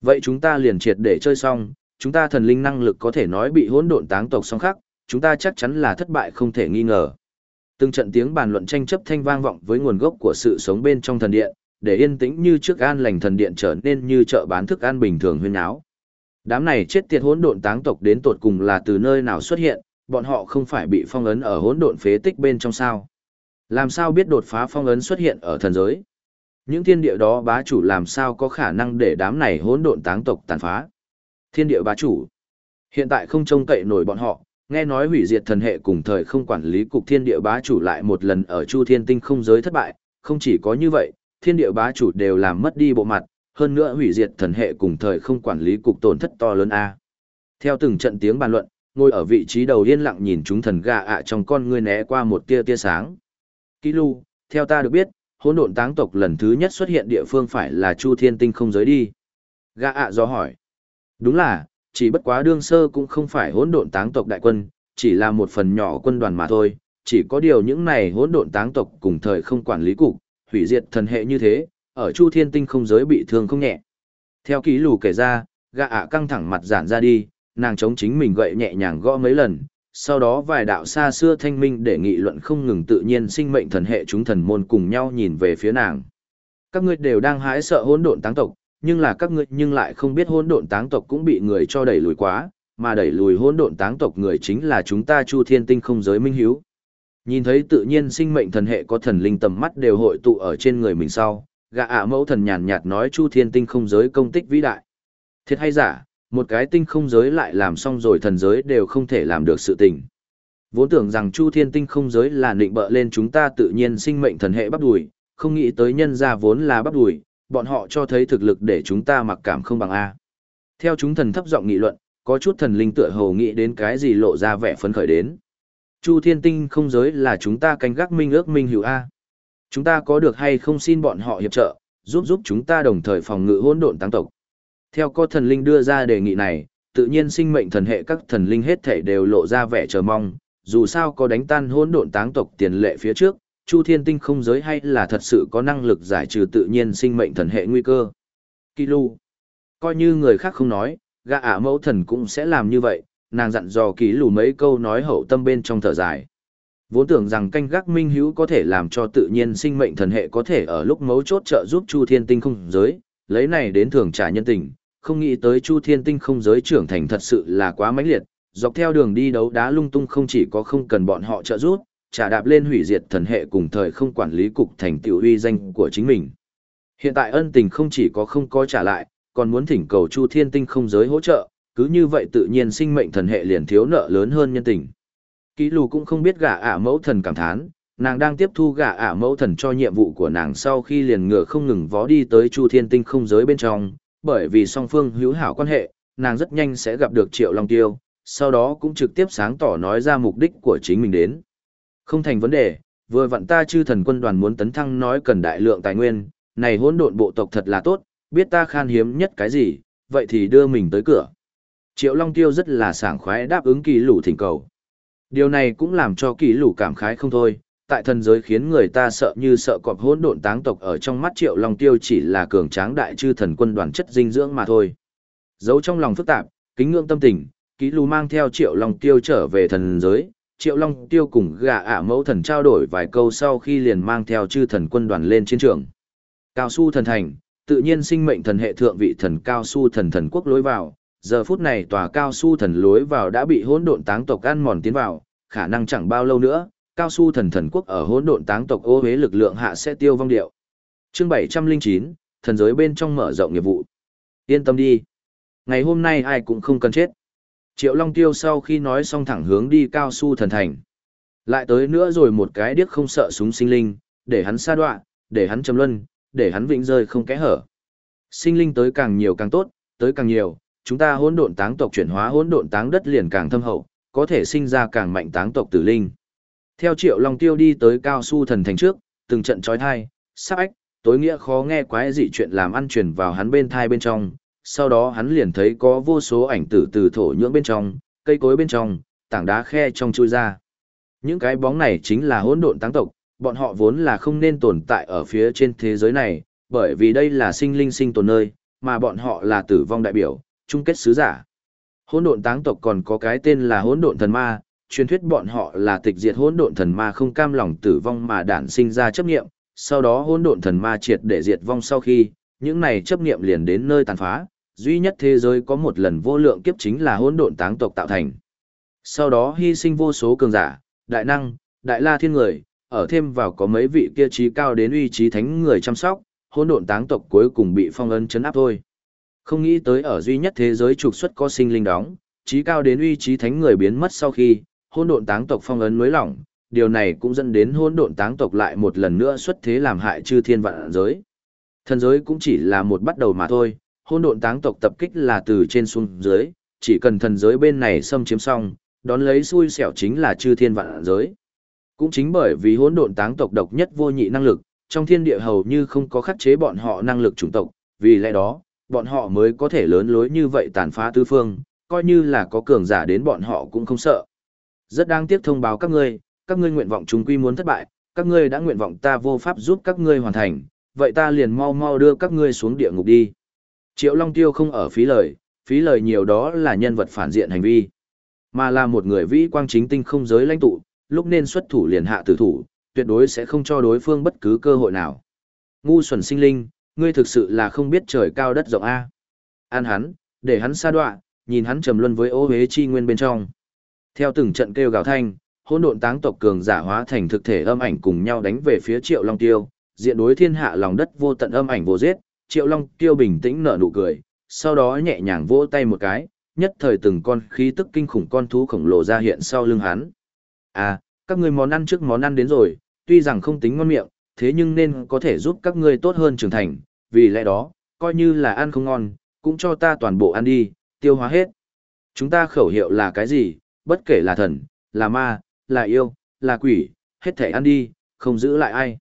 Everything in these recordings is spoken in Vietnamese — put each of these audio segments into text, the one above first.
Vậy chúng ta liền triệt để chơi xong, chúng ta thần linh năng lực có thể nói bị hỗn độn táng tộc song khắc, chúng ta chắc chắn là thất bại không thể nghi ngờ. Từng trận tiếng bàn luận tranh chấp thanh vang vọng với nguồn gốc của sự sống bên trong thần điện, để yên tĩnh như trước an lành thần điện trở nên như chợ bán thức ăn bình thường huyên áo. Đám này chết tiệt hỗn độn táng tộc đến tột cùng là từ nơi nào xuất hiện, bọn họ không phải bị phong ấn ở hỗn độn phế tích bên trong sao? Làm sao biết đột phá phong ấn xuất hiện ở thần giới? Những thiên địa đó bá chủ làm sao có khả năng để đám này hỗn độn táng tộc tàn phá? Thiên địa bá chủ. Hiện tại không trông cậy nổi bọn họ, nghe nói hủy diệt thần hệ cùng thời không quản lý cục thiên địa bá chủ lại một lần ở Chu Thiên Tinh không giới thất bại, không chỉ có như vậy, thiên địa bá chủ đều làm mất đi bộ mặt, hơn nữa hủy diệt thần hệ cùng thời không quản lý cục tổn thất to lớn a. Theo từng trận tiếng bàn luận, ngồi ở vị trí đầu yên lặng nhìn chúng thần gà ạ trong con ngươi né qua một tia tia sáng. Ký lu theo ta được biết, hỗn độn táng tộc lần thứ nhất xuất hiện địa phương phải là Chu Thiên Tinh không giới đi. Gã ạ do hỏi. Đúng là, chỉ bất quá đương sơ cũng không phải hỗn độn táng tộc đại quân, chỉ là một phần nhỏ quân đoàn mà thôi, chỉ có điều những này hỗn độn táng tộc cùng thời không quản lý cục, hủy diệt thần hệ như thế, ở Chu Thiên Tinh không giới bị thương không nhẹ. Theo ký lù kể ra, gã ạ căng thẳng mặt giản ra đi, nàng chống chính mình gậy nhẹ nhàng gõ mấy lần, sau đó vài đạo xa xưa thanh minh để nghị luận không ngừng tự nhiên sinh mệnh thần hệ chúng thần môn cùng nhau nhìn về phía nàng. Các ngươi đều đang hái sợ hỗn độn táng tộc, nhưng là các ngươi nhưng lại không biết hỗn độn táng tộc cũng bị người cho đẩy lùi quá, mà đẩy lùi hỗn độn táng tộc người chính là chúng ta Chu Thiên Tinh không giới minh hiếu. Nhìn thấy tự nhiên sinh mệnh thần hệ có thần linh tầm mắt đều hội tụ ở trên người mình sau, gã ạ mẫu thần nhàn nhạt nói Chu Thiên Tinh không giới công tích vĩ đại. Thiệt hay giả, một cái tinh không giới lại làm xong rồi thần giới đều không thể làm được sự tình. Vốn tưởng rằng Chu Thiên Tinh không giới là định bợ lên chúng ta tự nhiên sinh mệnh thần hệ bắt đùi, không nghĩ tới nhân ra vốn là bắt đùi, bọn họ cho thấy thực lực để chúng ta mặc cảm không bằng A. Theo chúng thần thấp giọng nghị luận, có chút thần linh tựa hồ nghĩ đến cái gì lộ ra vẻ phấn khởi đến. Chu Thiên Tinh không giới là chúng ta canh gác minh ước minh hữu A. Chúng ta có được hay không xin bọn họ hiệp trợ, giúp giúp chúng ta đồng thời phòng ngự hỗn độn tăng tộc. Theo có thần linh đưa ra đề nghị này, tự nhiên sinh mệnh thần hệ các thần linh hết thể đều lộ ra vẻ chờ mong, dù sao có đánh tan hỗn độn táng tộc tiền lệ phía trước, Chu Thiên Tinh không giới hay là thật sự có năng lực giải trừ tự nhiên sinh mệnh thần hệ nguy cơ. Kilu. Coi như người khác không nói, gã ả mẫu thần cũng sẽ làm như vậy, nàng dặn dò ký lù mấy câu nói hậu tâm bên trong thở dài. Vốn tưởng rằng canh gác minh hữu có thể làm cho tự nhiên sinh mệnh thần hệ có thể ở lúc mấu chốt trợ giúp Chu Thiên Tinh không giới, lấy này đến thường trả nhân tình, không nghĩ tới Chu Thiên Tinh không giới trưởng thành thật sự là quá mãnh liệt, dọc theo đường đi đấu đá lung tung không chỉ có không cần bọn họ trợ giúp, trả đạp lên hủy diệt thần hệ cùng thời không quản lý cục thành tiểu uy danh của chính mình. Hiện tại ân tình không chỉ có không có trả lại, còn muốn thỉnh cầu Chu Thiên Tinh không giới hỗ trợ, cứ như vậy tự nhiên sinh mệnh thần hệ liền thiếu nợ lớn hơn nhân tình. Ký lù cũng không biết gả ả mẫu thần cảm thán, nàng đang tiếp thu gạ ả mẫu thần cho nhiệm vụ của nàng sau khi liền ngựa không ngừng vó đi tới Chu Thiên Tinh không giới bên trong, bởi vì song phương hữu hảo quan hệ, nàng rất nhanh sẽ gặp được Triệu Long Tiêu, sau đó cũng trực tiếp sáng tỏ nói ra mục đích của chính mình đến. Không thành vấn đề, vừa vặn ta chư thần quân đoàn muốn tấn thăng nói cần đại lượng tài nguyên, này hỗn độn bộ tộc thật là tốt, biết ta khan hiếm nhất cái gì, vậy thì đưa mình tới cửa. Triệu Long Tiêu rất là sảng khoái đáp ứng kỳ lũ thỉnh cầu. Điều này cũng làm cho kỳ lũ cảm khái không thôi, tại thần giới khiến người ta sợ như sợ cọp hỗn độn táng tộc ở trong mắt Triệu Long Tiêu chỉ là cường tráng đại chư thần quân đoàn chất dinh dưỡng mà thôi. Giấu trong lòng phức tạp, kính ngưỡng tâm tình, ký lù mang theo Triệu Long Tiêu trở về thần giới, Triệu Long Tiêu cùng gà ả mẫu thần trao đổi vài câu sau khi liền mang theo chư thần quân đoàn lên chiến trường. Cao su thần thành, tự nhiên sinh mệnh thần hệ thượng vị thần cao su thần thần quốc lối vào, giờ phút này tòa cao su thần lối vào đã bị hỗn độn táng tộc ăn mòn tiến vào, khả năng chẳng bao lâu nữa, cao su thần thần quốc ở hỗn độn táng tộc ô huế lực lượng hạ sẽ tiêu vong điệu. Chương 709, thần giới bên trong mở rộng nghiệp vụ. Yên tâm đi, ngày hôm nay ai cũng không cần chết. Triệu Long Tiêu sau khi nói xong thẳng hướng đi cao su thần thành. Lại tới nữa rồi một cái điếc không sợ súng sinh linh, để hắn xa đoạ, để hắn trầm luân, để hắn vĩnh rơi không kẽ hở. Sinh linh tới càng nhiều càng tốt, tới càng nhiều, chúng ta hỗn độn táng tộc chuyển hóa hỗn độn táng đất liền càng thâm hậu, có thể sinh ra càng mạnh táng tộc tử linh. Theo Triệu Long Tiêu đi tới cao su thần thành trước, từng trận chói thai, sắc ách, tối nghĩa khó nghe quái dị chuyện làm ăn truyền vào hắn bên thai bên trong, sau đó hắn liền thấy có vô số ảnh tử từ thổ nhưỡng bên trong, cây cối bên trong, tảng đá khe trong chui ra. Những cái bóng này chính là hỗn độn táng tộc, bọn họ vốn là không nên tồn tại ở phía trên thế giới này, bởi vì đây là sinh linh sinh tồn nơi, mà bọn họ là tử vong đại biểu, chung kết sứ giả. Hỗn độn táng tộc còn có cái tên là hỗn độn thần ma, truyền thuyết bọn họ là tịch diệt hỗn độn thần ma không cam lòng tử vong mà đản sinh ra chấp niệm, sau đó hỗn độn thần ma triệt để diệt vong sau khi, những này chấp niệm liền đến nơi tàn phá, duy nhất thế giới có một lần vô lượng kiếp chính là hỗn độn táng tộc tạo thành. Sau đó hy sinh vô số cường giả, đại năng, đại la thiên người, ở thêm vào có mấy vị kia trí cao đến uy trí thánh người chăm sóc, hỗn độn táng tộc cuối cùng bị phong ấn chấn áp thôi. Không nghĩ tới ở duy nhất thế giới trục xuất có sinh linh đóng, trí cao đến uy trí thánh người biến mất sau khi, Hôn độn táng tộc phong ấn nối lỏng, điều này cũng dẫn đến Hôn độn táng tộc lại một lần nữa xuất thế làm hại chư thiên vạn giới. Thần giới cũng chỉ là một bắt đầu mà thôi, Hôn độn táng tộc tập kích là từ trên xuống dưới, chỉ cần thần giới bên này xâm chiếm xong, đón lấy xui xẻo chính là chư thiên vạn giới. Cũng chính bởi vì hỗn độn táng tộc độc nhất vô nhị năng lực, trong thiên địa hầu như không có khắc chế bọn họ năng lực chủng tộc, vì lẽ đó, bọn họ mới có thể lớn lối như vậy tàn phá tứ phương, coi như là có cường giả đến bọn họ cũng không sợ. Rất đáng tiếc thông báo các ngươi, các ngươi nguyện vọng chúng quy muốn thất bại, các ngươi đã nguyện vọng ta vô pháp giúp các ngươi hoàn thành, vậy ta liền mau mau đưa các ngươi xuống địa ngục đi. Triệu Long Tiêu không ở phí lời, phí lời nhiều đó là nhân vật phản diện hành vi, mà là một người vĩ quang chính tinh không giới lãnh tụ, lúc nên xuất thủ liền hạ tử thủ, tuyệt đối sẽ không cho đối phương bất cứ cơ hội nào. Ngu xuẩn sinh linh, ngươi thực sự là không biết trời cao đất rộng A. An hắn, để hắn xa đoạn, nhìn hắn trầm luân với ô hế chi nguyên bên trong. Theo từng trận kêu gào thanh, hỗn độn táng tộc cường giả hóa thành thực thể âm ảnh cùng nhau đánh về phía Triệu Long Tiêu, diện đối thiên hạ lòng đất vô tận âm ảnh vô giết, Triệu Long Tiêu bình tĩnh nở nụ cười, sau đó nhẹ nhàng vỗ tay một cái, nhất thời từng con khí tức kinh khủng con thú khổng lồ ra hiện sau lưng hắn. À, các người món ăn trước món ăn đến rồi, tuy rằng không tính ngon miệng, thế nhưng nên có thể giúp các ngươi tốt hơn trưởng thành, vì lẽ đó, coi như là ăn không ngon, cũng cho ta toàn bộ ăn đi, tiêu hóa hết. Chúng ta khẩu hiệu là cái gì, bất kể là thần, là ma, là yêu, là quỷ, hết thể ăn đi, không giữ lại ai.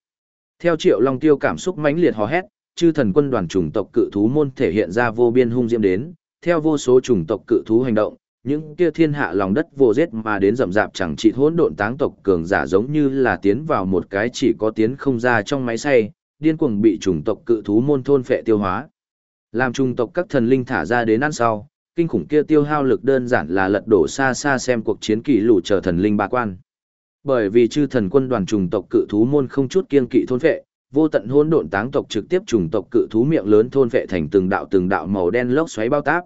Theo triệu long tiêu cảm xúc mãnh liệt hò hét, chư thần quân đoàn chủng tộc cự thú môn thể hiện ra vô biên hung diễm đến, theo vô số chủng tộc cự thú hành động, những kia thiên hạ lòng đất vô giết mà đến rậm rạp chẳng trị hỗn độn táng tộc cường giả giống như là tiến vào một cái chỉ có tiến không ra trong máy xay, điên cuồng bị chủng tộc cự thú môn thôn phệ tiêu hóa. Làm chủng tộc các thần linh thả ra đến ăn sau, kinh khủng kia tiêu hao lực đơn giản là lật đổ xa xa xem cuộc chiến kỳ lũ trở thần linh ba quan. Bởi vì chư thần quân đoàn trùng tộc cự thú môn không chút kiên kỵ thôn phệ, vô tận hỗn độn táng tộc trực tiếp trùng tộc cự thú miệng lớn thôn phệ thành từng đạo từng đạo màu đen lốc xoáy bao táp.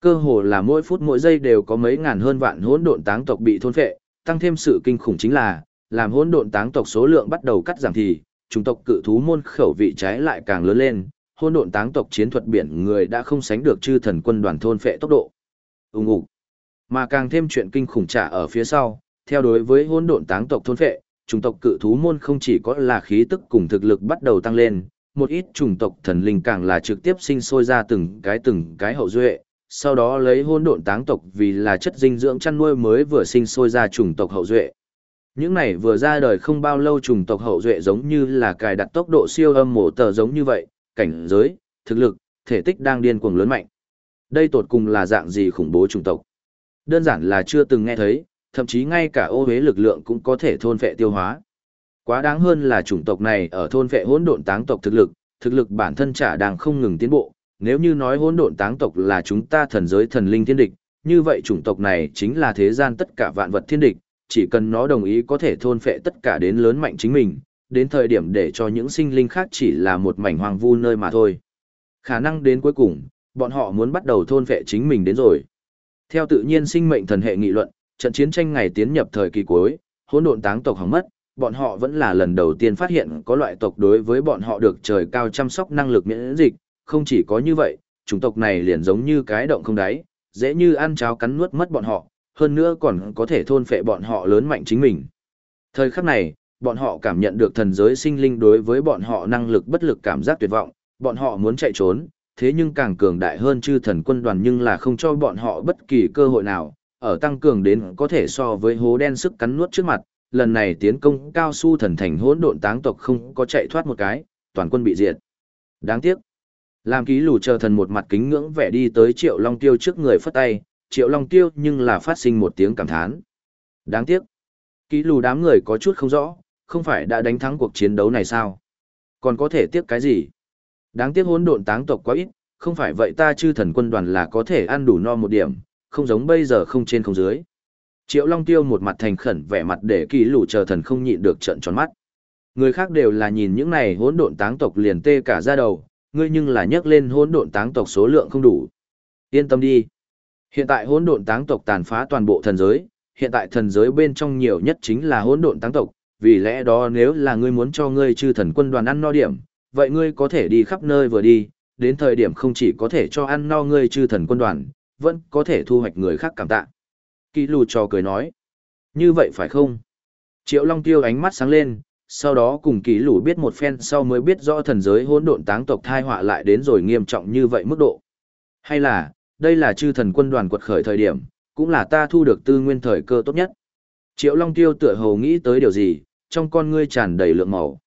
Cơ hồ là mỗi phút mỗi giây đều có mấy ngàn hơn vạn hỗn độn táng tộc bị thôn phệ, tăng thêm sự kinh khủng chính là, làm hỗn độn táng tộc số lượng bắt đầu cắt giảm thì, trùng tộc cự thú môn khẩu vị trái lại càng lớn lên, Hôn độn táng tộc chiến thuật biển người đã không sánh được chư thần quân đoàn thôn phệ tốc độ. Ùng ục. Mà càng thêm chuyện kinh khủng trả ở phía sau, theo đối với hôn độn táng tộc thôn phệ, chủng tộc cự thú môn không chỉ có là khí tức cùng thực lực bắt đầu tăng lên, một ít chủng tộc thần linh càng là trực tiếp sinh sôi ra từng cái từng cái hậu duệ, sau đó lấy hôn độn táng tộc vì là chất dinh dưỡng chăn nuôi mới vừa sinh sôi ra chủng tộc hậu duệ. Những này vừa ra đời không bao lâu chủng tộc hậu duệ giống như là cài đặt tốc độ siêu âm mổ tờ giống như vậy, cảnh giới, thực lực, thể tích đang điên cuồng lớn mạnh. Đây tột cùng là dạng gì khủng bố chủng tộc? Đơn giản là chưa từng nghe thấy, thậm chí ngay cả ô hế lực lượng cũng có thể thôn vệ tiêu hóa. Quá đáng hơn là chủng tộc này ở thôn vệ hỗn độn táng tộc thực lực, thực lực bản thân chả đang không ngừng tiến bộ, nếu như nói hỗn độn táng tộc là chúng ta thần giới thần linh thiên địch, như vậy chủng tộc này chính là thế gian tất cả vạn vật thiên địch, chỉ cần nó đồng ý có thể thôn phệ tất cả đến lớn mạnh chính mình, đến thời điểm để cho những sinh linh khác chỉ là một mảnh hoang vu nơi mà thôi. Khả năng đến cuối cùng, bọn họ muốn bắt đầu thôn vệ chính mình đến rồi. Theo tự nhiên sinh mệnh thần hệ nghị luận, trận chiến tranh ngày tiến nhập thời kỳ cuối, hỗn độn táng tộc hỏng mất, bọn họ vẫn là lần đầu tiên phát hiện có loại tộc đối với bọn họ được trời cao chăm sóc năng lực miễn dịch, không chỉ có như vậy, chủng tộc này liền giống như cái động không đáy, dễ như ăn cháo cắn nuốt mất bọn họ, hơn nữa còn có thể thôn phệ bọn họ lớn mạnh chính mình. Thời khắc này, bọn họ cảm nhận được thần giới sinh linh đối với bọn họ năng lực bất lực cảm giác tuyệt vọng, bọn họ muốn chạy trốn, thế nhưng càng cường đại hơn chư thần quân đoàn nhưng là không cho bọn họ bất kỳ cơ hội nào, ở tăng cường đến có thể so với hố đen sức cắn nuốt trước mặt, lần này tiến công cao su thần thành hỗn độn táng tộc không có chạy thoát một cái, toàn quân bị diệt. Đáng tiếc. Làm ký lù chờ thần một mặt kính ngưỡng vẻ đi tới triệu long tiêu trước người phất tay, triệu long tiêu nhưng là phát sinh một tiếng cảm thán. Đáng tiếc. Ký lù đám người có chút không rõ, không phải đã đánh thắng cuộc chiến đấu này sao? Còn có thể tiếc cái gì? Đáng tiếc hỗn độn táng tộc quá ít, không phải vậy ta chư thần quân đoàn là có thể ăn đủ no một điểm, không giống bây giờ không trên không dưới. Triệu Long Tiêu một mặt thành khẩn vẻ mặt để kỳ lù chờ thần không nhịn được trận tròn mắt. Người khác đều là nhìn những này hỗn độn táng tộc liền tê cả ra đầu, ngươi nhưng là nhắc lên hỗn độn táng tộc số lượng không đủ. Yên tâm đi. Hiện tại hỗn độn táng tộc tàn phá toàn bộ thần giới, hiện tại thần giới bên trong nhiều nhất chính là hỗn độn táng tộc, vì lẽ đó nếu là ngươi muốn cho ngươi chư thần quân đoàn ăn no điểm, vậy ngươi có thể đi khắp nơi vừa đi, đến thời điểm không chỉ có thể cho ăn no ngươi chư thần quân đoàn, vẫn có thể thu hoạch người khác cảm tạ. Kỳ lù cho cười nói. Như vậy phải không? Triệu Long Tiêu ánh mắt sáng lên, sau đó cùng kỳ lù biết một phen sau mới biết rõ thần giới hỗn độn táng tộc thai họa lại đến rồi nghiêm trọng như vậy mức độ. Hay là, đây là chư thần quân đoàn quật khởi thời điểm, cũng là ta thu được tư nguyên thời cơ tốt nhất. Triệu Long Tiêu tựa hồ nghĩ tới điều gì, trong con ngươi tràn đầy lượng màu.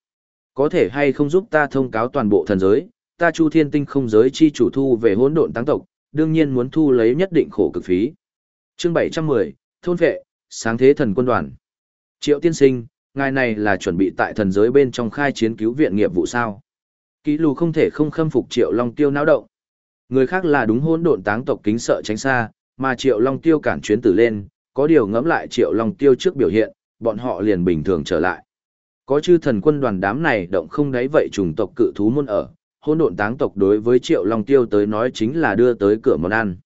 Có thể hay không giúp ta thông cáo toàn bộ thần giới, ta Chu Thiên Tinh không giới chi chủ thu về hỗn độn tăng tộc, đương nhiên muốn thu lấy nhất định khổ cực phí. Chương 710, thôn vệ, sáng thế thần quân đoàn. Triệu tiên sinh, ngài này là chuẩn bị tại thần giới bên trong khai chiến cứu viện nghiệp vụ sao? Kỷ lù không thể không khâm phục Triệu Long Tiêu náo động. Người khác là đúng hỗn độn táng tộc kính sợ tránh xa, mà Triệu Long Tiêu cản chuyến tử lên, có điều ngẫm lại Triệu Long Tiêu trước biểu hiện, bọn họ liền bình thường trở lại. Có chư thần quân đoàn đám này động không đáy vậy chủng tộc cự thú môn ở, hỗn độn táng tộc đối với Triệu Long Tiêu tới nói chính là đưa tới cửa món ăn.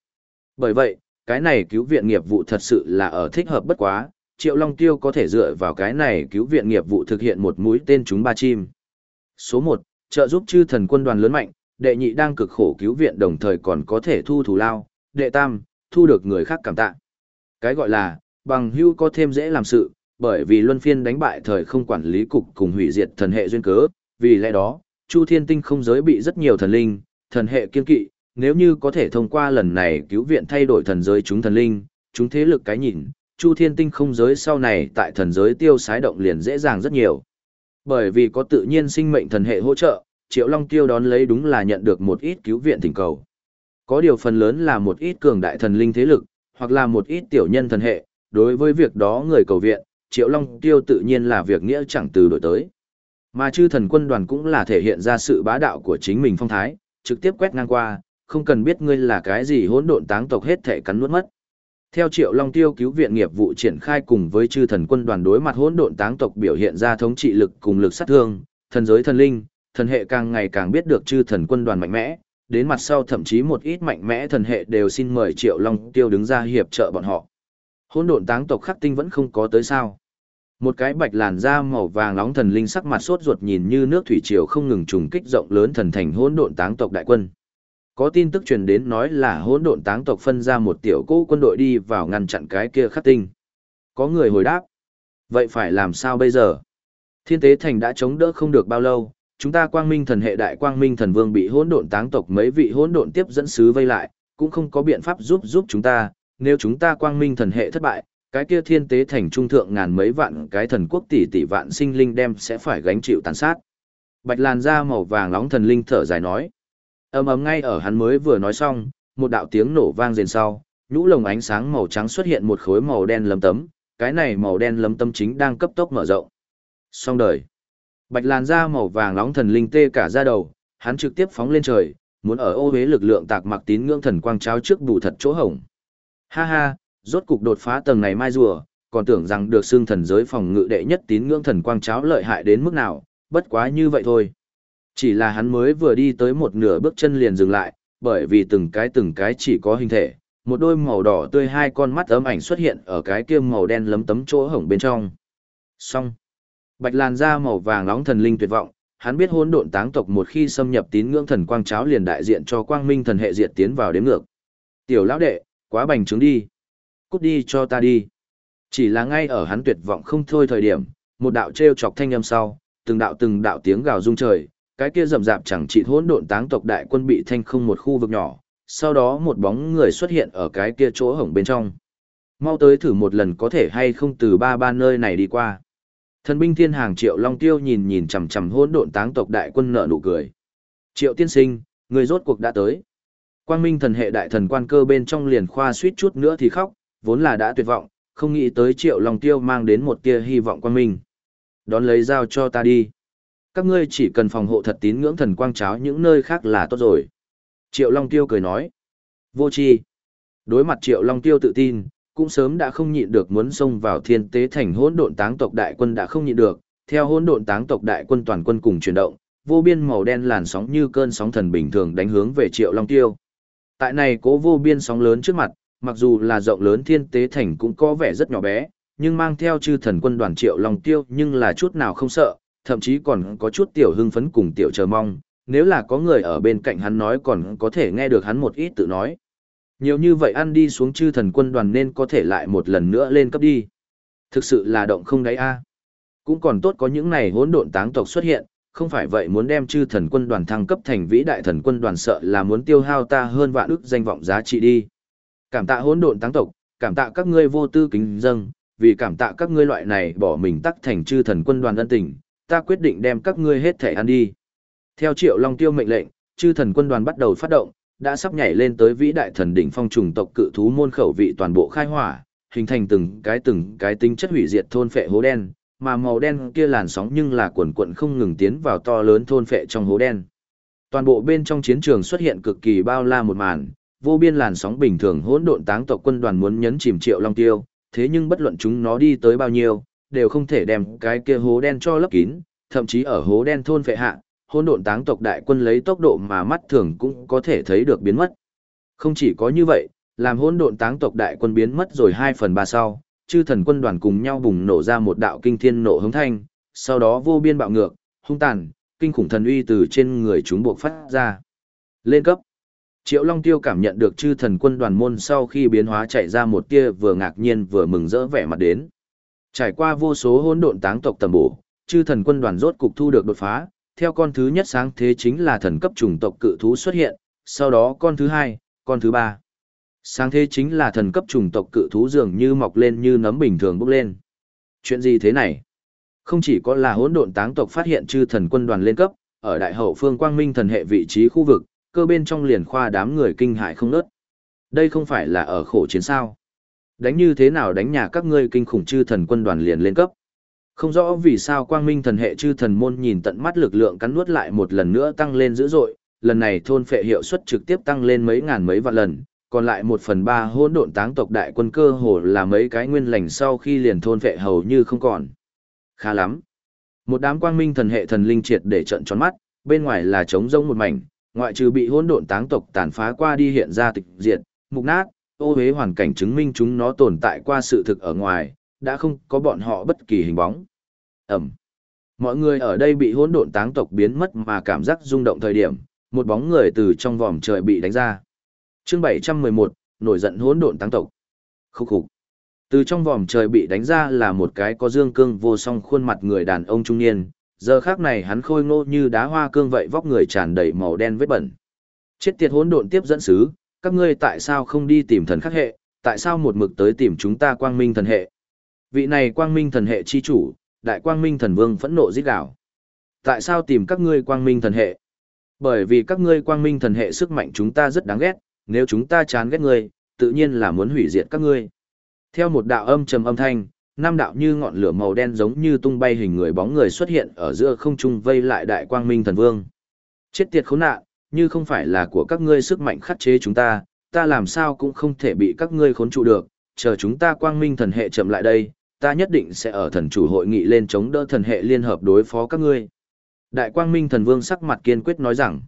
Bởi vậy, cái này cứu viện nghiệp vụ thật sự là ở thích hợp bất quá, Triệu Long Tiêu có thể dựa vào cái này cứu viện nghiệp vụ thực hiện một mũi tên chúng ba chim. Số 1, trợ giúp chư thần quân đoàn lớn mạnh, đệ nhị đang cực khổ cứu viện đồng thời còn có thể thu thù lao, đệ tam, thu được người khác cảm tạ. Cái gọi là, bằng hưu có thêm dễ làm sự, bởi vì luân phiên đánh bại thời không quản lý cục cùng hủy diệt thần hệ duyên cớ, vì lẽ đó, Chu Thiên Tinh không giới bị rất nhiều thần linh, thần hệ kiên kỵ, nếu như có thể thông qua lần này cứu viện thay đổi thần giới chúng thần linh, chúng thế lực cái nhìn, Chu Thiên Tinh không giới sau này tại thần giới tiêu sái động liền dễ dàng rất nhiều. Bởi vì có tự nhiên sinh mệnh thần hệ hỗ trợ, Triệu Long Tiêu đón lấy đúng là nhận được một ít cứu viện thỉnh cầu. Có điều phần lớn là một ít cường đại thần linh thế lực, hoặc là một ít tiểu nhân thần hệ, đối với việc đó người cầu viện, Triệu Long Tiêu tự nhiên là việc nghĩa chẳng từ đổi tới. Mà chư thần quân đoàn cũng là thể hiện ra sự bá đạo của chính mình phong thái, trực tiếp quét ngang qua, không cần biết ngươi là cái gì hỗn độn táng tộc hết thể cắn nuốt mất. Theo Triệu Long Tiêu cứu viện nghiệp vụ triển khai cùng với chư thần quân đoàn đối mặt hỗn độn táng tộc biểu hiện ra thống trị lực cùng lực sát thương, thần giới thần linh, thần hệ càng ngày càng biết được chư thần quân đoàn mạnh mẽ, đến mặt sau thậm chí một ít mạnh mẽ thần hệ đều xin mời Triệu Long Tiêu đứng ra hiệp trợ bọn họ. Hỗn độn táng tộc khắc tinh vẫn không có tới sao? Một cái bạch làn da màu vàng nóng thần linh sắc mặt sốt ruột nhìn như nước thủy triều không ngừng trùng kích rộng lớn thần thành hỗn độn táng tộc đại quân. Có tin tức truyền đến nói là hỗn độn táng tộc phân ra một tiểu cỗ quân đội đi vào ngăn chặn cái kia khắc tinh. Có người hồi đáp. Vậy phải làm sao bây giờ? Thiên tế thành đã chống đỡ không được bao lâu, chúng ta quang minh thần hệ đại quang minh thần vương bị hỗn độn táng tộc mấy vị hỗn độn tiếp dẫn sứ vây lại, cũng không có biện pháp giúp giúp chúng ta, nếu chúng ta quang minh thần hệ thất bại, cái kia thiên tế thành trung thượng ngàn mấy vạn cái thần quốc tỷ tỷ vạn sinh linh đem sẽ phải gánh chịu tàn sát. Bạch làn da màu vàng nóng thần linh thở dài nói. ầm ầm ngay ở hắn mới vừa nói xong, một đạo tiếng nổ vang rền sau, nhũ lồng ánh sáng màu trắng xuất hiện một khối màu đen lấm tấm, cái này màu đen lấm tấm chính đang cấp tốc mở rộng. Xong đời. Bạch làn da màu vàng nóng thần linh tê cả da đầu, hắn trực tiếp phóng lên trời, muốn ở ô hế lực lượng tạc mặc tín ngưỡng thần quang trao trước bù thật chỗ hổng. Ha ha, rốt cục đột phá tầng này mai rùa, còn tưởng rằng được xương thần giới phòng ngự đệ nhất tín ngưỡng thần quang cháo lợi hại đến mức nào, bất quá như vậy thôi. Chỉ là hắn mới vừa đi tới một nửa bước chân liền dừng lại, bởi vì từng cái từng cái chỉ có hình thể, một đôi màu đỏ tươi hai con mắt ấm ảnh xuất hiện ở cái kia màu đen lấm tấm chỗ hổng bên trong. Xong. Bạch làn da màu vàng nóng thần linh tuyệt vọng, hắn biết hỗn độn táng tộc một khi xâm nhập tín ngưỡng thần quang cháo liền đại diện cho quang minh thần hệ diệt tiến vào đến ngược. Tiểu lão đệ, quá bành trướng đi. Cút đi cho ta đi. Chỉ là ngay ở hắn tuyệt vọng không thôi thời điểm, một đạo treo chọc thanh âm sau, từng đạo từng đạo tiếng gào rung trời, cái kia rầm rạp chẳng chỉ hỗn độn táng tộc đại quân bị thanh không một khu vực nhỏ, sau đó một bóng người xuất hiện ở cái kia chỗ hổng bên trong. Mau tới thử một lần có thể hay không từ ba ba nơi này đi qua. Thần binh thiên hàng Triệu Long Tiêu nhìn nhìn chằm chằm hỗn độn táng tộc đại quân nợ nụ cười. Triệu tiên sinh, người rốt cuộc đã tới. Quang Minh thần hệ đại thần quan cơ bên trong liền khoa suýt chút nữa thì khóc, vốn là đã tuyệt vọng, không nghĩ tới Triệu Long Tiêu mang đến một tia hy vọng quang minh. Đón lấy dao cho ta đi. Các ngươi chỉ cần phòng hộ thật tín ngưỡng thần quang cháo những nơi khác là tốt rồi. Triệu Long Tiêu cười nói. Vô chi. Đối mặt Triệu Long Tiêu tự tin, cũng sớm đã không nhịn được muốn xông vào thiên tế thành hỗn độn táng tộc đại quân đã không nhịn được, theo hỗn độn táng tộc đại quân toàn quân cùng chuyển động, vô biên màu đen làn sóng như cơn sóng thần bình thường đánh hướng về Triệu Long Tiêu. Tại này cố vô biên sóng lớn trước mặt, mặc dù là rộng lớn thiên tế thành cũng có vẻ rất nhỏ bé, nhưng mang theo chư thần quân đoàn Triệu Long Tiêu nhưng là chút nào không sợ, thậm chí còn có chút tiểu hưng phấn cùng tiểu chờ mong, nếu là có người ở bên cạnh hắn nói còn có thể nghe được hắn một ít tự nói. Nhiều như vậy ăn đi xuống chư thần quân đoàn nên có thể lại một lần nữa lên cấp đi. Thực sự là động không đáy a. Cũng còn tốt có những này hỗn độn táng tộc xuất hiện, không phải vậy muốn đem chư thần quân đoàn thăng cấp thành vĩ đại thần quân đoàn sợ là muốn tiêu hao ta hơn vạn ức danh vọng giá trị đi. Cảm tạ hỗn độn táng tộc, cảm tạ các ngươi vô tư kính dâng, vì cảm tạ các ngươi loại này bỏ mình tắc thành chư thần quân đoàn ân tình, ta quyết định đem các ngươi hết thể ăn đi. Theo Triệu Long Tiêu mệnh lệnh, chư thần quân đoàn bắt đầu phát động, đã sắp nhảy lên tới vĩ đại thần đỉnh phong trùng tộc cự thú môn khẩu vị toàn bộ khai hỏa, hình thành từng cái từng cái tính chất hủy diệt thôn phệ hố đen, mà màu đen kia làn sóng nhưng là quần quận không ngừng tiến vào to lớn thôn phệ trong hố đen. Toàn bộ bên trong chiến trường xuất hiện cực kỳ bao la một màn, vô biên làn sóng bình thường hỗn độn táng tộc quân đoàn muốn nhấn chìm Triệu Long Tiêu, thế nhưng bất luận chúng nó đi tới bao nhiêu, đều không thể đem cái kia hố đen cho lấp kín, thậm chí ở hố đen thôn phệ hạ, hỗn độn táng tộc đại quân lấy tốc độ mà mắt thường cũng có thể thấy được biến mất. Không chỉ có như vậy, làm hỗn độn táng tộc đại quân biến mất rồi 2 phần 3 sau, chư thần quân đoàn cùng nhau bùng nổ ra một đạo kinh thiên nộ hống thanh, sau đó vô biên bạo ngược, hung tàn, kinh khủng thần uy từ trên người chúng buộc phát ra. Lên cấp. Triệu Long Tiêu cảm nhận được chư thần quân đoàn môn sau khi biến hóa chạy ra một tia vừa ngạc nhiên vừa mừng rỡ vẻ mặt đến. Trải qua vô số hỗn độn táng tộc tầm bổ, chư thần quân đoàn rốt cục thu được đột phá, theo con thứ nhất sáng thế chính là thần cấp chủng tộc cự thú xuất hiện, sau đó con thứ hai, con thứ ba. Sáng thế chính là thần cấp chủng tộc cự thú dường như mọc lên như nấm bình thường bốc lên. Chuyện gì thế này? Không chỉ có là hỗn độn táng tộc phát hiện chư thần quân đoàn lên cấp, ở đại hậu phương quang minh thần hệ vị trí khu vực, cơ bên trong liền khoa đám người kinh hại không nớt. Đây không phải là ở khổ chiến sao? Đánh như thế nào đánh nhà các ngươi kinh khủng chư thần quân đoàn liền lên cấp? Không rõ vì sao quang minh thần hệ chư thần môn nhìn tận mắt lực lượng cắn nuốt lại một lần nữa tăng lên dữ dội, lần này thôn phệ hiệu suất trực tiếp tăng lên mấy ngàn mấy vạn lần, còn lại một phần ba hỗn độn táng tộc đại quân cơ hồ là mấy cái nguyên lành sau khi liền thôn vệ hầu như không còn. Khá lắm. Một đám quang minh thần hệ thần linh triệt để trận tròn mắt, bên ngoài là trống rông một mảnh, ngoại trừ bị hỗn độn táng tộc tàn phá qua đi hiện ra tịch diệt, mục nát, ô hế hoàn cảnh chứng minh chúng nó tồn tại qua sự thực ở ngoài, đã không có bọn họ bất kỳ hình bóng. Ẩm. Mọi người ở đây bị hỗn độn táng tộc biến mất mà cảm giác rung động thời điểm, một bóng người từ trong vòm trời bị đánh ra. Chương 711, nổi giận hỗn độn tăng tộc. Khúc khục. Từ trong vòm trời bị đánh ra là một cái có dương cương vô song khuôn mặt người đàn ông trung niên, giờ khác này hắn khôi ngô như đá hoa cương vậy vóc người tràn đầy màu đen vết bẩn. Chết tiệt hỗn độn tiếp dẫn sứ, các ngươi tại sao không đi tìm thần khắc hệ, tại sao một mực tới tìm chúng ta quang minh thần hệ? Vị này quang minh thần hệ chi chủ, đại quang minh thần vương phẫn nộ giết đảo. Tại sao tìm các ngươi quang minh thần hệ? Bởi vì các ngươi quang minh thần hệ sức mạnh chúng ta rất đáng ghét, nếu chúng ta chán ghét ngươi, tự nhiên là muốn hủy diệt các ngươi. Theo một đạo âm trầm âm thanh, năm đạo như ngọn lửa màu đen giống như tung bay hình người bóng người xuất hiện ở giữa không trung vây lại đại quang minh thần vương. Chết tiệt khốn nạn, như không phải là của các ngươi sức mạnh khắc chế chúng ta, ta làm sao cũng không thể bị các ngươi khốn trụ được, chờ chúng ta quang minh thần hệ chậm lại đây, ta nhất định sẽ ở thần chủ hội nghị lên chống đỡ thần hệ liên hợp đối phó các ngươi. Đại quang minh thần vương sắc mặt kiên quyết nói rằng,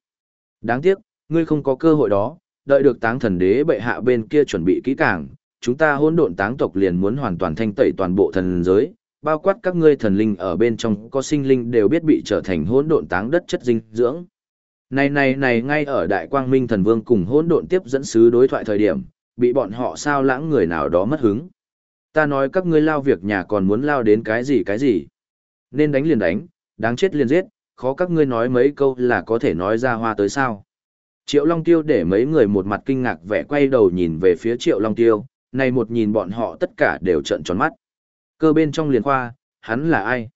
đáng tiếc, ngươi không có cơ hội đó, đợi được táng thần đế bệ hạ bên kia chuẩn bị kỹ càng, chúng ta hỗn độn táng tộc liền muốn hoàn toàn thanh tẩy toàn bộ thần giới, bao quát các ngươi thần linh ở bên trong có sinh linh đều biết bị trở thành hỗn độn táng đất chất dinh dưỡng. Này này này ngay ở Đại Quang Minh Thần Vương cùng hỗn độn tiếp dẫn sứ đối thoại thời điểm, bị bọn họ sao lãng người nào đó mất hứng. Ta nói các ngươi lao việc nhà còn muốn lao đến cái gì cái gì. Nên đánh liền đánh, đáng chết liền giết, khó các ngươi nói mấy câu là có thể nói ra hoa tới sao. Triệu Long Tiêu để mấy người một mặt kinh ngạc vẻ quay đầu nhìn về phía Triệu Long Tiêu, này một nhìn bọn họ tất cả đều trợn tròn mắt. Cơ bên trong liền khoa, hắn là ai?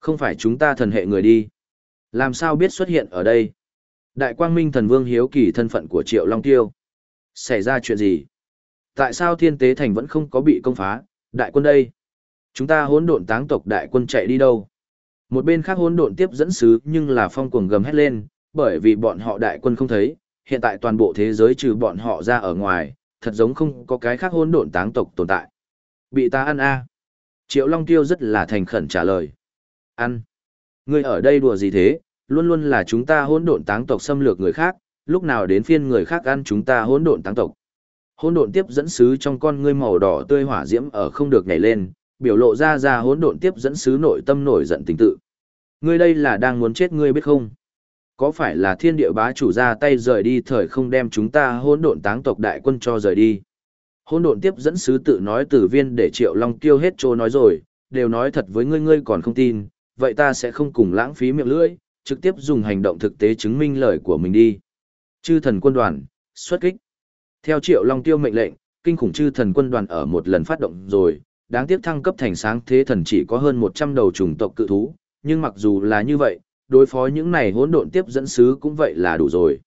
Không phải chúng ta thần hệ người đi. Làm sao biết xuất hiện ở đây? Đại quang minh thần vương hiếu kỳ thân phận của Triệu Long Tiêu. Xảy ra chuyện gì? Tại sao thiên tế thành vẫn không có bị công phá, đại quân đây? Chúng ta hỗn độn táng tộc đại quân chạy đi đâu? Một bên khác hỗn độn tiếp dẫn sứ nhưng là phong cuồng gầm hét lên, bởi vì bọn họ đại quân không thấy, hiện tại toàn bộ thế giới trừ bọn họ ra ở ngoài, thật giống không có cái khác hỗn độn táng tộc tồn tại. Bị ta ăn a Triệu Long Tiêu rất là thành khẩn trả lời. Ăn. Ngươi ở đây đùa gì thế, luôn luôn là chúng ta hỗn độn táng tộc xâm lược người khác, lúc nào đến phiên người khác ăn chúng ta hỗn độn táng tộc. Hỗn độn tiếp dẫn sứ trong con ngươi màu đỏ tươi hỏa diễm ở không được nhảy lên, biểu lộ ra ra hỗn độn tiếp dẫn sứ nội tâm nổi giận tình tự. Ngươi đây là đang muốn chết ngươi biết không? Có phải là thiên địa bá chủ ra tay rời đi thời không đem chúng ta hỗn độn táng tộc đại quân cho rời đi? Hỗn độn tiếp dẫn sứ tự nói từ viên để Triệu Long tiêu hết trô nói rồi, đều nói thật với ngươi ngươi còn không tin, vậy ta sẽ không cùng lãng phí miệng lưỡi, trực tiếp dùng hành động thực tế chứng minh lời của mình đi. Chư thần quân đoàn, xuất kích. Theo Triệu Long tiêu mệnh lệnh, kinh khủng chư thần quân đoàn ở một lần phát động rồi, đáng tiếc thăng cấp thành sáng thế thần chỉ có hơn 100 đầu chủng tộc cự thú, nhưng mặc dù là như vậy, đối phó những này hỗn độn tiếp dẫn sứ cũng vậy là đủ rồi.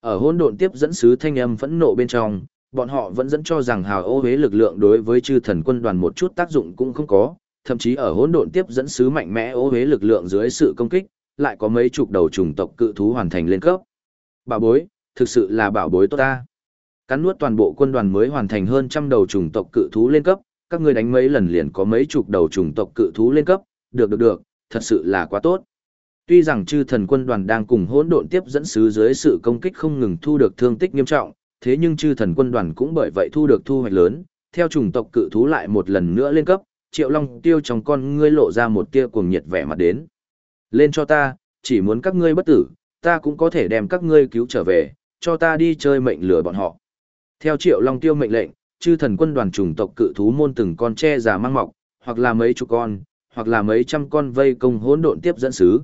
Ở hỗn độn tiếp dẫn sứ thanh âm phẫn nộ bên trong, bọn họ vẫn dẫn cho rằng hào ô hế lực lượng đối với chư thần quân đoàn một chút tác dụng cũng không có, thậm chí ở hỗn độn tiếp dẫn sứ mạnh mẽ ô hế lực lượng dưới sự công kích, lại có mấy chục đầu chủng tộc cự thú hoàn thành lên cấp. Bảo bối, thực sự là bảo bối tốt ta. Cắn nuốt toàn bộ quân đoàn mới hoàn thành hơn trăm đầu chủng tộc cự thú lên cấp, các ngươi đánh mấy lần liền có mấy chục đầu chủng tộc cự thú lên cấp, được được được, thật sự là quá tốt. Tuy rằng chư thần quân đoàn đang cùng hỗn độn tiếp dẫn sứ dưới sự công kích không ngừng thu được thương tích nghiêm trọng, thế nhưng chư thần quân đoàn cũng bởi vậy thu được thu hoạch lớn, theo chủng tộc cự thú lại một lần nữa lên cấp, Triệu Long tiêu trong con ngươi lộ ra một tia cuồng nhiệt vẻ mặt đến. Lên cho ta, chỉ muốn các ngươi bất tử, ta cũng có thể đem các ngươi cứu trở về, cho ta đi chơi mệnh lửa bọn họ. Theo Triệu Long tiêu mệnh lệnh, chư thần quân đoàn chủng tộc cự thú môn từng con tre già mang mọc, hoặc là mấy chục con, hoặc là mấy trăm con vây công hỗn độn tiếp dẫn sứ.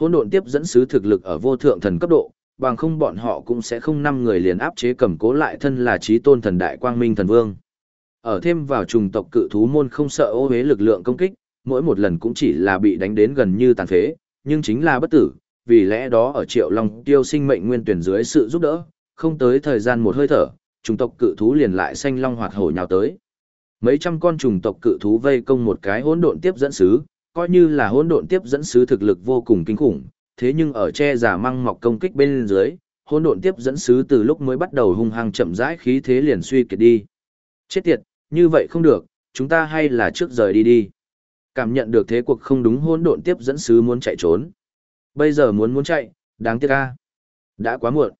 Hỗn độn tiếp dẫn sứ thực lực ở vô thượng thần cấp độ, bằng không bọn họ cũng sẽ không năm người liền áp chế cầm cố lại thân là trí tôn thần đại quang minh thần vương. Ở thêm vào trùng tộc cự thú môn không sợ ô hế lực lượng công kích, mỗi một lần cũng chỉ là bị đánh đến gần như tàn phế, nhưng chính là bất tử, vì lẽ đó ở triệu long tiêu sinh mệnh nguyên tuyển dưới sự giúp đỡ, không tới thời gian một hơi thở, trùng tộc cự thú liền lại xanh long hoạt hổ nhào tới. Mấy trăm con trùng tộc cự thú vây công một cái hỗn độn tiếp dẫn sứ, coi như là hỗn độn tiếp dẫn sứ thực lực vô cùng kinh khủng, thế nhưng ở che giả măng mọc công kích bên dưới, hỗn độn tiếp dẫn sứ từ lúc mới bắt đầu hung hăng chậm rãi khí thế liền suy kiệt đi. Chết tiệt, như vậy không được, chúng ta hay là trước rời đi đi. Cảm nhận được thế cuộc không đúng hỗn độn tiếp dẫn sứ muốn chạy trốn. Bây giờ muốn muốn chạy, đáng tiếc a. Đã quá muộn.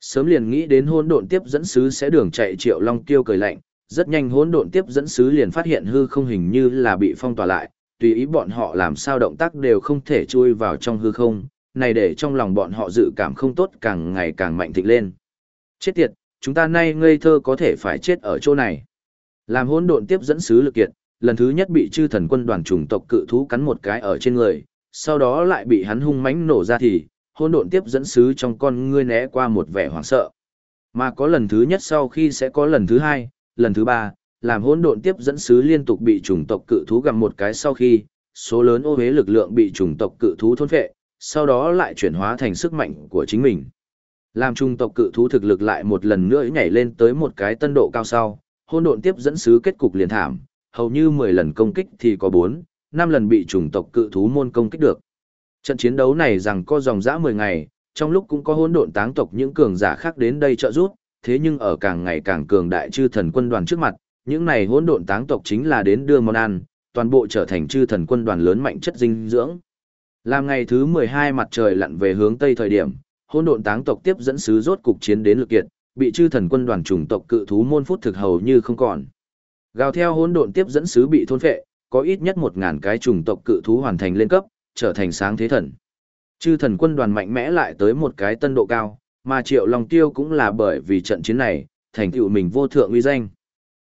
Sớm liền nghĩ đến hỗn độn tiếp dẫn sứ sẽ đường chạy Triệu Long Tiêu cười lạnh, rất nhanh hỗn độn tiếp dẫn sứ liền phát hiện hư không hình như là bị phong tỏa lại, tùy ý bọn họ làm sao động tác đều không thể chui vào trong hư không, này để trong lòng bọn họ dự cảm không tốt càng ngày càng mạnh thịnh lên. Chết tiệt, chúng ta nay ngây thơ có thể phải chết ở chỗ này. Làm hỗn độn tiếp dẫn sứ lực kiệt, lần thứ nhất bị chư thần quân đoàn chủng tộc cự thú cắn một cái ở trên người, sau đó lại bị hắn hung mãnh nổ ra thì, hỗn độn tiếp dẫn sứ trong con ngươi né qua một vẻ hoảng sợ. Mà có lần thứ nhất sau khi sẽ có lần thứ hai, lần thứ ba, làm hỗn độn tiếp dẫn sứ liên tục bị chủng tộc cự thú gặm một cái sau khi, số lớn ô hế lực lượng bị chủng tộc cự thú thôn phệ, sau đó lại chuyển hóa thành sức mạnh của chính mình. Làm chủng tộc cự thú thực lực lại một lần nữa nhảy lên tới một cái tân độ cao sau, hỗn độn tiếp dẫn sứ kết cục liền thảm, hầu như 10 lần công kích thì có 4, 5 lần bị chủng tộc cự thú môn công kích được. Trận chiến đấu này rằng có dòng dã 10 ngày, trong lúc cũng có hỗn độn táng tộc những cường giả khác đến đây trợ giúp, thế nhưng ở càng ngày càng cường đại chư thần quân đoàn trước mặt, những này hỗn độn táng tộc chính là đến đưa món ăn, toàn bộ trở thành chư thần quân đoàn lớn mạnh chất dinh dưỡng. Làm ngày thứ 12 mặt trời lặn về hướng tây thời điểm, hỗn độn táng tộc tiếp dẫn sứ rốt cục chiến đến lực kiệt, bị chư thần quân đoàn chủng tộc cự thú môn phút thực hầu như không còn. Gào theo hỗn độn tiếp dẫn sứ bị thôn phệ, có ít nhất 1000 cái chủng tộc cự thú hoàn thành lên cấp, trở thành sáng thế thần. Chư thần quân đoàn mạnh mẽ lại tới một cái tân độ cao, mà Triệu Long Tiêu cũng là bởi vì trận chiến này, thành tựu mình vô thượng uy danh.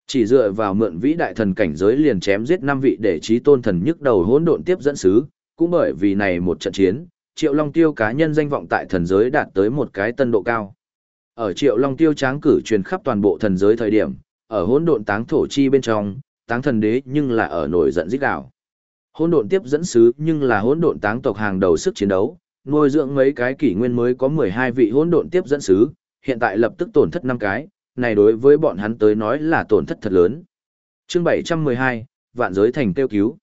Chỉ dựa vào mượn vĩ đại thần cảnh giới liền chém giết năm vị để trí tôn thần nhức đầu hỗn độn tiếp dẫn sứ, cũng bởi vì này một trận chiến, Triệu Long Tiêu cá nhân danh vọng tại thần giới đạt tới một cái tân độ cao. Ở Triệu Long Tiêu tráng cử truyền khắp toàn bộ thần giới thời điểm, ở hỗn độn táng thổ chi bên trong, táng thần đế nhưng là ở nổi giận rít đảo. Hỗn độn tiếp dẫn sứ nhưng là hỗn độn táng tộc hàng đầu sức chiến đấu, nuôi dưỡng mấy cái kỷ nguyên mới có 12 vị hỗn độn tiếp dẫn sứ, hiện tại lập tức tổn thất 5 cái, này đối với bọn hắn tới nói là tổn thất thật lớn. Chương 712, vạn giới thành tiêu cứu.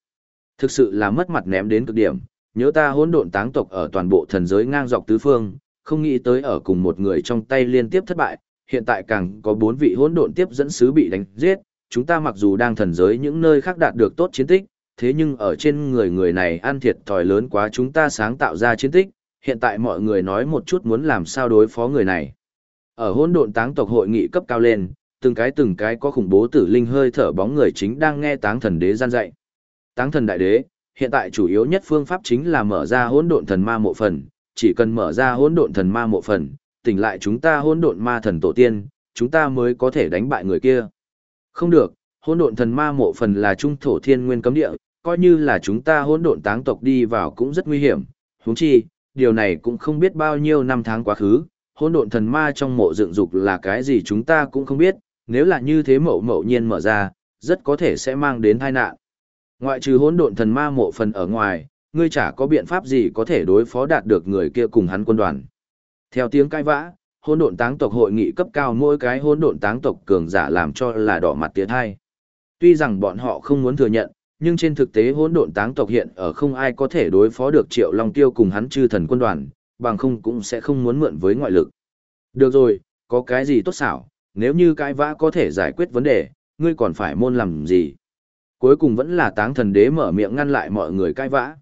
Thực sự là mất mặt ném đến cực điểm, nhớ ta hỗn độn táng tộc ở toàn bộ thần giới ngang dọc tứ phương, không nghĩ tới ở cùng một người trong tay liên tiếp thất bại, hiện tại càng có bốn vị hỗn độn tiếp dẫn sứ bị đánh giết, chúng ta mặc dù đang thần giới những nơi khác đạt được tốt chiến tích, thế nhưng ở trên người người này ăn thiệt thòi lớn quá chúng ta sáng tạo ra chiến tích, hiện tại mọi người nói một chút muốn làm sao đối phó người này. Ở hỗn độn táng tộc hội nghị cấp cao lên, từng cái từng cái có khủng bố tử linh hơi thở bóng người chính đang nghe táng thần đế gian dạy. Táng thần đại đế, hiện tại chủ yếu nhất phương pháp chính là mở ra hỗn độn thần ma mộ phần, chỉ cần mở ra hỗn độn thần ma mộ phần, tỉnh lại chúng ta hỗn độn ma thần tổ tiên, chúng ta mới có thể đánh bại người kia. Không được, hỗn độn thần ma mộ phần là trung thổ thiên nguyên cấm địa, coi như là chúng ta hỗn độn táng tộc đi vào cũng rất nguy hiểm. Huống chi, điều này cũng không biết bao nhiêu năm tháng quá khứ, hỗn độn thần ma trong mộ dựng dục là cái gì chúng ta cũng không biết, nếu là như thế mậu mậu nhiên mở ra, rất có thể sẽ mang đến tai nạn. Ngoại trừ hỗn độn thần ma mộ phần ở ngoài, ngươi chả có biện pháp gì có thể đối phó đạt được người kia cùng hắn quân đoàn. Theo tiếng cai vã, hỗn độn táng tộc hội nghị cấp cao mỗi cái hỗn độn táng tộc cường giả làm cho là đỏ mặt tiến hai. Tuy rằng bọn họ không muốn thừa nhận, nhưng trên thực tế hỗn độn táng tộc hiện ở không ai có thể đối phó được Triệu Long Tiêu cùng hắn chư thần quân đoàn, bằng không cũng sẽ không muốn mượn với ngoại lực. Được rồi, có cái gì tốt xảo, nếu như cãi vã có thể giải quyết vấn đề, ngươi còn phải môn làm gì? Cuối cùng vẫn là táng thần đế mở miệng ngăn lại mọi người cãi vã.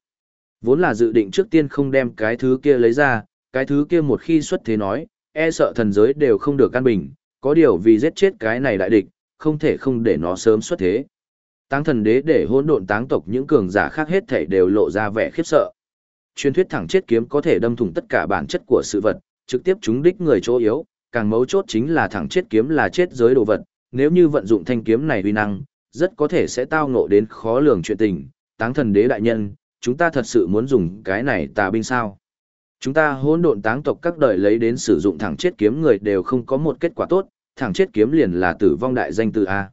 Vốn là dự định trước tiên không đem cái thứ kia lấy ra, cái thứ kia một khi xuất thế nói, e sợ thần giới đều không được căn bình, có điều vì giết chết cái này đại địch, không thể không để nó sớm xuất thế. Táng thần đế để hỗn độn táng tộc những cường giả khác hết thảy đều lộ ra vẻ khiếp sợ. Truyền thuyết thẳng chết kiếm có thể đâm thủng tất cả bản chất của sự vật, trực tiếp trúng đích người chỗ yếu, càng mấu chốt chính là thẳng chết kiếm là chết giới đồ vật, nếu như vận dụng thanh kiếm này uy năng, rất có thể sẽ tao ngộ đến khó lường chuyện tình. Táng thần đế đại nhân, chúng ta thật sự muốn dùng cái này tà binh sao? Chúng ta hỗn độn táng tộc các đời lấy đến sử dụng thẳng chết kiếm người đều không có một kết quả tốt, thẳng chết kiếm liền là tử vong đại danh từ A.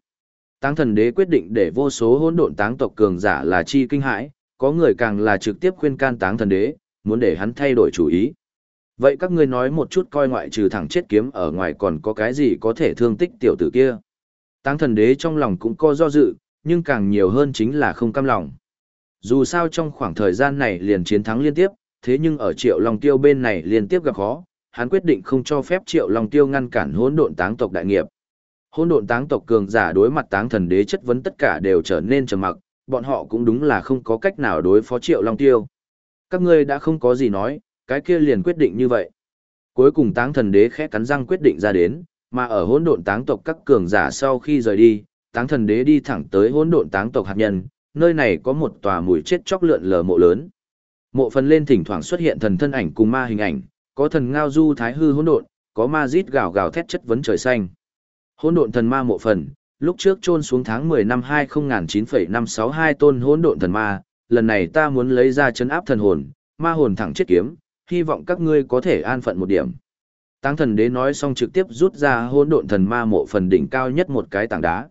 Táng thần đế quyết định để vô số hỗn độn táng tộc cường giả là chi kinh hãi, có người càng là trực tiếp khuyên can táng thần đế, muốn để hắn thay đổi chủ ý. Vậy các ngươi nói một chút coi ngoại trừ thẳng chết kiếm ở ngoài còn có cái gì có thể thương tích tiểu tử kia. Táng thần đế trong lòng cũng có do dự, nhưng càng nhiều hơn chính là không cam lòng. Dù sao trong khoảng thời gian này liền chiến thắng liên tiếp, thế nhưng ở Triệu Long Tiêu bên này liên tiếp gặp khó, hắn quyết định không cho phép Triệu Long Tiêu ngăn cản hỗn độn táng tộc đại nghiệp. Hỗn độn táng tộc cường giả đối mặt táng thần đế chất vấn tất cả đều trở nên trầm mặc, bọn họ cũng đúng là không có cách nào đối phó Triệu Long Tiêu. Các ngươi đã không có gì nói, cái kia liền quyết định như vậy. Cuối cùng táng thần đế khẽ cắn răng quyết định ra đến, mà ở hỗn độn táng tộc các cường giả sau khi rời đi, táng thần đế đi thẳng tới hỗn độn táng tộc hạt nhân, nơi này có một tòa mùi chết chóc lượn lờ mộ lớn. Mộ phần lên thỉnh thoảng xuất hiện thần thân ảnh cùng ma hình ảnh, có thần ngao du thái hư hỗn độn, có ma rít gào gào thét chất vấn trời xanh. Hỗn độn thần ma mộ phần, lúc trước trôn xuống tháng 10 năm 2009,562 tôn hỗn độn thần ma, lần này ta muốn lấy ra chấn áp thần hồn, ma hồn thẳng chết kiếm, hy vọng các ngươi có thể an phận một điểm. Táng thần đế nói xong trực tiếp rút ra hỗn độn thần ma mộ phần đỉnh cao nhất một cái tảng đá.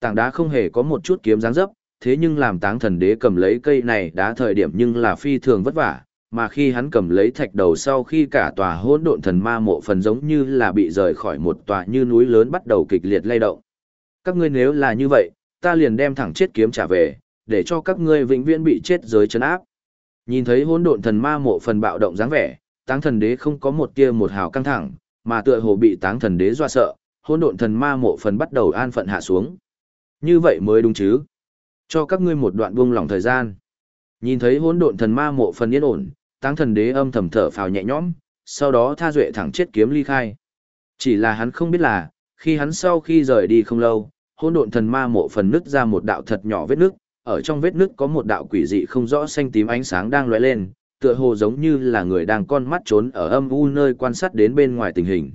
Tảng đá không hề có một chút kiếm dáng dấp, thế nhưng làm táng thần đế cầm lấy cây này đá thời điểm nhưng là phi thường vất vả, mà khi hắn cầm lấy thạch đầu sau khi cả tòa hỗn độn thần ma mộ phần giống như là bị rời khỏi một tòa như núi lớn bắt đầu kịch liệt lay động. Các ngươi nếu là như vậy, ta liền đem thẳng chết kiếm trả về, để cho các ngươi vĩnh viễn bị chết giới chấn áp. Nhìn thấy hỗn độn thần ma mộ phần bạo động dáng vẻ, táng thần đế không có một tia một hào căng thẳng, mà tựa hồ bị táng thần đế dọa sợ, hỗn độn thần ma mộ phần bắt đầu an phận hạ xuống. Như vậy mới đúng chứ? Cho các ngươi một đoạn buông lỏng thời gian. Nhìn thấy hỗn độn thần ma mộ phần yên ổn, táng thần đế âm thầm thở phào nhẹ nhõm, sau đó tha duệ thẳng chết kiếm ly khai. Chỉ là hắn không biết là, khi hắn sau khi rời đi không lâu, hỗn độn thần ma mộ phần nứt ra một đạo thật nhỏ vết nước, ở trong vết nước có một đạo quỷ dị không rõ xanh tím ánh sáng đang lóe lên, tựa hồ giống như là người đang con mắt trốn ở âm u nơi quan sát đến bên ngoài tình hình.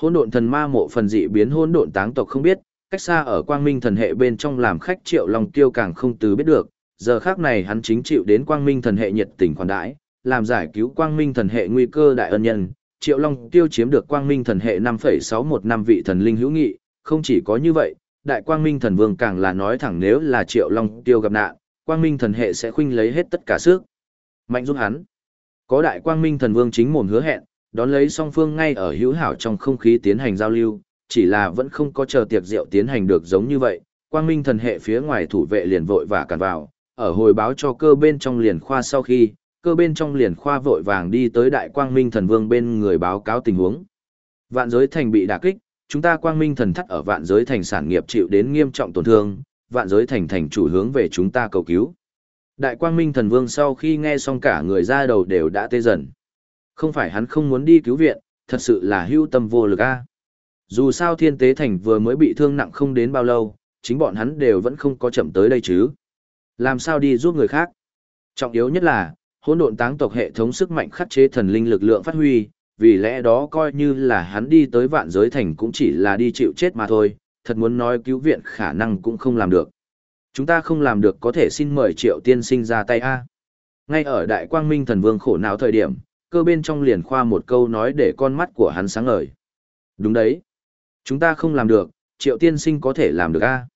Hỗn độn thần ma mộ phần dị biến hỗn độn táng tộc không biết, cách xa ở quang minh thần hệ bên trong làm khách triệu long tiêu càng không từ biết được, giờ khác này hắn chính chịu đến quang minh thần hệ nhiệt tình khoản đãi, làm giải cứu quang minh thần hệ nguy cơ đại ân nhân. Triệu Long tiêu chiếm được quang minh thần hệ 5,615 vị thần linh hữu nghị, không chỉ có như vậy, đại quang minh thần vương càng là nói thẳng nếu là Triệu Long tiêu gặp nạn, quang minh thần hệ sẽ khuynh lấy hết tất cả sức. Mạnh giúp hắn. Có đại quang minh thần vương chính mồm hứa hẹn, đón lấy song phương ngay ở hữu hảo trong không khí tiến hành giao lưu, chỉ là vẫn không có chờ tiệc rượu tiến hành được giống như vậy, quang minh thần hệ phía ngoài thủ vệ liền vội và cản vào, ở hồi báo cho cơ bên trong liền khoa sau khi, cơ bên trong liền khoa vội vàng đi tới đại quang minh thần vương bên người báo cáo tình huống. Vạn giới thành bị đả kích, chúng ta quang minh thần thắt ở vạn giới thành sản nghiệp chịu đến nghiêm trọng tổn thương, vạn giới thành thành chủ hướng về chúng ta cầu cứu. Đại quang minh thần vương sau khi nghe xong cả người ra đầu đều đã tê dần. Không phải hắn không muốn đi cứu viện, thật sự là hưu tâm vô lực a. Dù sao thiên tế thành vừa mới bị thương nặng không đến bao lâu, chính bọn hắn đều vẫn không có chậm tới đây chứ. Làm sao đi giúp người khác? Trọng yếu nhất là, hỗn độn táng tộc hệ thống sức mạnh khắc chế thần linh lực lượng phát huy, vì lẽ đó coi như là hắn đi tới vạn giới thành cũng chỉ là đi chịu chết mà thôi, thật muốn nói cứu viện khả năng cũng không làm được. Chúng ta không làm được có thể xin mời triệu tiên sinh ra tay A. Ngay ở đại quang minh thần vương khổ não thời điểm, cơ bên trong liền khoa một câu nói để con mắt của hắn sáng ngời. Đúng đấy. Chúng ta không làm được, triệu tiên sinh có thể làm được A.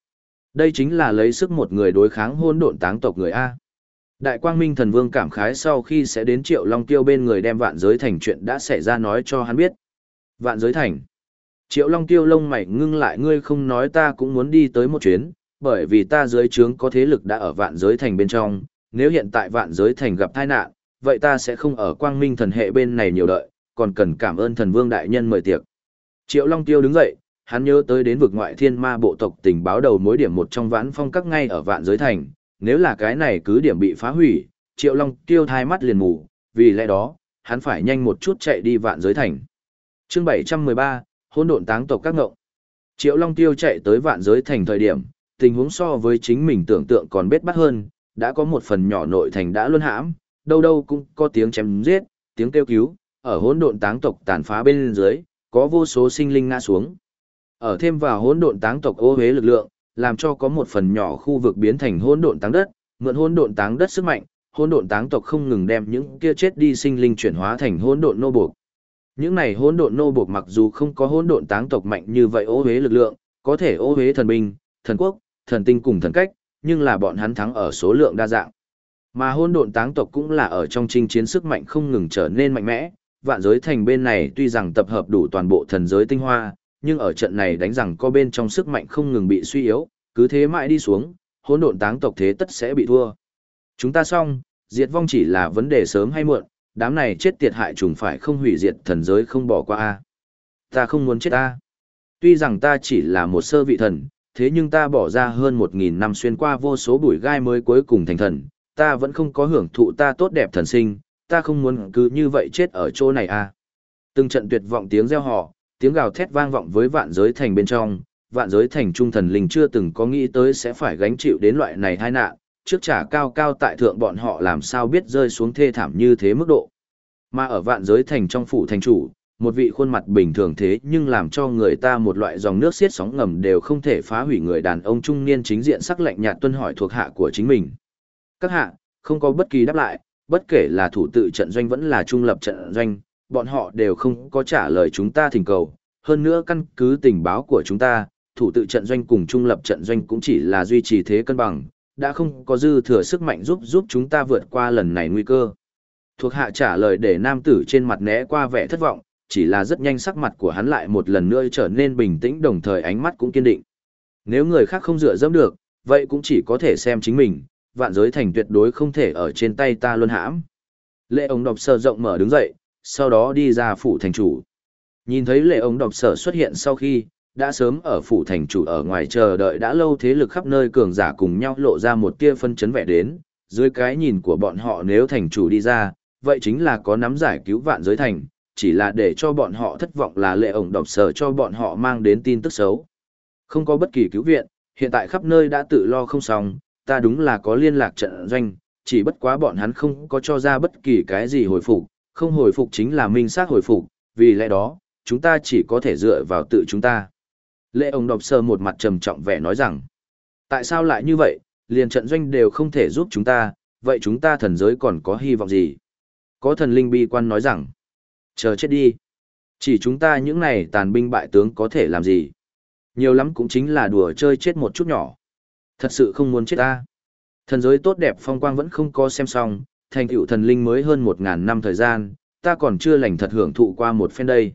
Đây chính là lấy sức một người đối kháng hôn độn táng tộc người A. Đại quang minh thần vương cảm khái sau khi sẽ đến triệu long tiêu bên người đem vạn giới thành chuyện đã xảy ra nói cho hắn biết. Vạn giới thành. Triệu long tiêu lông mày ngưng lại ngươi không nói ta cũng muốn đi tới một chuyến, bởi vì ta dưới trướng có thế lực đã ở vạn giới thành bên trong, nếu hiện tại vạn giới thành gặp tai nạn, vậy ta sẽ không ở quang minh thần hệ bên này nhiều đợi, còn cần cảm ơn thần vương đại nhân mời tiệc. Triệu Long Tiêu đứng dậy, hắn nhớ tới đến vực ngoại thiên ma bộ tộc tình báo đầu mối điểm một trong vãn phong các ngay ở vạn giới thành, nếu là cái này cứ điểm bị phá hủy, Triệu Long Tiêu thai mắt liền mù, vì lẽ đó, hắn phải nhanh một chút chạy đi vạn giới thành. Chương 713, hỗn độn táng tộc các ngộng. Triệu Long Tiêu chạy tới vạn giới thành thời điểm, tình huống so với chính mình tưởng tượng còn bết bát hơn, đã có một phần nhỏ nội thành đã luân hãm, đâu đâu cũng có tiếng chém giết, tiếng kêu cứu, ở hỗn độn táng tộc tàn phá bên dưới, có vô số sinh linh ngã xuống. Ở thêm vào hỗn độn táng tộc ô hế lực lượng, làm cho có một phần nhỏ khu vực biến thành hỗn độn táng đất, mượn hỗn độn táng đất sức mạnh, hỗn độn táng tộc không ngừng đem những kia chết đi sinh linh chuyển hóa thành hỗn độn nô buộc. Những này hỗn độn nô buộc mặc dù không có hỗn độn táng tộc mạnh như vậy ô hế lực lượng, có thể ô hế thần binh, thần quốc, thần tinh cùng thần cách, nhưng là bọn hắn thắng ở số lượng đa dạng. Mà hỗn độn táng tộc cũng là ở trong chinh chiến sức mạnh không ngừng trở nên mạnh mẽ, vạn giới thành bên này tuy rằng tập hợp đủ toàn bộ thần giới tinh hoa, nhưng ở trận này đánh rằng có bên trong sức mạnh không ngừng bị suy yếu, cứ thế mãi đi xuống, hỗn độn táng tộc thế tất sẽ bị thua. Chúng ta xong, diệt vong chỉ là vấn đề sớm hay muộn, đám này chết tiệt hại trùng phải không hủy diệt thần giới không bỏ qua a. Ta không muốn chết a Tuy rằng ta chỉ là một sơ vị thần, thế nhưng ta bỏ ra hơn một nghìn năm xuyên qua vô số bụi gai mới cuối cùng thành thần, ta vẫn không có hưởng thụ ta tốt đẹp thần sinh, ta không muốn cứ như vậy chết ở chỗ này à. Từng trận tuyệt vọng tiếng reo hò, tiếng gào thét vang vọng với vạn giới thành bên trong, vạn giới thành trung thần linh chưa từng có nghĩ tới sẽ phải gánh chịu đến loại này tai nạn, trước trả cao cao tại thượng bọn họ làm sao biết rơi xuống thê thảm như thế mức độ. Mà ở vạn giới thành trong phủ thành chủ, một vị khuôn mặt bình thường thế nhưng làm cho người ta một loại dòng nước xiết sóng ngầm đều không thể phá hủy người đàn ông trung niên chính diện sắc lạnh nhạt tuân hỏi thuộc hạ của chính mình. Các hạ, không có bất kỳ đáp lại, bất kể là thủ tự trận doanh vẫn là trung lập trận doanh, bọn họ đều không có trả lời chúng ta thỉnh cầu. Hơn nữa căn cứ tình báo của chúng ta, thủ tự trận doanh cùng trung lập trận doanh cũng chỉ là duy trì thế cân bằng, đã không có dư thừa sức mạnh giúp giúp chúng ta vượt qua lần này nguy cơ. Thuộc hạ trả lời để nam tử trên mặt né qua vẻ thất vọng, chỉ là rất nhanh sắc mặt của hắn lại một lần nữa trở nên bình tĩnh đồng thời ánh mắt cũng kiên định. Nếu người khác không dựa dẫm được, vậy cũng chỉ có thể xem chính mình, vạn giới thành tuyệt đối không thể ở trên tay ta luôn hãm. Lệ ống độc sờ rộng mở đứng dậy, sau đó đi ra phủ thành chủ. Nhìn thấy lệ ống độc sở xuất hiện sau khi, đã sớm ở phủ thành chủ ở ngoài chờ đợi đã lâu thế lực khắp nơi cường giả cùng nhau lộ ra một tia phân chấn vẻ đến, dưới cái nhìn của bọn họ nếu thành chủ đi ra, vậy chính là có nắm giải cứu vạn giới thành, chỉ là để cho bọn họ thất vọng là lệ ổng độc sở cho bọn họ mang đến tin tức xấu. Không có bất kỳ cứu viện, hiện tại khắp nơi đã tự lo không xong, ta đúng là có liên lạc trận doanh, chỉ bất quá bọn hắn không có cho ra bất kỳ cái gì hồi phục, không hồi phục chính là minh xác hồi phục, vì lẽ đó, chúng ta chỉ có thể dựa vào tự chúng ta. Lệ Ông đọc sơ một mặt trầm trọng vẻ nói rằng, tại sao lại như vậy, liền trận doanh đều không thể giúp chúng ta, vậy chúng ta thần giới còn có hy vọng gì? Có thần linh bi quan nói rằng, chờ chết đi. Chỉ chúng ta những này tàn binh bại tướng có thể làm gì? Nhiều lắm cũng chính là đùa chơi chết một chút nhỏ. Thật sự không muốn chết ta. Thần giới tốt đẹp phong quang vẫn không có xem xong, thành tựu thần linh mới hơn một ngàn năm thời gian, ta còn chưa lành thật hưởng thụ qua một phen đây.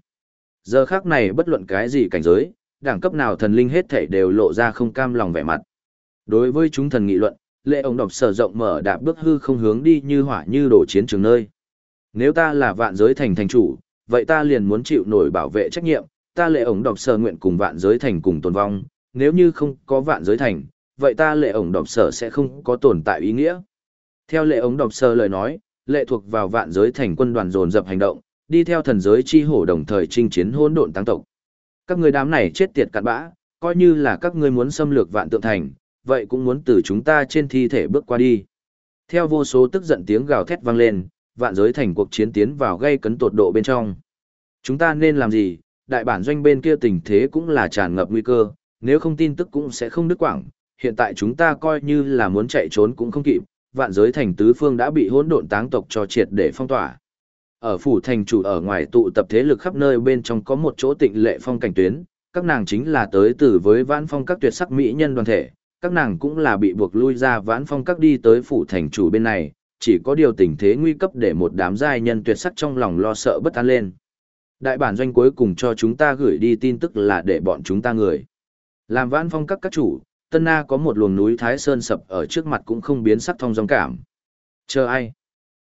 Giờ khác này bất luận cái gì cảnh giới, đẳng cấp nào thần linh hết thể đều lộ ra không cam lòng vẻ mặt. Đối với chúng thần nghị luận, lệ ông độc sở rộng mở đạp bước hư không hướng đi như hỏa như đổ chiến trường nơi. Nếu ta là vạn giới thành thành chủ, vậy ta liền muốn chịu nổi bảo vệ trách nhiệm, ta lệ ổng độc sở nguyện cùng vạn giới thành cùng tồn vong, nếu như không có vạn giới thành, vậy ta lệ ổng độc sở sẽ không có tồn tại ý nghĩa. Theo lệ ống đọc sơ lời nói, lệ thuộc vào vạn giới thành quân đoàn dồn dập hành động, đi theo thần giới chi hổ đồng thời chinh chiến hỗn độn tăng tộc. Các người đám này chết tiệt cặn bã, coi như là các ngươi muốn xâm lược vạn tượng thành, vậy cũng muốn từ chúng ta trên thi thể bước qua đi. Theo vô số tức giận tiếng gào thét vang lên, vạn giới thành cuộc chiến tiến vào gây cấn tột độ bên trong. Chúng ta nên làm gì? Đại bản doanh bên kia tình thế cũng là tràn ngập nguy cơ, nếu không tin tức cũng sẽ không đứt quảng. Hiện tại chúng ta coi như là muốn chạy trốn cũng không kịp, vạn giới thành tứ phương đã bị hỗn độn táng tộc cho triệt để phong tỏa. Ở phủ thành chủ ở ngoài tụ tập thế lực khắp nơi bên trong có một chỗ tịnh lệ phong cảnh tuyến, các nàng chính là tới từ với vãn phong các tuyệt sắc mỹ nhân đoàn thể, các nàng cũng là bị buộc lui ra vãn phong các đi tới phủ thành chủ bên này, chỉ có điều tình thế nguy cấp để một đám giai nhân tuyệt sắc trong lòng lo sợ bất an lên. Đại bản doanh cuối cùng cho chúng ta gửi đi tin tức là để bọn chúng ta người. Làm vãn phong các các chủ, Tân Na có một luồng núi Thái Sơn sập ở trước mặt cũng không biến sắc thông dòng cảm. Chờ ai?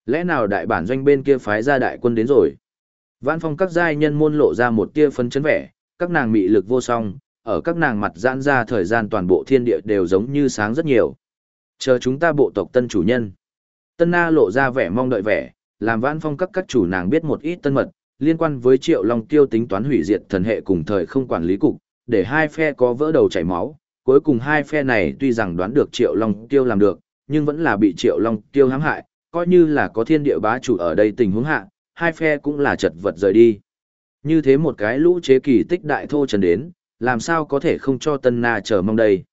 Lẽ nào đại bản doanh bên kia phái ra đại quân đến rồi? Vãn phong các giai nhân môn lộ ra một tia phấn chấn vẻ, các nàng mị lực vô song, ở các nàng mặt giãn ra thời gian toàn bộ thiên địa đều giống như sáng rất nhiều. Chờ chúng ta bộ tộc tân chủ nhân. Tân Na lộ ra vẻ mong đợi vẻ, làm vãn phong các các chủ nàng biết một ít tân mật, liên quan với triệu long tiêu tính toán hủy diệt thần hệ cùng thời không quản lý cục, để hai phe có vỡ đầu chảy máu. Cuối cùng hai phe này tuy rằng đoán được triệu long tiêu làm được, nhưng vẫn là bị triệu long tiêu hãm hại, coi như là có thiên địa bá chủ ở đây tình huống hạ, hai phe cũng là chật vật rời đi. Như thế một cái lũ chế kỳ tích đại thô trần đến, làm sao có thể không cho Tân Na chờ mong đây?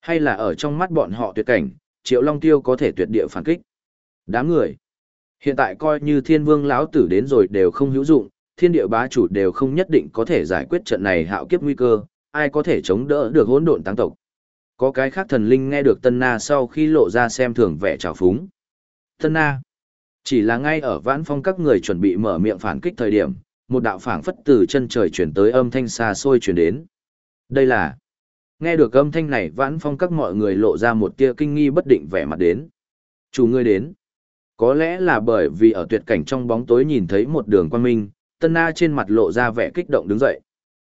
Hay là ở trong mắt bọn họ tuyệt cảnh, Triệu Long Tiêu có thể tuyệt địa phản kích? Đám người. Hiện tại coi như thiên vương lão tử đến rồi đều không hữu dụng, thiên địa bá chủ đều không nhất định có thể giải quyết trận này hạo kiếp nguy cơ, ai có thể chống đỡ được hỗn độn tăng tộc. Có cái khác thần linh nghe được Tân Na sau khi lộ ra xem thường vẻ trào phúng. Tân Na. Chỉ là ngay ở vãn phong các người chuẩn bị mở miệng phản kích thời điểm, một đạo phảng phất từ chân trời chuyển tới âm thanh xa xôi chuyển đến. Đây là... Nghe được âm thanh này vãn phong các mọi người lộ ra một tia kinh nghi bất định vẻ mặt đến. Chủ ngươi đến. Có lẽ là bởi vì ở tuyệt cảnh trong bóng tối nhìn thấy một đường quan minh, tân na trên mặt lộ ra vẻ kích động đứng dậy.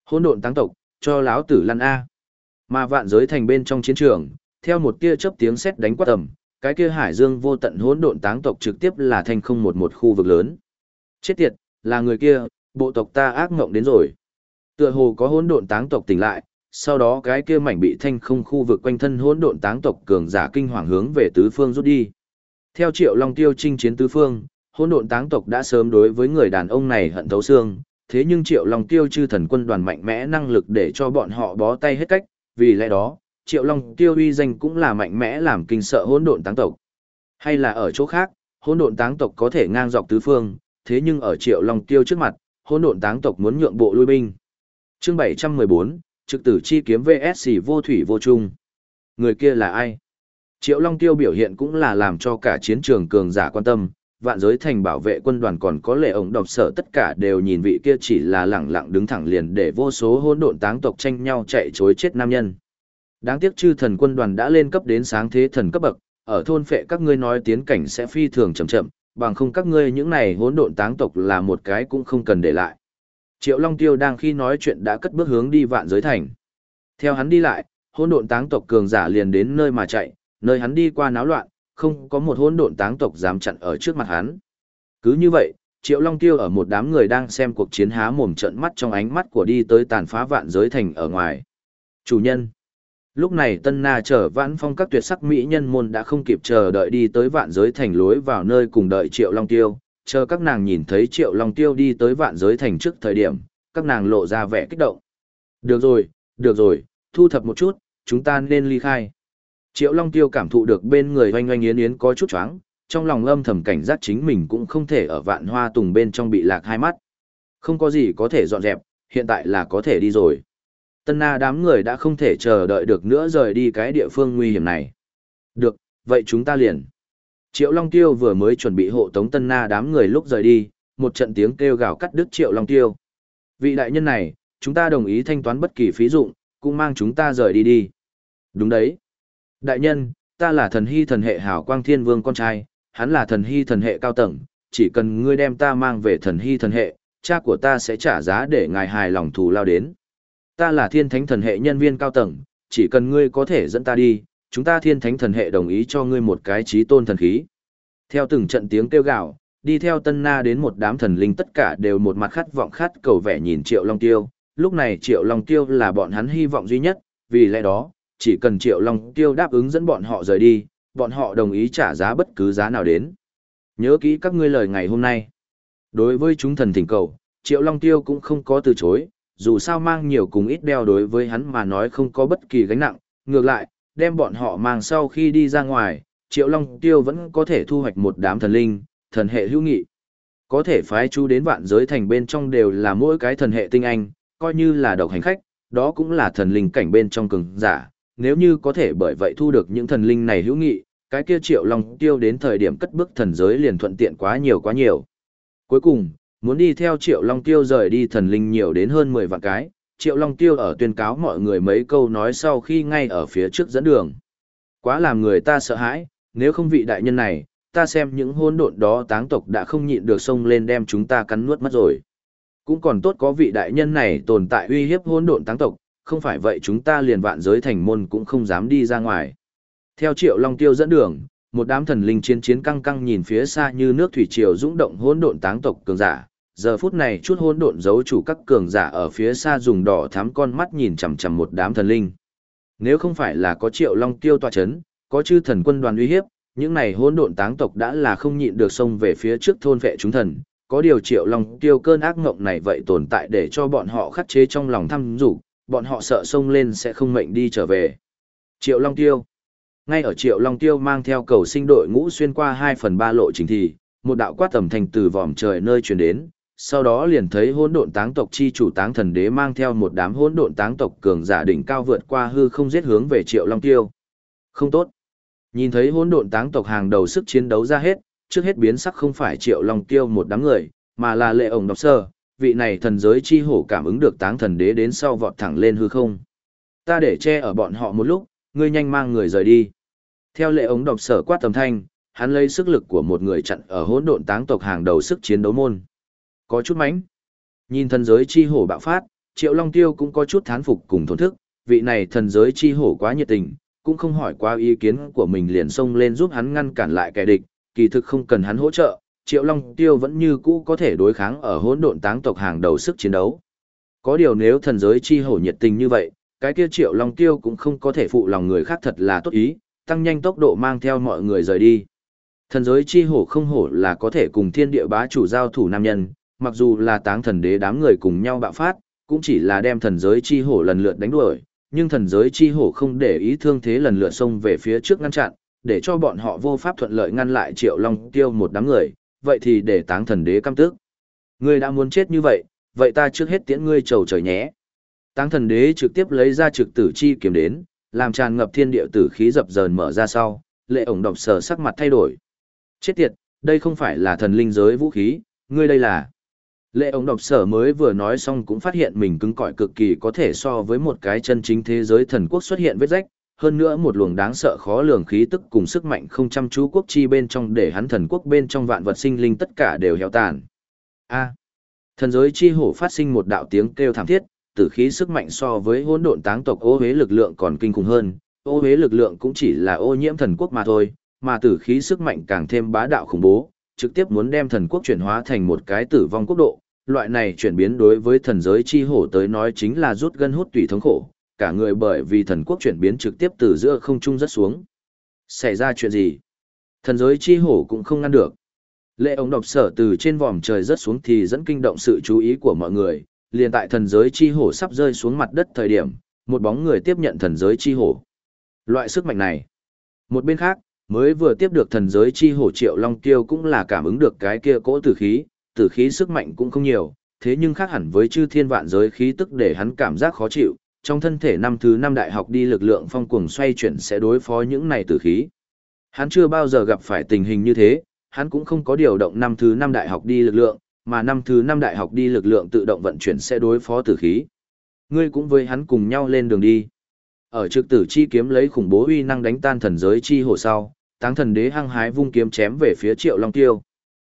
hỗn độn tăng tộc, cho láo tử lăn A. Mà vạn giới thành bên trong chiến trường, theo một tia chớp tiếng sét đánh quát tầm, cái kia hải dương vô tận hỗn độn táng tộc trực tiếp là thành không một một khu vực lớn. Chết tiệt, là người kia, bộ tộc ta ác ngộng đến rồi. Tựa hồ có hỗn độn táng tộc tỉnh lại, sau đó cái kia mảnh bị thanh không khu vực quanh thân hỗn độn táng tộc cường giả kinh hoàng hướng về tứ phương rút đi. Theo Triệu Long Tiêu chinh chiến tứ phương, hỗn độn táng tộc đã sớm đối với người đàn ông này hận thấu xương, thế nhưng Triệu Long Tiêu chư thần quân đoàn mạnh mẽ năng lực để cho bọn họ bó tay hết cách, vì lẽ đó, Triệu Long Tiêu uy danh cũng là mạnh mẽ làm kinh sợ hỗn độn táng tộc. Hay là ở chỗ khác, hỗn độn táng tộc có thể ngang dọc tứ phương, thế nhưng ở Triệu Long Tiêu trước mặt, hỗn độn táng tộc muốn nhượng bộ lui binh. Chương 714, trực tử chi kiếm VS vô thủy vô trung. Người kia là ai? Triệu Long Tiêu biểu hiện cũng là làm cho cả chiến trường cường giả quan tâm, vạn giới thành bảo vệ quân đoàn còn có lệ ổng độc sở tất cả đều nhìn vị kia chỉ là lẳng lặng đứng thẳng liền để vô số hỗn độn táng tộc tranh nhau chạy chối chết nam nhân. Đáng tiếc chư thần quân đoàn đã lên cấp đến sáng thế thần cấp bậc, ở thôn phệ các ngươi nói tiến cảnh sẽ phi thường chậm chậm, bằng không các ngươi những này hỗn độn táng tộc là một cái cũng không cần để lại. Triệu Long Tiêu đang khi nói chuyện đã cất bước hướng đi vạn giới thành. Theo hắn đi lại, hỗn độn táng tộc cường giả liền đến nơi mà chạy, nơi hắn đi qua náo loạn, không có một hỗn độn táng tộc dám chặn ở trước mặt hắn. Cứ như vậy, Triệu Long Tiêu ở một đám người đang xem cuộc chiến há mồm trợn mắt trong ánh mắt của đi tới tàn phá vạn giới thành ở ngoài. Chủ nhân. Lúc này Tân Na chờ vãn phong các tuyệt sắc mỹ nhân môn đã không kịp chờ đợi đi tới vạn giới thành lối vào nơi cùng đợi Triệu Long Tiêu, chờ các nàng nhìn thấy Triệu Long Tiêu đi tới vạn giới thành trước thời điểm, các nàng lộ ra vẻ kích động. Được rồi, được rồi, thu thập một chút, chúng ta nên ly khai. Triệu Long Tiêu cảm thụ được bên người oanh oanh yến yến có chút choáng, trong lòng âm thầm cảnh giác chính mình cũng không thể ở vạn hoa tùng bên trong bị lạc hai mắt. Không có gì có thể dọn dẹp, hiện tại là có thể đi rồi. Tân Na đám người đã không thể chờ đợi được nữa rời đi cái địa phương nguy hiểm này. Được, vậy chúng ta liền. Triệu Long Tiêu vừa mới chuẩn bị hộ tống Tân Na đám người lúc rời đi, một trận tiếng kêu gào cắt đứt Triệu Long Tiêu. Vị đại nhân này, chúng ta đồng ý thanh toán bất kỳ phí dụng, cũng mang chúng ta rời đi đi. Đúng đấy. Đại nhân, ta là thần hy thần hệ hảo quang thiên vương con trai, hắn là thần hy thần hệ cao tầng, chỉ cần ngươi đem ta mang về thần hy thần hệ, cha của ta sẽ trả giá để ngài hài lòng thù lao đến. Ta là thiên thánh thần hệ nhân viên cao tầng, chỉ cần ngươi có thể dẫn ta đi, chúng ta thiên thánh thần hệ đồng ý cho ngươi một cái trí tôn thần khí. Theo từng trận tiếng kêu gào, đi theo tân na đến một đám thần linh tất cả đều một mặt khát vọng khát cầu vẻ nhìn triệu long tiêu. Lúc này triệu long tiêu là bọn hắn hy vọng duy nhất, vì lẽ đó, chỉ cần triệu long tiêu đáp ứng dẫn bọn họ rời đi, bọn họ đồng ý trả giá bất cứ giá nào đến. Nhớ kỹ các ngươi lời ngày hôm nay. Đối với chúng thần thỉnh cầu, triệu long tiêu cũng không có từ chối, dù sao mang nhiều cùng ít đeo đối với hắn mà nói không có bất kỳ gánh nặng, ngược lại, đem bọn họ mang sau khi đi ra ngoài, Triệu Long Tiêu vẫn có thể thu hoạch một đám thần linh, thần hệ hữu nghị. Có thể phái chú đến vạn giới thành bên trong đều là mỗi cái thần hệ tinh anh, coi như là độc hành khách, đó cũng là thần linh cảnh bên trong cường giả. Nếu như có thể bởi vậy thu được những thần linh này hữu nghị, cái kia Triệu Long Tiêu đến thời điểm cất bước thần giới liền thuận tiện quá nhiều quá nhiều. Cuối cùng, muốn đi theo Triệu Long Tiêu rời đi thần linh nhiều đến hơn 10 vạn cái, Triệu Long Tiêu ở tuyên cáo mọi người mấy câu nói sau khi ngay ở phía trước dẫn đường. Quá làm người ta sợ hãi, nếu không vị đại nhân này, ta xem những hôn độn đó táng tộc đã không nhịn được sông lên đem chúng ta cắn nuốt mất rồi. Cũng còn tốt có vị đại nhân này tồn tại uy hiếp hôn độn táng tộc, không phải vậy chúng ta liền vạn giới thành môn cũng không dám đi ra ngoài. Theo Triệu Long Tiêu dẫn đường, một đám thần linh chiến chiến căng căng nhìn phía xa như nước thủy triều dũng động hỗn độn táng tộc cường giả, giờ phút này chút hỗn độn giấu chủ các cường giả ở phía xa dùng đỏ thắm con mắt nhìn chằm chằm một đám thần linh. Nếu không phải là có Triệu Long Tiêu tọa chấn, có chư thần quân đoàn uy hiếp, những này hỗn độn táng tộc đã là không nhịn được xông về phía trước thôn vệ chúng thần, có điều Triệu Long Tiêu cơn ác ngộng này vậy tồn tại để cho bọn họ khắc chế trong lòng thăm dục, bọn họ sợ xông lên sẽ không mệnh đi trở về. Triệu Long Tiêu Ngay ở Triệu Long Tiêu mang theo cầu sinh đội ngũ xuyên qua 2 phần 3 lộ trình thì, một đạo quát tầm thành từ vòm trời nơi truyền đến, sau đó liền thấy hỗn độn táng tộc chi chủ táng thần đế mang theo một đám hỗn độn táng tộc cường giả đỉnh cao vượt qua hư không giết hướng về Triệu Long Tiêu. Không tốt. Nhìn thấy hỗn độn táng tộc hàng đầu sức chiến đấu ra hết, trước hết biến sắc không phải Triệu Long Tiêu một đám người, mà là lệ ổng độc sơ, vị này thần giới chi hổ cảm ứng được táng thần đế đến sau vọt thẳng lên hư không. Ta để che ở bọn họ một lúc, ngươi nhanh mang người rời đi. Theo lệ ống độc sở quát tầm thanh, hắn lấy sức lực của một người chặn ở hỗn độn táng tộc hàng đầu sức chiến đấu môn. Có chút mánh. Nhìn thần giới chi hổ bạo phát, Triệu Long Tiêu cũng có chút thán phục cùng thổn thức, vị này thần giới chi hổ quá nhiệt tình, cũng không hỏi qua ý kiến của mình liền xông lên giúp hắn ngăn cản lại kẻ địch, kỳ thực không cần hắn hỗ trợ, Triệu Long Tiêu vẫn như cũ có thể đối kháng ở hỗn độn táng tộc hàng đầu sức chiến đấu. Có điều nếu thần giới chi hổ nhiệt tình như vậy, cái kia Triệu Long Tiêu cũng không có thể phụ lòng người khác thật là tốt ý, tăng nhanh tốc độ mang theo mọi người rời đi. Thần giới chi hổ không hổ là có thể cùng thiên địa bá chủ giao thủ nam nhân, mặc dù là táng thần đế đám người cùng nhau bạo phát, cũng chỉ là đem thần giới chi hổ lần lượt đánh đuổi, nhưng thần giới chi hổ không để ý thương thế lần lượt xông về phía trước ngăn chặn, để cho bọn họ vô pháp thuận lợi ngăn lại triệu long tiêu một đám người, vậy thì để táng thần đế căm tức. Ngươi đã muốn chết như vậy, vậy ta trước hết tiễn ngươi trầu trời nhé. Táng thần đế trực tiếp lấy ra trực tử chi kiếm đến, làm tràn ngập thiên địa tử khí dập dờn mở ra sau, lệ ổng độc sở sắc mặt thay đổi. Chết tiệt, đây không phải là thần linh giới vũ khí, ngươi đây là... Lệ ổng độc sở mới vừa nói xong cũng phát hiện mình cứng cỏi cực kỳ có thể so với một cái chân chính thế giới thần quốc xuất hiện vết rách, hơn nữa một luồng đáng sợ khó lường khí tức cùng sức mạnh không chăm chú quốc chi bên trong để hắn thần quốc bên trong vạn vật sinh linh tất cả đều héo tàn. A. thần giới chi hổ phát sinh một đạo tiếng kêu thảm thiết, tử khí sức mạnh so với hỗn độn táng tộc ô hế lực lượng còn kinh khủng hơn, ô hế lực lượng cũng chỉ là ô nhiễm thần quốc mà thôi, mà tử khí sức mạnh càng thêm bá đạo khủng bố, trực tiếp muốn đem thần quốc chuyển hóa thành một cái tử vong quốc độ, loại này chuyển biến đối với thần giới chi hổ tới nói chính là rút gân hút tùy thống khổ, cả người bởi vì thần quốc chuyển biến trực tiếp từ giữa không trung rất xuống. Xảy ra chuyện gì? Thần giới chi hổ cũng không ngăn được. Lệ ống độc sở từ trên vòm trời rất xuống thì dẫn kinh động sự chú ý của mọi người, liền tại thần giới chi hổ sắp rơi xuống mặt đất thời điểm, một bóng người tiếp nhận thần giới chi hổ. Loại sức mạnh này. Một bên khác, mới vừa tiếp được thần giới chi hổ triệu long kiêu cũng là cảm ứng được cái kia cỗ tử khí, tử khí sức mạnh cũng không nhiều, thế nhưng khác hẳn với chư thiên vạn giới khí tức để hắn cảm giác khó chịu, trong thân thể năm thứ năm đại học đi lực lượng phong cuồng xoay chuyển sẽ đối phó những này tử khí. Hắn chưa bao giờ gặp phải tình hình như thế, hắn cũng không có điều động năm thứ năm đại học đi lực lượng, mà năm thứ năm đại học đi lực lượng tự động vận chuyển sẽ đối phó tử khí. Ngươi cũng với hắn cùng nhau lên đường đi. Ở trực tử chi kiếm lấy khủng bố uy năng đánh tan thần giới chi hồ sau, táng thần đế hăng hái vung kiếm chém về phía triệu long tiêu.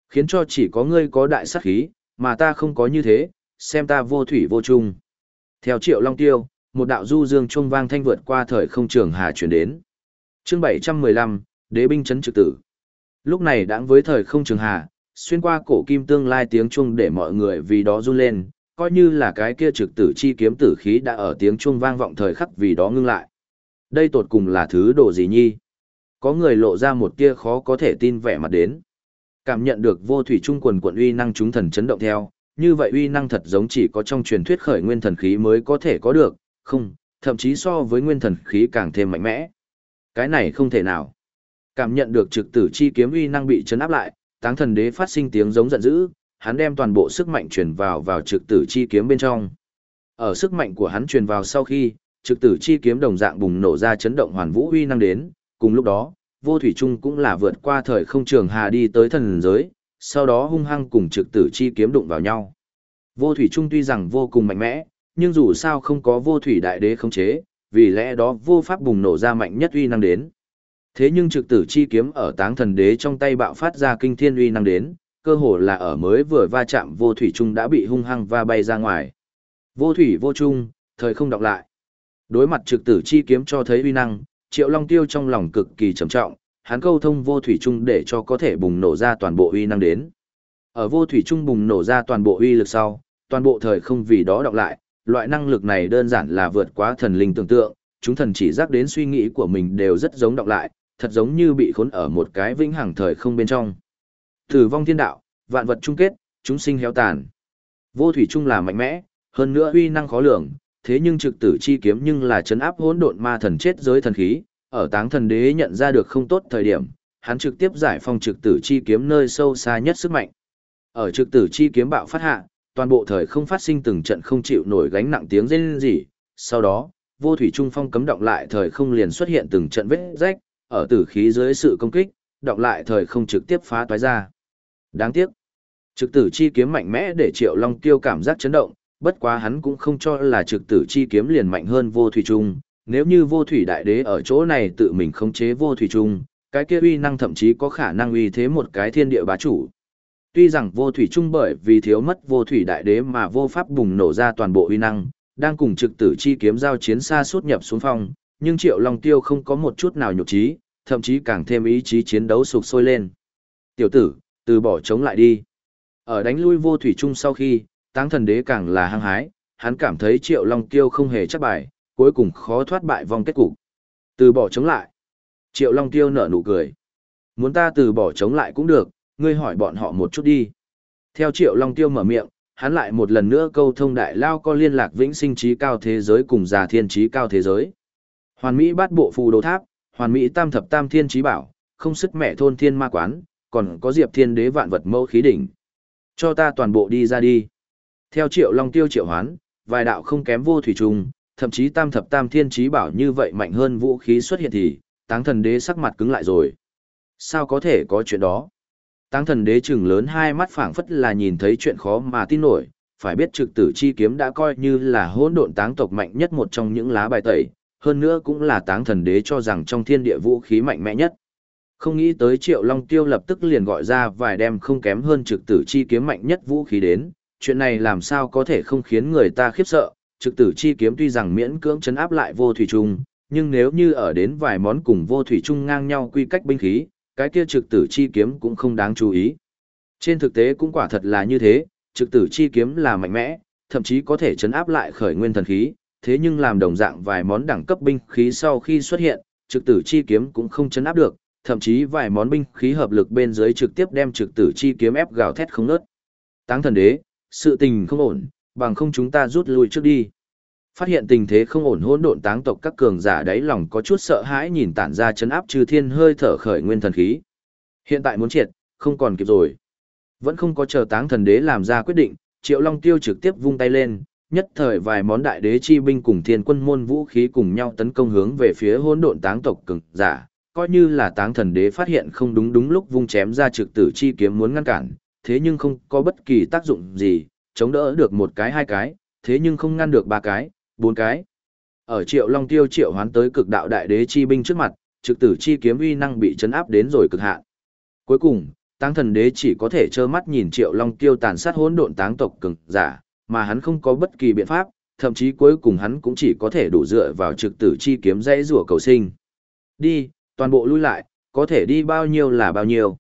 Khiến cho chỉ có ngươi có đại sát khí, mà ta không có như thế, xem ta vô thủy vô chung. Theo triệu long tiêu, một đạo du dương trung vang thanh vượt qua thời không trường hà chuyển đến. chương 715, đế binh chấn trực tử. Lúc này đáng với thời không trường hà, xuyên qua cổ kim tương lai tiếng chuông để mọi người vì đó run lên, coi như là cái kia trực tử chi kiếm tử khí đã ở tiếng chuông vang vọng thời khắc vì đó ngưng lại. Đây tột cùng là thứ đồ gì nhi? Có người lộ ra một kia khó có thể tin vẻ mặt đến. Cảm nhận được vô thủy trung quần quận uy năng chúng thần chấn động theo, như vậy uy năng thật giống chỉ có trong truyền thuyết khởi nguyên thần khí mới có thể có được, không, thậm chí so với nguyên thần khí càng thêm mạnh mẽ. Cái này không thể nào. Cảm nhận được trực tử chi kiếm uy năng bị chấn áp lại, táng thần đế phát sinh tiếng giống giận dữ, hắn đem toàn bộ sức mạnh truyền vào vào trực tử chi kiếm bên trong. Ở sức mạnh của hắn truyền vào sau khi, trực tử chi kiếm đồng dạng bùng nổ ra chấn động hoàn vũ uy năng đến, cùng lúc đó, vô thủy trung cũng là vượt qua thời không trường hà đi tới thần giới, sau đó hung hăng cùng trực tử chi kiếm đụng vào nhau. Vô thủy trung tuy rằng vô cùng mạnh mẽ, nhưng dù sao không có vô thủy đại đế khống chế, vì lẽ đó vô pháp bùng nổ ra mạnh nhất uy năng đến. Thế nhưng trực tử chi kiếm ở táng thần đế trong tay bạo phát ra kinh thiên uy năng đến, cơ hồ là ở mới vừa va chạm vô thủy trung đã bị hung hăng va bay ra ngoài. Vô thủy vô trung, thời không đọc lại. Đối mặt trực tử chi kiếm cho thấy uy năng, Triệu Long Tiêu trong lòng cực kỳ trầm trọng, hắn câu thông vô thủy trung để cho có thể bùng nổ ra toàn bộ uy năng đến. Ở vô thủy trung bùng nổ ra toàn bộ uy lực sau, toàn bộ thời không vì đó đọc lại, loại năng lực này đơn giản là vượt quá thần linh tưởng tượng, chúng thần chỉ giác đến suy nghĩ của mình đều rất giống đọc lại, thật giống như bị khốn ở một cái vĩnh hằng thời không bên trong. Tử vong thiên đạo, vạn vật chung kết, chúng sinh héo tàn. Vô thủy chung là mạnh mẽ, hơn nữa uy năng khó lường, thế nhưng trực tử chi kiếm nhưng là chấn áp hỗn độn ma thần chết giới thần khí, ở táng thần đế nhận ra được không tốt thời điểm, hắn trực tiếp giải phong trực tử chi kiếm nơi sâu xa nhất sức mạnh. Ở trực tử chi kiếm bạo phát hạ, toàn bộ thời không phát sinh từng trận không chịu nổi gánh nặng tiếng rên rỉ, sau đó, vô thủy trung phong cấm động lại thời không liền xuất hiện từng trận vết rách, ở tử khí dưới sự công kích, động lại thời không trực tiếp phá toái ra. Đáng tiếc, trực tử chi kiếm mạnh mẽ để Triệu Long Tiêu cảm giác chấn động, bất quá hắn cũng không cho là trực tử chi kiếm liền mạnh hơn vô thủy trung, nếu như vô thủy đại đế ở chỗ này tự mình khống chế vô thủy trung, cái kia uy năng thậm chí có khả năng uy thế một cái thiên địa bá chủ. Tuy rằng vô thủy trung bởi vì thiếu mất vô thủy đại đế mà vô pháp bùng nổ ra toàn bộ uy năng, đang cùng trực tử chi kiếm giao chiến xa suốt nhập xuống phong, nhưng Triệu Long Tiêu không có một chút nào nhục trí, thậm chí càng thêm ý chí chiến đấu sục sôi lên. Tiểu tử, từ bỏ chống lại đi. Ở đánh lui vô thủy trung sau khi, táng thần đế càng là hăng hái, hắn cảm thấy Triệu Long Tiêu không hề chắc bài, cuối cùng khó thoát bại vong kết cục. Từ bỏ chống lại. Triệu Long Tiêu nở nụ cười. Muốn ta từ bỏ chống lại cũng được, ngươi hỏi bọn họ một chút đi. Theo Triệu Long Tiêu mở miệng, hắn lại một lần nữa câu thông đại lao có liên lạc vĩnh sinh trí cao thế giới cùng già thiên trí cao thế giới. Hoàn Mỹ bát bộ phù đồ tháp, hoàn Mỹ tam thập tam thiên trí bảo, không sức mẹ thôn thiên ma quán, còn có diệp thiên đế vạn vật mẫu khí đỉnh. Cho ta toàn bộ đi ra đi. Theo Triệu Long Tiêu triệu hoán, vài đạo không kém vô thủy trùng, thậm chí tam thập tam thiên trí bảo như vậy mạnh hơn vũ khí xuất hiện thì, táng thần đế sắc mặt cứng lại rồi. Sao có thể có chuyện đó? Táng thần đế trừng lớn hai mắt phảng phất là nhìn thấy chuyện khó mà tin nổi, phải biết trực tử chi kiếm đã coi như là hỗn độn táng tộc mạnh nhất một trong những lá bài tẩy, hơn nữa cũng là táng thần đế cho rằng trong thiên địa vũ khí mạnh mẽ nhất. Không nghĩ tới triệu long tiêu lập tức liền gọi ra vài đem không kém hơn trực tử chi kiếm mạnh nhất vũ khí đến, chuyện này làm sao có thể không khiến người ta khiếp sợ, trực tử chi kiếm tuy rằng miễn cưỡng chấn áp lại vô thủy trung, nhưng nếu như ở đến vài món cùng vô thủy trung ngang nhau quy cách binh khí, cái kia trực tử chi kiếm cũng không đáng chú ý. Trên thực tế cũng quả thật là như thế, trực tử chi kiếm là mạnh mẽ, thậm chí có thể chấn áp lại khởi nguyên thần khí, thế nhưng làm đồng dạng vài món đẳng cấp binh khí sau khi xuất hiện, trực tử chi kiếm cũng không chấn áp được, thậm chí vài món binh khí hợp lực bên dưới trực tiếp đem trực tử chi kiếm ép gào thét không ngớt. Táng thần đế, sự tình không ổn, bằng không chúng ta rút lui trước đi. Phát hiện tình thế không ổn hỗn độn táng tộc các cường giả đáy lòng có chút sợ hãi nhìn tản ra chấn áp trừ thiên hơi thở khởi nguyên thần khí. Hiện tại muốn triệt, không còn kịp rồi. Vẫn không có chờ táng thần đế làm ra quyết định, Triệu Long Tiêu trực tiếp vung tay lên, nhất thời vài món đại đế chi binh cùng thiên quân môn vũ khí cùng nhau tấn công hướng về phía hỗn độn táng tộc cường giả, coi như là táng thần đế phát hiện không đúng đúng lúc vung chém ra trực tử chi kiếm muốn ngăn cản, thế nhưng không có bất kỳ tác dụng gì, chống đỡ được một cái hai cái, thế nhưng không ngăn được ba cái, bốn cái. Ở Triệu Long Tiêu triệu hoán tới cực đạo đại đế chi binh trước mặt, trực tử chi kiếm uy năng bị chấn áp đến rồi cực hạn. Cuối cùng, Táng Thần Đế chỉ có thể trơ mắt nhìn Triệu Long Tiêu tàn sát hỗn độn táng tộc cường giả, mà hắn không có bất kỳ biện pháp, thậm chí cuối cùng hắn cũng chỉ có thể đủ dựa vào trực tử chi kiếm dãy rủa cầu sinh. Đi, toàn bộ lui lại, có thể đi bao nhiêu là bao nhiêu.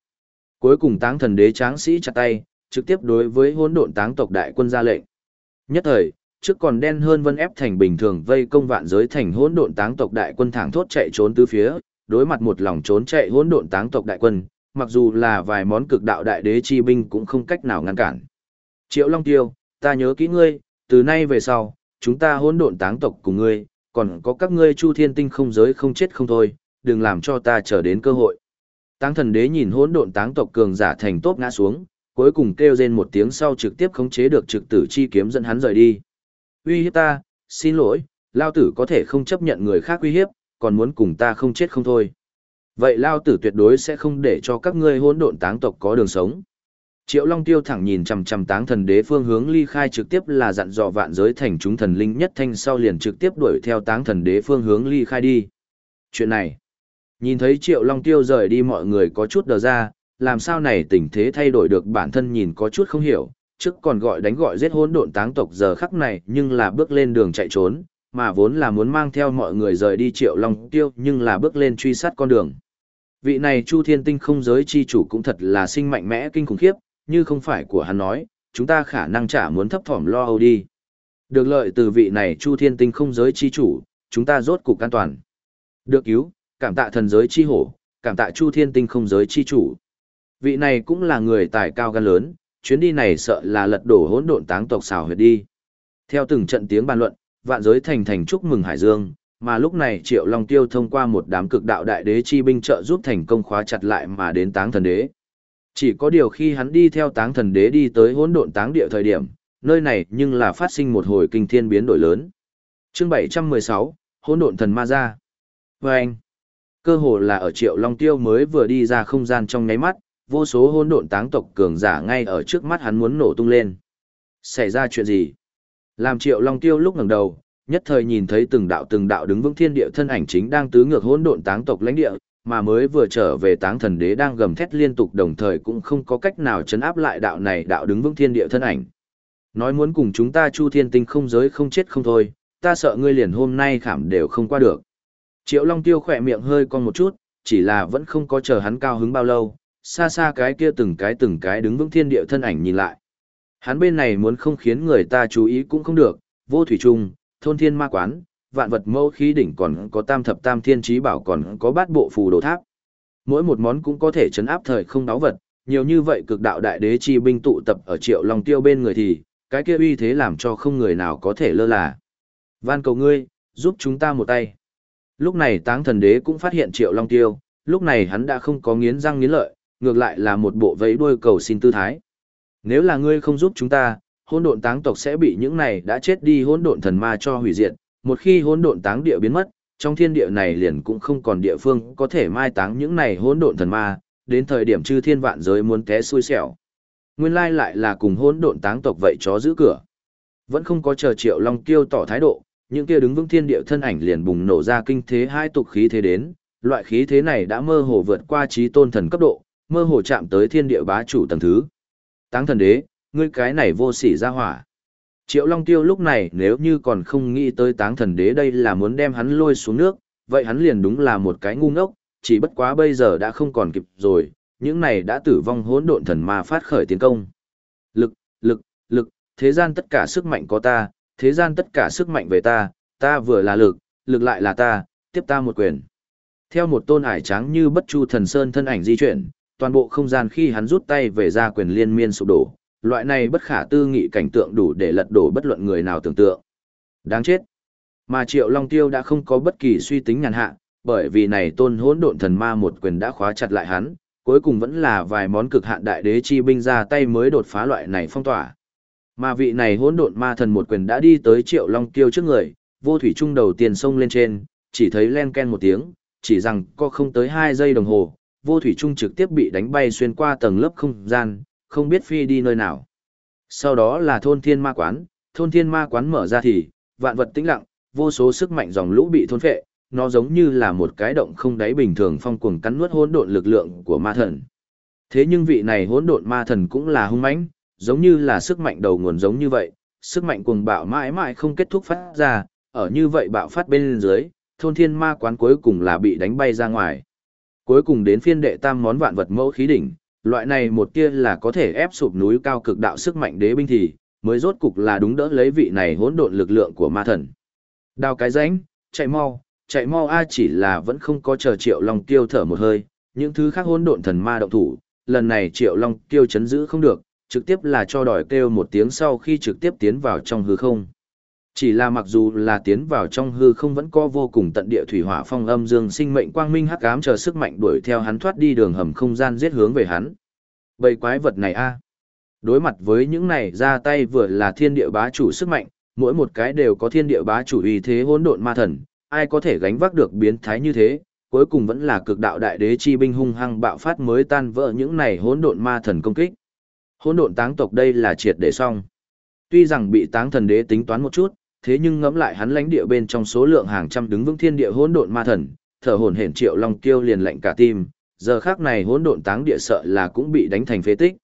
Cuối cùng Táng Thần Đế tráng sĩ chặt tay, trực tiếp đối với hỗn độn táng tộc đại quân ra lệnh. Nhất thời, trước còn đen hơn vân ép thành bình thường vây công vạn giới thành hỗn độn táng tộc đại quân thẳng thốt chạy trốn tứ phía, đối mặt một lòng trốn chạy hỗn độn táng tộc đại quân, mặc dù là vài món cực đạo đại đế chi binh cũng không cách nào ngăn cản. Triệu Long Tiêu, ta nhớ kỹ ngươi, từ nay về sau, chúng ta hỗn độn táng tộc cùng ngươi, còn có các ngươi chu thiên tinh không giới không chết không thôi, đừng làm cho ta chờ đến cơ hội. Táng thần đế nhìn hỗn độn táng tộc cường giả thành tốt ngã xuống, cuối cùng kêu rên một tiếng sau trực tiếp khống chế được trực tử chi kiếm dẫn hắn rời đi. Uy hiếp ta, xin lỗi, lao tử có thể không chấp nhận người khác uy hiếp, còn muốn cùng ta không chết không thôi. Vậy lao tử tuyệt đối sẽ không để cho các ngươi hỗn độn táng tộc có đường sống. Triệu Long Tiêu thẳng nhìn chằm chằm táng thần đế phương hướng ly khai trực tiếp là dặn dò vạn giới thành chúng thần linh nhất thanh sau liền trực tiếp đuổi theo táng thần đế phương hướng ly khai đi. Chuyện này, nhìn thấy Triệu Long Tiêu rời đi mọi người có chút đờ ra, làm sao này tình thế thay đổi được bản thân nhìn có chút không hiểu, trước còn gọi đánh gọi giết hỗn độn táng tộc giờ khắc này nhưng là bước lên đường chạy trốn, mà vốn là muốn mang theo mọi người rời đi Triệu Long Tiêu nhưng là bước lên truy sát con đường. Vị này Chu Thiên Tinh không giới chi chủ cũng thật là sinh mạnh mẽ kinh khủng khiếp, như không phải của hắn nói, chúng ta khả năng chả muốn thấp thỏm lo âu đi. Được lợi từ vị này Chu Thiên Tinh không giới chi chủ, chúng ta rốt cục an toàn. Được cứu, cảm tạ thần giới chi hổ, cảm tạ Chu Thiên Tinh không giới chi chủ. Vị này cũng là người tài cao gan lớn, chuyến đi này sợ là lật đổ hỗn độn táng tộc xào huyệt đi. Theo từng trận tiếng bàn luận, vạn giới thành thành chúc mừng Hải Dương, mà lúc này Triệu Long Tiêu thông qua một đám cực đạo đại đế chi binh trợ giúp thành công khóa chặt lại mà đến táng thần đế. Chỉ có điều khi hắn đi theo táng thần đế đi tới hỗn độn táng địa thời điểm, nơi này nhưng là phát sinh một hồi kinh thiên biến đổi lớn. Chương 716, hỗn độn thần ma ra. Vâng! anh, cơ hồ là ở Triệu Long Tiêu mới vừa đi ra không gian trong nháy mắt, vô số hỗn độn táng tộc cường giả ngay ở trước mắt hắn muốn nổ tung lên. Xảy ra chuyện gì? Làm Triệu Long Tiêu lúc ngẩng đầu, nhất thời nhìn thấy từng đạo từng đạo đứng vững thiên địa thân ảnh chính đang tứ ngược hỗn độn táng tộc lãnh địa, mà mới vừa trở về táng thần đế đang gầm thét liên tục đồng thời cũng không có cách nào chấn áp lại đạo này đạo đứng vững thiên địa thân ảnh. Nói muốn cùng chúng ta chu thiên tinh không giới không chết không thôi, ta sợ ngươi liền hôm nay khảm đều không qua được. Triệu Long Tiêu khỏe miệng hơi con một chút, chỉ là vẫn không có chờ hắn cao hứng bao lâu, xa xa cái kia từng cái từng cái đứng vững thiên địa thân ảnh nhìn lại. Hắn bên này muốn không khiến người ta chú ý cũng không được, vô thủy trung, thôn thiên ma quán, vạn vật mâu khí đỉnh còn có tam thập tam thiên trí bảo còn có bát bộ phù đồ tháp. Mỗi một món cũng có thể chấn áp thời không đáo vật, nhiều như vậy cực đạo đại đế chi binh tụ tập ở triệu long tiêu bên người thì, cái kia uy thế làm cho không người nào có thể lơ là. Van cầu ngươi, giúp chúng ta một tay. Lúc này táng thần đế cũng phát hiện triệu long tiêu, lúc này hắn đã không có nghiến răng nghiến lợi, ngược lại là một bộ vẫy đuôi cầu xin tư thái. Nếu là ngươi không giúp chúng ta, hỗn độn táng tộc sẽ bị những này đã chết đi hỗn độn thần ma cho hủy diệt, một khi hỗn độn táng địa biến mất, trong thiên địa này liền cũng không còn địa phương có thể mai táng những này hỗn độn thần ma, đến thời điểm chư thiên vạn giới muốn té xui xẻo. Nguyên lai lại là cùng hỗn độn táng tộc vậy chó giữ cửa. Vẫn không có chờ Triệu Long Kiêu tỏ thái độ, những kia đứng vững thiên địa thân ảnh liền bùng nổ ra kinh thế hai tục khí thế đến, loại khí thế này đã mơ hồ vượt qua trí tôn thần cấp độ, mơ hồ chạm tới thiên địa bá chủ tầng thứ. Táng thần đế, ngươi cái này vô sỉ ra hỏa. Triệu Long Tiêu lúc này nếu như còn không nghĩ tới táng thần đế đây là muốn đem hắn lôi xuống nước, vậy hắn liền đúng là một cái ngu ngốc, chỉ bất quá bây giờ đã không còn kịp rồi, những này đã tử vong hỗn độn thần ma phát khởi tiến công. Lực, lực, lực, thế gian tất cả sức mạnh có ta, thế gian tất cả sức mạnh về ta, ta vừa là lực, lực lại là ta, tiếp ta một quyền. Theo một tôn ải trắng như bất chu thần sơn thân ảnh di chuyển, toàn bộ không gian khi hắn rút tay về ra quyền liên miên sụp đổ, loại này bất khả tư nghị cảnh tượng đủ để lật đổ bất luận người nào tưởng tượng. Đáng chết. Mà Triệu Long Tiêu đã không có bất kỳ suy tính nhàn hạ, bởi vì này tôn hỗn độn thần ma một quyền đã khóa chặt lại hắn, cuối cùng vẫn là vài món cực hạn đại đế chi binh ra tay mới đột phá loại này phong tỏa. Mà vị này hỗn độn ma thần một quyền đã đi tới Triệu Long Tiêu trước người, vô thủy trung đầu tiền sông lên trên, chỉ thấy len ken một tiếng, chỉ rằng có không tới 2 giây đồng hồ, vô thủy trung trực tiếp bị đánh bay xuyên qua tầng lớp không gian, không biết phi đi nơi nào. Sau đó là thôn thiên ma quán, thôn thiên ma quán mở ra thì, vạn vật tĩnh lặng, vô số sức mạnh dòng lũ bị thôn phệ, nó giống như là một cái động không đáy bình thường phong cuồng cắn nuốt hỗn độn lực lượng của ma thần. Thế nhưng vị này hỗn độn ma thần cũng là hung mãnh, giống như là sức mạnh đầu nguồn giống như vậy, sức mạnh cuồng bạo mãi mãi không kết thúc phát ra, ở như vậy bạo phát bên dưới, thôn thiên ma quán cuối cùng là bị đánh bay ra ngoài. Cuối cùng đến phiên đệ tam món vạn vật mẫu khí đỉnh, loại này một tia là có thể ép sụp núi cao cực đạo sức mạnh đế binh thì, mới rốt cục là đúng đỡ lấy vị này hỗn độn lực lượng của ma thần. Đào cái rãnh, chạy mau, chạy mau a chỉ là vẫn không có chờ Triệu Long Tiêu thở một hơi, những thứ khác hỗn độn thần ma động thủ, lần này Triệu Long Tiêu chấn giữ không được, trực tiếp là cho đòi kêu một tiếng sau khi trực tiếp tiến vào trong hư không. Chỉ là mặc dù là tiến vào trong hư không vẫn có vô cùng tận địa thủy hỏa phong âm dương sinh mệnh quang minh hắc ám chờ sức mạnh đuổi theo hắn thoát đi đường hầm không gian giết hướng về hắn. Bầy quái vật này a. Đối mặt với những này ra tay vừa là thiên địa bá chủ sức mạnh, mỗi một cái đều có thiên địa bá chủ uy thế hỗn độn ma thần, ai có thể gánh vác được biến thái như thế, cuối cùng vẫn là cực đạo đại đế chi binh hung hăng bạo phát mới tan vỡ những này hỗn độn ma thần công kích. Hỗn độn táng tộc đây là triệt để xong. Tuy rằng bị táng thần đế tính toán một chút, thế nhưng ngẫm lại hắn lãnh địa bên trong số lượng hàng trăm đứng vững thiên địa hỗn độn ma thần, thở hổn hển triệu long kiêu liền lạnh cả tim, giờ khác này hỗn độn táng địa sợ là cũng bị đánh thành phế tích.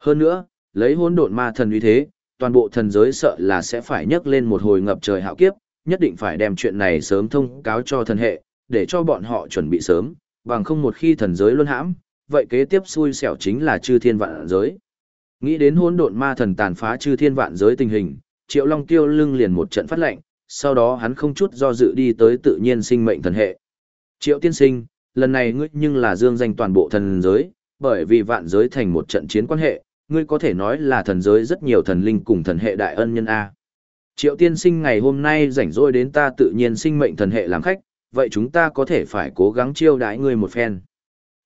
Hơn nữa, lấy hỗn độn ma thần uy thế, toàn bộ thần giới sợ là sẽ phải nhấc lên một hồi ngập trời hạo kiếp, nhất định phải đem chuyện này sớm thông cáo cho thần hệ, để cho bọn họ chuẩn bị sớm, bằng không một khi thần giới luân hãm, vậy kế tiếp xui xẻo chính là chư thiên vạn giới. Nghĩ đến hỗn độn ma thần tàn phá chư thiên vạn giới tình hình, Triệu Long Tiêu lưng liền một trận phát lệnh, sau đó hắn không chút do dự đi tới tự nhiên sinh mệnh thần hệ. Triệu tiên sinh, lần này ngươi nhưng là dương danh toàn bộ thần giới, bởi vì vạn giới thành một trận chiến quan hệ, ngươi có thể nói là thần giới rất nhiều thần linh cùng thần hệ đại ân nhân A. Triệu tiên sinh ngày hôm nay rảnh rỗi đến ta tự nhiên sinh mệnh thần hệ làm khách, vậy chúng ta có thể phải cố gắng chiêu đãi ngươi một phen.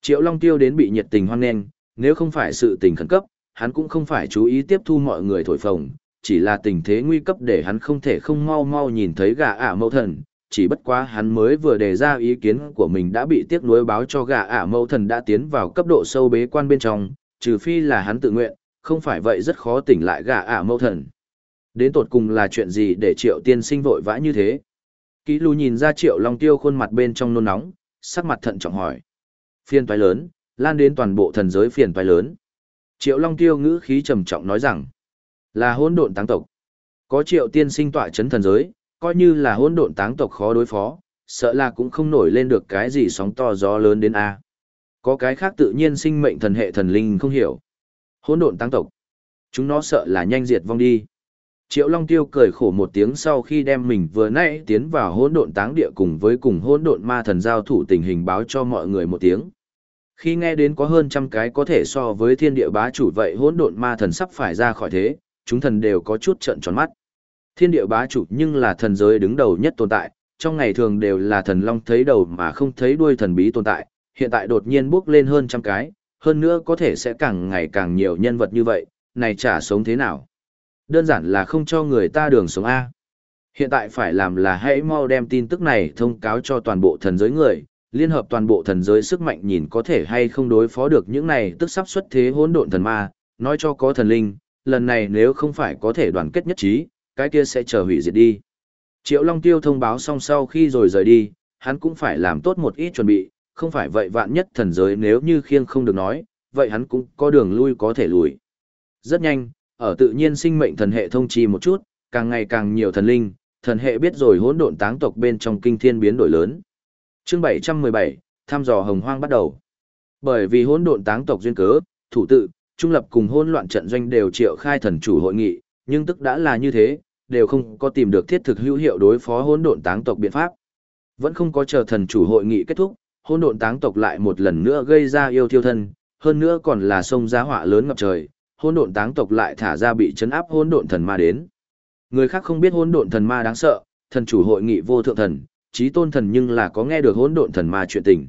Triệu Long Tiêu đến bị nhiệt tình hoan nghênh, nếu không phải sự tình khẩn cấp, hắn cũng không phải chú ý tiếp thu mọi người thổi phồng, chỉ là tình thế nguy cấp để hắn không thể không mau mau nhìn thấy gà ả mẫu thần, chỉ bất quá hắn mới vừa đề ra ý kiến của mình đã bị tiếc nuối báo cho gà ả mẫu thần đã tiến vào cấp độ sâu bế quan bên trong, trừ phi là hắn tự nguyện, không phải vậy rất khó tỉnh lại gà ả mẫu thần. Đến tột cùng là chuyện gì để triệu tiên sinh vội vã như thế? Ký lù nhìn ra triệu long tiêu khuôn mặt bên trong nôn nóng, sắc mặt thận trọng hỏi. Phiền toái lớn, lan đến toàn bộ thần giới phiền toái lớn. Triệu long tiêu ngữ khí trầm trọng nói rằng, là hỗn độn táng tộc. Có triệu tiên sinh tọa chấn thần giới, coi như là hỗn độn táng tộc khó đối phó, sợ là cũng không nổi lên được cái gì sóng to gió lớn đến A. Có cái khác tự nhiên sinh mệnh thần hệ thần linh không hiểu. Hỗn độn táng tộc. Chúng nó sợ là nhanh diệt vong đi. Triệu Long Tiêu cười khổ một tiếng sau khi đem mình vừa nãy tiến vào hỗn độn táng địa cùng với cùng hỗn độn ma thần giao thủ tình hình báo cho mọi người một tiếng. Khi nghe đến có hơn trăm cái có thể so với thiên địa bá chủ vậy hỗn độn ma thần sắp phải ra khỏi thế, chúng thần đều có chút trợn tròn mắt. Thiên địa bá chủ nhưng là thần giới đứng đầu nhất tồn tại, trong ngày thường đều là thần long thấy đầu mà không thấy đuôi thần bí tồn tại, hiện tại đột nhiên bước lên hơn trăm cái, hơn nữa có thể sẽ càng ngày càng nhiều nhân vật như vậy, này chả sống thế nào. Đơn giản là không cho người ta đường sống A. Hiện tại phải làm là hãy mau đem tin tức này thông cáo cho toàn bộ thần giới người, liên hợp toàn bộ thần giới sức mạnh nhìn có thể hay không đối phó được những này tức sắp xuất thế hỗn độn thần ma, nói cho có thần linh, lần này nếu không phải có thể đoàn kết nhất trí, cái kia sẽ chờ hủy diệt đi. Triệu Long Tiêu thông báo xong sau khi rồi rời đi, hắn cũng phải làm tốt một ít chuẩn bị, không phải vậy vạn nhất thần giới nếu như khiêng không được nói, vậy hắn cũng có đường lui có thể lùi. Rất nhanh, ở tự nhiên sinh mệnh thần hệ thông chi một chút, càng ngày càng nhiều thần linh, thần hệ biết rồi hỗn độn táng tộc bên trong kinh thiên biến đổi lớn. Chương 717, thăm dò hồng hoang bắt đầu. Bởi vì hỗn độn táng tộc duyên cớ, thủ tự, trung lập cùng hỗn loạn trận doanh đều triệu khai thần chủ hội nghị, nhưng tức đã là như thế, đều không có tìm được thiết thực hữu hiệu đối phó hỗn độn táng tộc biện pháp. Vẫn không có chờ thần chủ hội nghị kết thúc, hỗn độn táng tộc lại một lần nữa gây ra yêu thiêu thân, hơn nữa còn là sông giá họa lớn ngập trời, hỗn độn táng tộc lại thả ra bị chấn áp hỗn độn thần ma đến. Người khác không biết hỗn độn thần ma đáng sợ, thần chủ hội nghị vô thượng thần, trí tôn thần nhưng là có nghe được hỗn độn thần ma chuyện tình.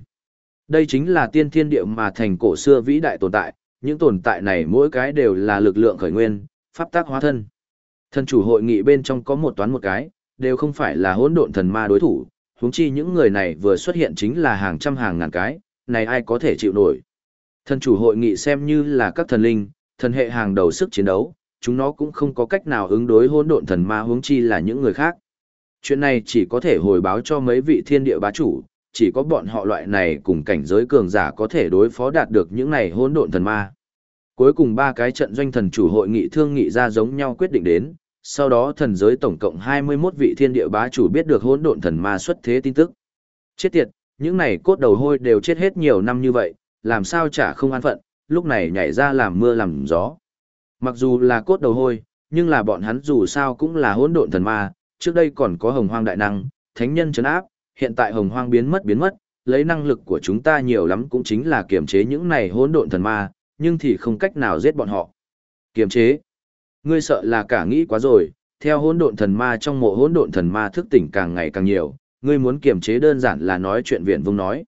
Đây chính là tiên thiên địa mà thành cổ xưa vĩ đại tồn tại, những tồn tại này mỗi cái đều là lực lượng khởi nguyên, pháp tác hóa thân. Thần chủ hội nghị bên trong có một toán một cái, đều không phải là hỗn độn thần ma đối thủ, huống chi những người này vừa xuất hiện chính là hàng trăm hàng ngàn cái, này ai có thể chịu nổi. Thần chủ hội nghị xem như là các thần linh, thần hệ hàng đầu sức chiến đấu, chúng nó cũng không có cách nào ứng đối hỗn độn thần ma huống chi là những người khác. Chuyện này chỉ có thể hồi báo cho mấy vị thiên địa bá chủ, chỉ có bọn họ loại này cùng cảnh giới cường giả có thể đối phó đạt được những này hỗn độn thần ma. Cuối cùng ba cái trận doanh thần chủ hội nghị thương nghị ra giống nhau quyết định đến, sau đó thần giới tổng cộng 21 vị thiên địa bá chủ biết được hỗn độn thần ma xuất thế tin tức. Chết tiệt, những này cốt đầu hôi đều chết hết nhiều năm như vậy, làm sao chả không an phận, lúc này nhảy ra làm mưa làm gió. Mặc dù là cốt đầu hôi, nhưng là bọn hắn dù sao cũng là hỗn độn thần ma, trước đây còn có hồng hoang đại năng, thánh nhân chấn áp, hiện tại hồng hoang biến mất biến mất, lấy năng lực của chúng ta nhiều lắm cũng chính là kiềm chế những này hỗn độn thần ma, nhưng thì không cách nào giết bọn họ. Kiềm chế? Ngươi sợ là cả nghĩ quá rồi, theo hỗn độn thần ma trong mộ hỗn độn thần ma thức tỉnh càng ngày càng nhiều, ngươi muốn kiềm chế đơn giản là nói chuyện viện vung nói.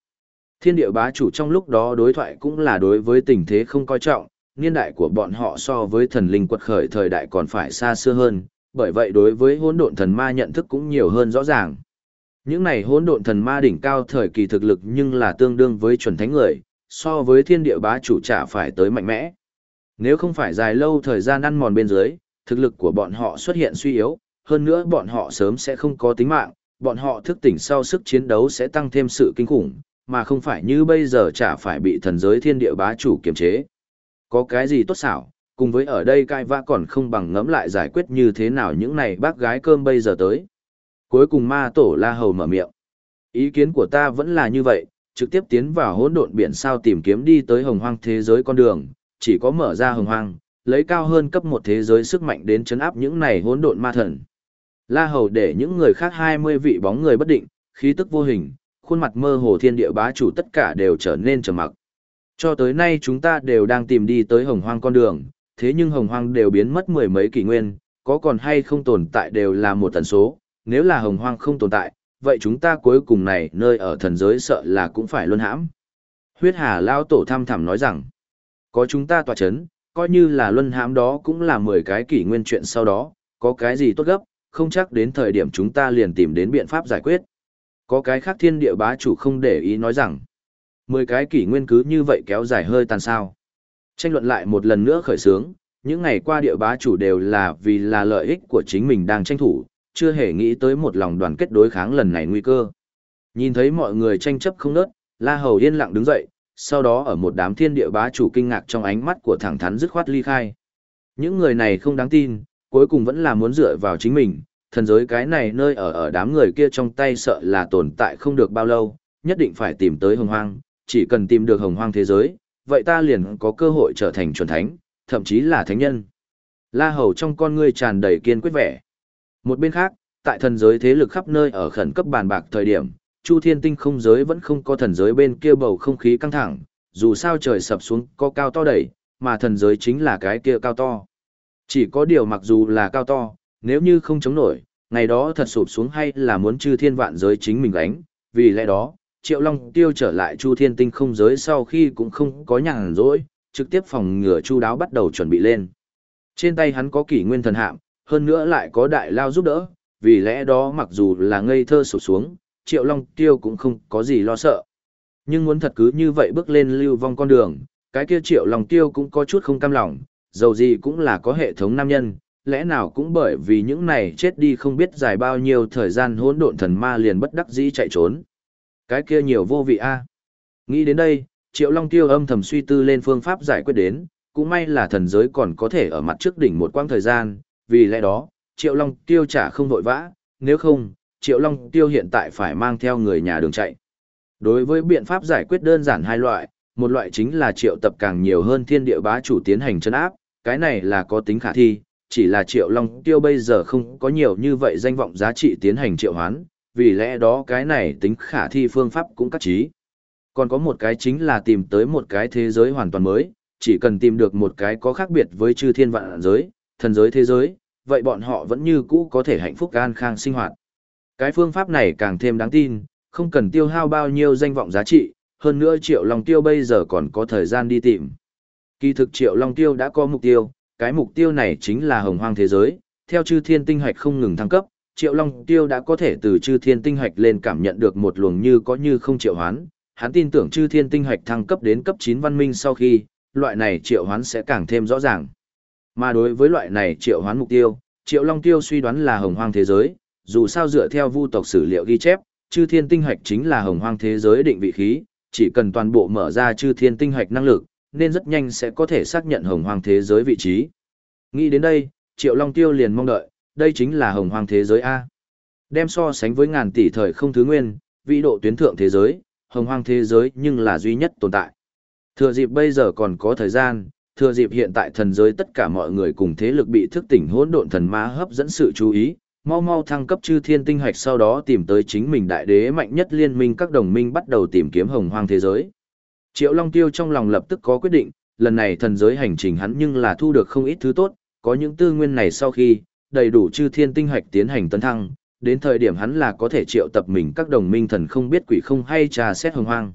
Thiên địa bá chủ trong lúc đó đối thoại cũng là đối với tình thế không coi trọng, niên đại của bọn họ so với thần linh quật khởi thời đại còn phải xa xưa hơn, bởi vậy đối với hỗn độn thần ma nhận thức cũng nhiều hơn rõ ràng. Những này hỗn độn thần ma đỉnh cao thời kỳ thực lực nhưng là tương đương với chuẩn thánh người, so với thiên địa bá chủ trả phải tới mạnh mẽ. Nếu không phải dài lâu thời gian ăn mòn bên dưới, thực lực của bọn họ xuất hiện suy yếu, hơn nữa bọn họ sớm sẽ không có tính mạng, bọn họ thức tỉnh sau sức chiến đấu sẽ tăng thêm sự kinh khủng, mà không phải như bây giờ chả phải bị thần giới thiên địa bá chủ kiềm chế. Có cái gì tốt xảo, cùng với ở đây cai vã còn không bằng ngẫm lại giải quyết như thế nào những này bác gái cơm bây giờ tới. Cuối cùng ma tổ la hầu mở miệng. Ý kiến của ta vẫn là như vậy, trực tiếp tiến vào hỗn độn biển sao tìm kiếm đi tới hồng hoang thế giới con đường, chỉ có mở ra hồng hoang, lấy cao hơn cấp một thế giới sức mạnh đến chấn áp những này hỗn độn ma thần. La Hầu để những người khác 20 vị bóng người bất định, khí tức vô hình, khuôn mặt mơ hồ thiên địa bá chủ tất cả đều trở nên trầm mặc. Cho tới nay chúng ta đều đang tìm đi tới hồng hoang con đường, thế nhưng hồng hoang đều biến mất mười mấy kỷ nguyên, có còn hay không tồn tại đều là một tần số, nếu là hồng hoang không tồn tại, vậy chúng ta cuối cùng này nơi ở thần giới sợ là cũng phải luân hãm. Huyết Hà Lao Tổ tham thẳm nói rằng, có chúng ta tỏa chấn, coi như là luân hãm đó cũng là 10 cái kỷ nguyên chuyện sau đó, có cái gì tốt gấp, không chắc đến thời điểm chúng ta liền tìm đến biện pháp giải quyết. Có cái khác thiên địa bá chủ không để ý nói rằng, 10 cái kỷ nguyên cứ như vậy kéo dài hơi tàn sao. Tranh luận lại một lần nữa khởi sướng, những ngày qua địa bá chủ đều là vì là lợi ích của chính mình đang tranh thủ, chưa hề nghĩ tới một lòng đoàn kết đối kháng lần này nguy cơ. Nhìn thấy mọi người tranh chấp không nớt, La Hầu yên lặng đứng dậy, sau đó ở một đám thiên địa bá chủ kinh ngạc trong ánh mắt của thẳng thắn dứt khoát ly khai. Những người này không đáng tin, cuối cùng vẫn là muốn dựa vào chính mình, thần giới cái này nơi ở ở đám người kia trong tay sợ là tồn tại không được bao lâu, nhất định phải tìm tới hồng hoang, chỉ cần tìm được hồng hoang thế giới, vậy ta liền có cơ hội trở thành chuẩn thánh, thậm chí là thánh nhân. La Hầu trong con ngươi tràn đầy kiên quyết vẻ. Một bên khác, tại thần giới thế lực khắp nơi ở khẩn cấp bàn bạc thời điểm, Chu Thiên Tinh không giới vẫn không có thần giới bên kia bầu không khí căng thẳng, dù sao trời sập xuống có cao to đẩy, mà thần giới chính là cái kia cao to. Chỉ có điều mặc dù là cao to, nếu như không chống nổi, ngày đó thật sụp xuống hay là muốn chư thiên vạn giới chính mình gánh, vì lẽ đó, Triệu Long tiêu trở lại Chu Thiên Tinh không giới sau khi cũng không có nhàn rỗi, trực tiếp phòng ngừa Chu đáo bắt đầu chuẩn bị lên. Trên tay hắn có kỷ nguyên thần hạm, hơn nữa lại có đại lao giúp đỡ, vì lẽ đó mặc dù là ngây thơ sụp xuống, Triệu Long tiêu cũng không có gì lo sợ. Nhưng muốn thật cứ như vậy bước lên lưu vong con đường, cái kia Triệu Long tiêu cũng có chút không cam lòng, dầu gì cũng là có hệ thống nam nhân, lẽ nào cũng bởi vì những này chết đi không biết dài bao nhiêu thời gian hỗn độn thần ma liền bất đắc dĩ chạy trốn. Cái kia nhiều vô vị a. À. Nghĩ đến đây, Triệu Long Tiêu âm thầm suy tư lên phương pháp giải quyết đến, cũng may là thần giới còn có thể ở mặt trước đỉnh một quãng thời gian, vì lẽ đó, Triệu Long Tiêu trả không vội vã, nếu không, Triệu Long Tiêu hiện tại phải mang theo người nhà đường chạy. Đối với biện pháp giải quyết đơn giản hai loại, một loại chính là triệu tập càng nhiều hơn thiên địa bá chủ tiến hành chân áp, cái này là có tính khả thi, chỉ là triệu long tiêu bây giờ không có nhiều như vậy danh vọng giá trị tiến hành triệu hoán, vì lẽ đó cái này tính khả thi phương pháp cũng cắt trí. Còn có một cái chính là tìm tới một cái thế giới hoàn toàn mới, chỉ cần tìm được một cái có khác biệt với chư thiên vạn giới, thần giới thế giới, vậy bọn họ vẫn như cũ có thể hạnh phúc an khang sinh hoạt. Cái phương pháp này càng thêm đáng tin, không cần tiêu hao bao nhiêu danh vọng giá trị, hơn nữa Triệu Long Tiêu bây giờ còn có thời gian đi tìm. Kỳ thực Triệu Long Tiêu đã có mục tiêu, cái mục tiêu này chính là hồng hoang thế giới, theo chư thiên tinh hạch không ngừng thăng cấp, Triệu Long Tiêu đã có thể từ chư thiên tinh hạch lên cảm nhận được một luồng như có như không triệu hoán, hắn tin tưởng chư thiên tinh hạch thăng cấp đến cấp 9 văn minh sau khi, loại này triệu hoán sẽ càng thêm rõ ràng. Mà đối với loại này triệu hoán mục tiêu, Triệu Long Tiêu suy đoán là hồng hoang thế giới, dù sao dựa theo vu tộc sử liệu ghi chép, chư thiên tinh hạch chính là hồng hoang thế giới định vị khí, chỉ cần toàn bộ mở ra chư thiên tinh hạch năng lực, nên rất nhanh sẽ có thể xác nhận hồng hoang thế giới vị trí. Nghĩ đến đây, Triệu Long Tiêu liền mong đợi, đây chính là hồng hoang thế giới A. Đem so sánh với ngàn tỷ thời không thứ nguyên, vị độ tuyến thượng thế giới, hồng hoang thế giới nhưng là duy nhất tồn tại. Thừa dịp bây giờ còn có thời gian, thừa dịp hiện tại thần giới tất cả mọi người cùng thế lực bị thức tỉnh hỗn độn thần ma hấp dẫn sự chú ý, mau mau thăng cấp chư thiên tinh hạch sau đó tìm tới chính mình đại đế mạnh nhất liên minh các đồng minh bắt đầu tìm kiếm hồng hoang thế giới. Triệu Long Tiêu trong lòng lập tức có quyết định, lần này thần giới hành trình hắn nhưng là thu được không ít thứ tốt, có những tư nguyên này sau khi đầy đủ chư thiên tinh hạch tiến hành tấn thăng, đến thời điểm hắn là có thể triệu tập mình các đồng minh thần không biết quỷ không hay trà xét hồng hoang.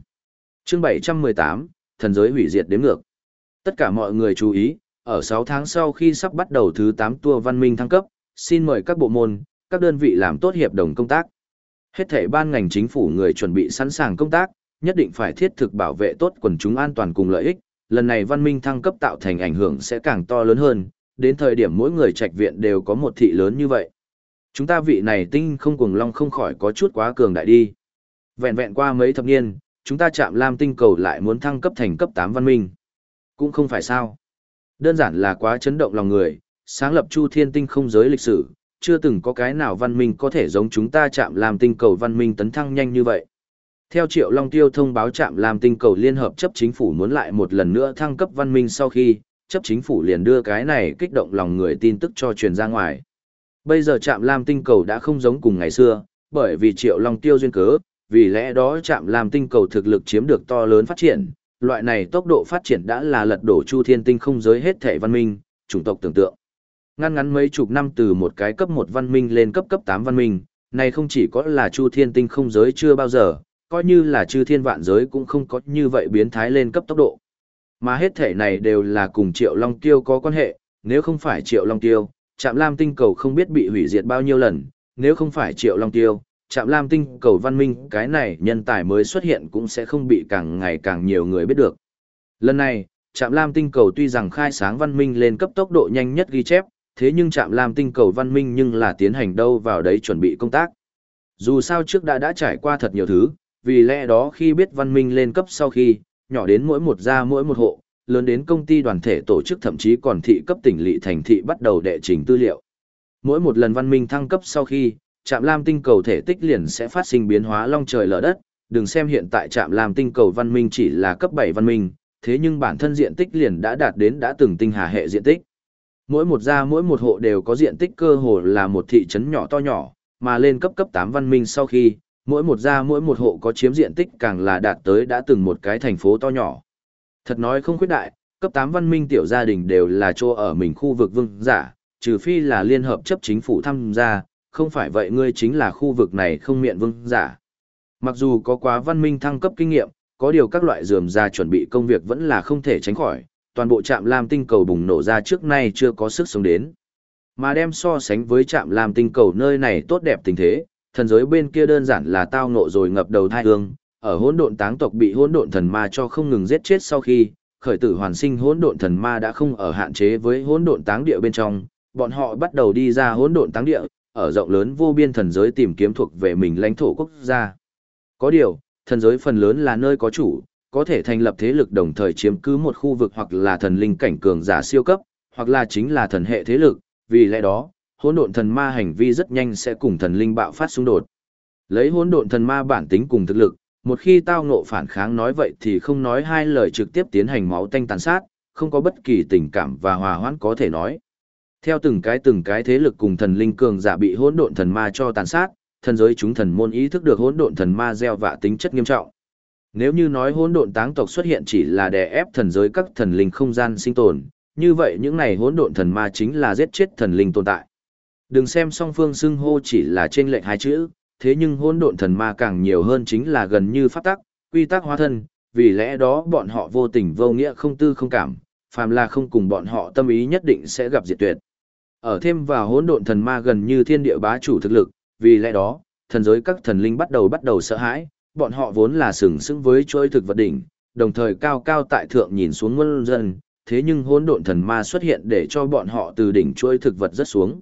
Chương 718, thần giới hủy diệt đến ngược. Tất cả mọi người chú ý, ở 6 tháng sau khi sắp bắt đầu thứ 8 tour văn minh thăng cấp, xin mời các bộ môn, các đơn vị làm tốt hiệp đồng công tác. Hết thể ban ngành chính phủ người chuẩn bị sẵn sàng công tác, nhất định phải thiết thực bảo vệ tốt quần chúng an toàn cùng lợi ích, lần này văn minh thăng cấp tạo thành ảnh hưởng sẽ càng to lớn hơn, đến thời điểm mỗi người trạch viện đều có một thị lớn như vậy. Chúng ta vị này tinh không cuồng long không khỏi có chút quá cường đại đi. Vẹn vẹn qua mấy thập niên, chúng ta chạm lam tinh cầu lại muốn thăng cấp thành cấp 8 văn minh. Cũng không phải sao. Đơn giản là quá chấn động lòng người, sáng lập chu thiên tinh không giới lịch sử, chưa từng có cái nào văn minh có thể giống chúng ta chạm làm tinh cầu văn minh tấn thăng nhanh như vậy. Theo Triệu Long Tiêu thông báo chạm làm tinh cầu liên hợp chấp chính phủ muốn lại một lần nữa thăng cấp văn minh sau khi, chấp chính phủ liền đưa cái này kích động lòng người tin tức cho truyền ra ngoài. Bây giờ chạm làm tinh cầu đã không giống cùng ngày xưa, bởi vì Triệu Long Tiêu duyên cớ, vì lẽ đó chạm làm tinh cầu thực lực chiếm được to lớn phát triển, loại này tốc độ phát triển đã là lật đổ chu thiên tinh không giới hết thể văn minh, chủng tộc tưởng tượng. Ngăn ngắn mấy chục năm từ một cái cấp một văn minh lên cấp cấp tám văn minh, này không chỉ có là chu thiên tinh không giới chưa bao giờ, coi như là chư thiên vạn giới cũng không có như vậy biến thái lên cấp tốc độ. Mà hết thể này đều là cùng Triệu Long Tiêu có quan hệ, nếu không phải Triệu Long Tiêu, Trạm Lam tinh cầu không biết bị hủy diệt bao nhiêu lần, nếu không phải Triệu Long Tiêu, Chạm Lam tinh cầu văn minh cái này nhân tài mới xuất hiện cũng sẽ không bị càng ngày càng nhiều người biết được. Lần này, Trạm Lam tinh cầu tuy rằng khai sáng văn minh lên cấp tốc độ nhanh nhất ghi chép, thế nhưng Trạm Lam tinh cầu văn minh nhưng là tiến hành đâu vào đấy chuẩn bị công tác. Dù sao trước đã đã trải qua thật nhiều thứ, vì lẽ đó khi biết văn minh lên cấp sau khi, nhỏ đến mỗi một gia mỗi một hộ, lớn đến công ty đoàn thể tổ chức thậm chí còn thị cấp tỉnh lỵ thành thị bắt đầu đệ trình tư liệu. Mỗi một lần văn minh thăng cấp sau khi, Trạm Lam tinh cầu thể tích liền sẽ phát sinh biến hóa long trời lở đất, đừng xem hiện tại Trạm Lam tinh cầu văn minh chỉ là cấp bảy văn minh, thế nhưng bản thân diện tích liền đã đạt đến đã từng tinh hà hệ diện tích. Mỗi một gia mỗi một hộ đều có diện tích cơ hồ là một thị trấn nhỏ to nhỏ, mà lên cấp cấp tám văn minh sau khi, mỗi một gia mỗi một hộ có chiếm diện tích càng là đạt tới đã từng một cái thành phố to nhỏ. Thật nói không khuyết đại, cấp tám văn minh tiểu gia đình đều là chỗ ở mình khu vực vương giả, trừ phi là liên hợp chấp chính phủ tham gia, không phải vậy ngươi chính là khu vực này không miệng vương giả. Mặc dù có quá văn minh thăng cấp kinh nghiệm, có điều các loại dườm ra chuẩn bị công việc vẫn là không thể tránh khỏi, toàn bộ trạm lam tinh cầu bùng nổ ra trước nay chưa có sức sống đến. Mà đem so sánh với trạm lam tinh cầu nơi này tốt đẹp tình thế, thần giới bên kia đơn giản là tao nộ rồi ngập đầu thai hương, ở hỗn độn táng tộc bị hỗn độn thần ma cho không ngừng giết chết sau khi, khởi tử hoàn sinh hỗn độn thần ma đã không ở hạn chế với hỗn độn táng địa bên trong, bọn họ bắt đầu đi ra hỗn độn táng địa, ở rộng lớn vô biên thần giới tìm kiếm thuộc về mình lãnh thổ quốc gia. Có điều, thần giới phần lớn là nơi có chủ, có thể thành lập thế lực đồng thời chiếm cứ một khu vực hoặc là thần linh cảnh cường giả siêu cấp, hoặc là chính là thần hệ thế lực, vì lẽ đó, hỗn độn thần ma hành vi rất nhanh sẽ cùng thần linh bạo phát xung đột. Lấy hỗn độn thần ma bản tính cùng thực lực, một khi tao ngộ phản kháng nói vậy thì không nói hai lời trực tiếp tiến hành máu tanh tàn sát, không có bất kỳ tình cảm và hòa hoãn có thể nói. Theo từng cái từng cái thế lực cùng thần linh cường giả bị hỗn độn thần ma cho tàn sát, thần giới chúng thần môn ý thức được hỗn độn thần ma gieo vạ tính chất nghiêm trọng. Nếu như nói hỗn độn táng tộc xuất hiện chỉ là đè ép thần giới các thần linh không gian sinh tồn, như vậy những này hỗn độn thần ma chính là giết chết thần linh tồn tại. Đừng xem song phương xưng hô chỉ là trên lệnh hai chữ, thế nhưng hỗn độn thần ma càng nhiều hơn chính là gần như pháp tắc, quy tắc hóa thân, vì lẽ đó bọn họ vô tình vô nghĩa không tư không cảm, phàm là không cùng bọn họ tâm ý nhất định sẽ gặp diệt tuyệt. Ở thêm vào hỗn độn thần ma gần như thiên địa bá chủ thực lực, vì lẽ đó, thần giới các thần linh bắt đầu bắt đầu sợ hãi, bọn họ vốn là sừng sững với chuỗi thực vật đỉnh, đồng thời cao cao tại thượng nhìn xuống muôn dân, thế nhưng hỗn độn thần ma xuất hiện để cho bọn họ từ đỉnh chuỗi thực vật rất xuống.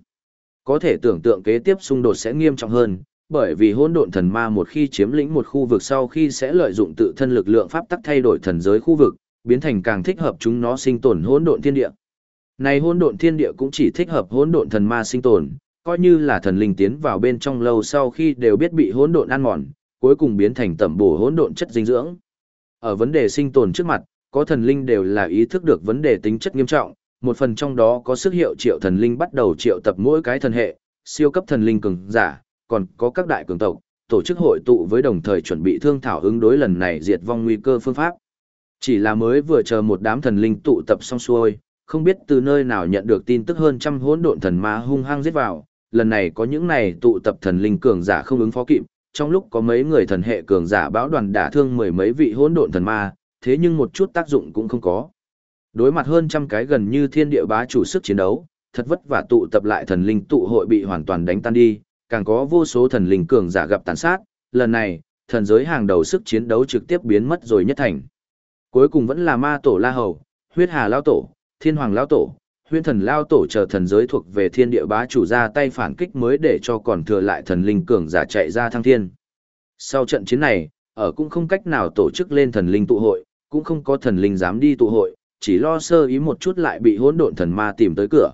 Có thể tưởng tượng kế tiếp xung đột sẽ nghiêm trọng hơn, bởi vì hỗn độn thần ma một khi chiếm lĩnh một khu vực sau khi sẽ lợi dụng tự thân lực lượng pháp tắc thay đổi thần giới khu vực, biến thành càng thích hợp chúng nó sinh tồn hỗn độn thiên địa. Này hỗn độn thiên địa cũng chỉ thích hợp hỗn độn thần ma sinh tồn, coi như là thần linh tiến vào bên trong lâu sau khi đều biết bị hỗn độn ăn mòn, cuối cùng biến thành tẩm bổ hỗn độn chất dinh dưỡng. Ở vấn đề sinh tồn trước mặt, có thần linh đều là ý thức được vấn đề tính chất nghiêm trọng, một phần trong đó có sức hiệu triệu thần linh bắt đầu triệu tập mỗi cái thần hệ, siêu cấp thần linh cường giả, còn có các đại cường tộc, tổ chức hội tụ với đồng thời chuẩn bị thương thảo ứng đối lần này diệt vong nguy cơ phương pháp. Chỉ là mới vừa chờ một đám thần linh tụ tập xong xuôi, không biết từ nơi nào nhận được tin tức hơn trăm hỗn độn thần ma hung hăng giết vào, lần này có những này tụ tập thần linh cường giả không ứng phó kịp, trong lúc có mấy người thần hệ cường giả báo đoàn đả thương mười mấy vị hỗn độn thần ma, thế nhưng một chút tác dụng cũng không có. Đối mặt hơn trăm cái gần như thiên địa bá chủ sức chiến đấu, thật vất vả tụ tập lại thần linh tụ hội bị hoàn toàn đánh tan đi, càng có vô số thần linh cường giả gặp tàn sát, lần này, thần giới hàng đầu sức chiến đấu trực tiếp biến mất rồi nhất thành. Cuối cùng vẫn là ma tổ La Hầu, huyết hà lao tổ, thiên hoàng lao tổ, huyên thần lao tổ chờ thần giới thuộc về thiên địa bá chủ ra tay phản kích mới để cho còn thừa lại thần linh cường giả chạy ra thăng thiên. Sau trận chiến này, ở cũng không cách nào tổ chức lên thần linh tụ hội, cũng không có thần linh dám đi tụ hội, chỉ lo sơ ý một chút lại bị hỗn độn thần ma tìm tới cửa.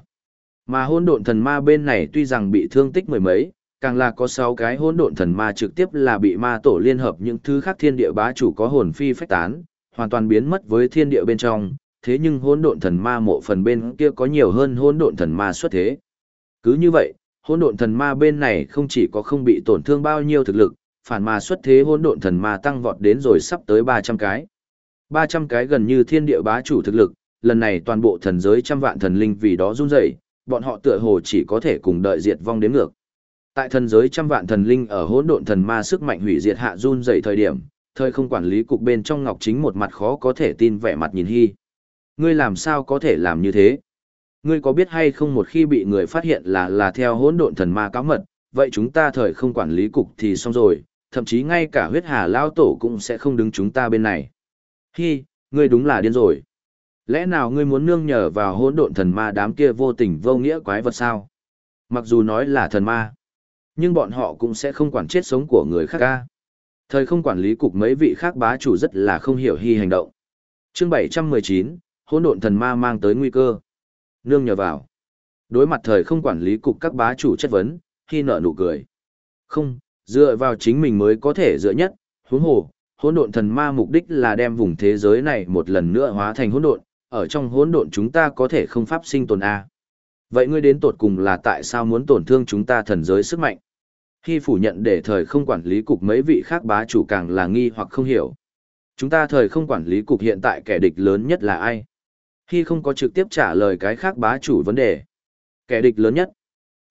Mà hỗn độn thần ma bên này tuy rằng bị thương tích mười mấy, càng là có sáu cái hỗn độn thần ma trực tiếp là bị ma tổ liên hợp những thứ khác thiên địa bá chủ có hồn phi phách tán, hoàn toàn biến mất với thiên địa bên trong, thế nhưng hỗn độn thần ma mộ phần bên kia có nhiều hơn hỗn độn thần ma xuất thế. Cứ như vậy, hỗn độn thần ma bên này không chỉ có không bị tổn thương bao nhiêu thực lực, phản mà xuất thế hỗn độn thần ma tăng vọt đến rồi sắp tới 300 cái. 300 cái gần như thiên địa bá chủ thực lực, lần này toàn bộ thần giới trăm vạn thần linh vì đó run rẩy, bọn họ tựa hồ chỉ có thể cùng đợi diệt vong đến ngược. Tại thần giới trăm vạn thần linh ở hỗn độn thần ma sức mạnh hủy diệt hạ run rẩy thời điểm, thời không quản lý cục bên trong ngọc chính một mặt khó có thể tin vẻ mặt nhìn hy. Ngươi làm sao có thể làm như thế? Ngươi có biết hay không một khi bị người phát hiện là là theo hỗn độn thần ma cáo mật, vậy chúng ta thời không quản lý cục thì xong rồi, thậm chí ngay cả huyết hà lao tổ cũng sẽ không đứng chúng ta bên này. Hi, ngươi đúng là điên rồi. Lẽ nào ngươi muốn nương nhờ vào hỗn độn thần ma đám kia vô tình vô nghĩa quái vật sao? Mặc dù nói là thần ma, nhưng bọn họ cũng sẽ không quản chết sống của người khác ca. Thời không quản lý cục mấy vị khác bá chủ rất là không hiểu hy hành động. Chương 719, hỗn độn thần ma mang tới nguy cơ. Nương nhờ vào. Đối mặt thời không quản lý cục các bá chủ chất vấn, khi nở nụ cười. Không, dựa vào chính mình mới có thể dựa nhất, huống hồ, hỗn độn thần ma mục đích là đem vùng thế giới này một lần nữa hóa thành hỗn độn, ở trong hỗn độn chúng ta có thể không pháp sinh tồn a. Vậy ngươi đến tột cùng là tại sao muốn tổn thương chúng ta thần giới sức mạnh? Khi phủ nhận để thời không quản lý cục mấy vị khác bá chủ càng là nghi hoặc không hiểu. Chúng ta thời không quản lý cục hiện tại kẻ địch lớn nhất là ai? Khi không có trực tiếp trả lời cái khác bá chủ vấn đề. Kẻ địch lớn nhất.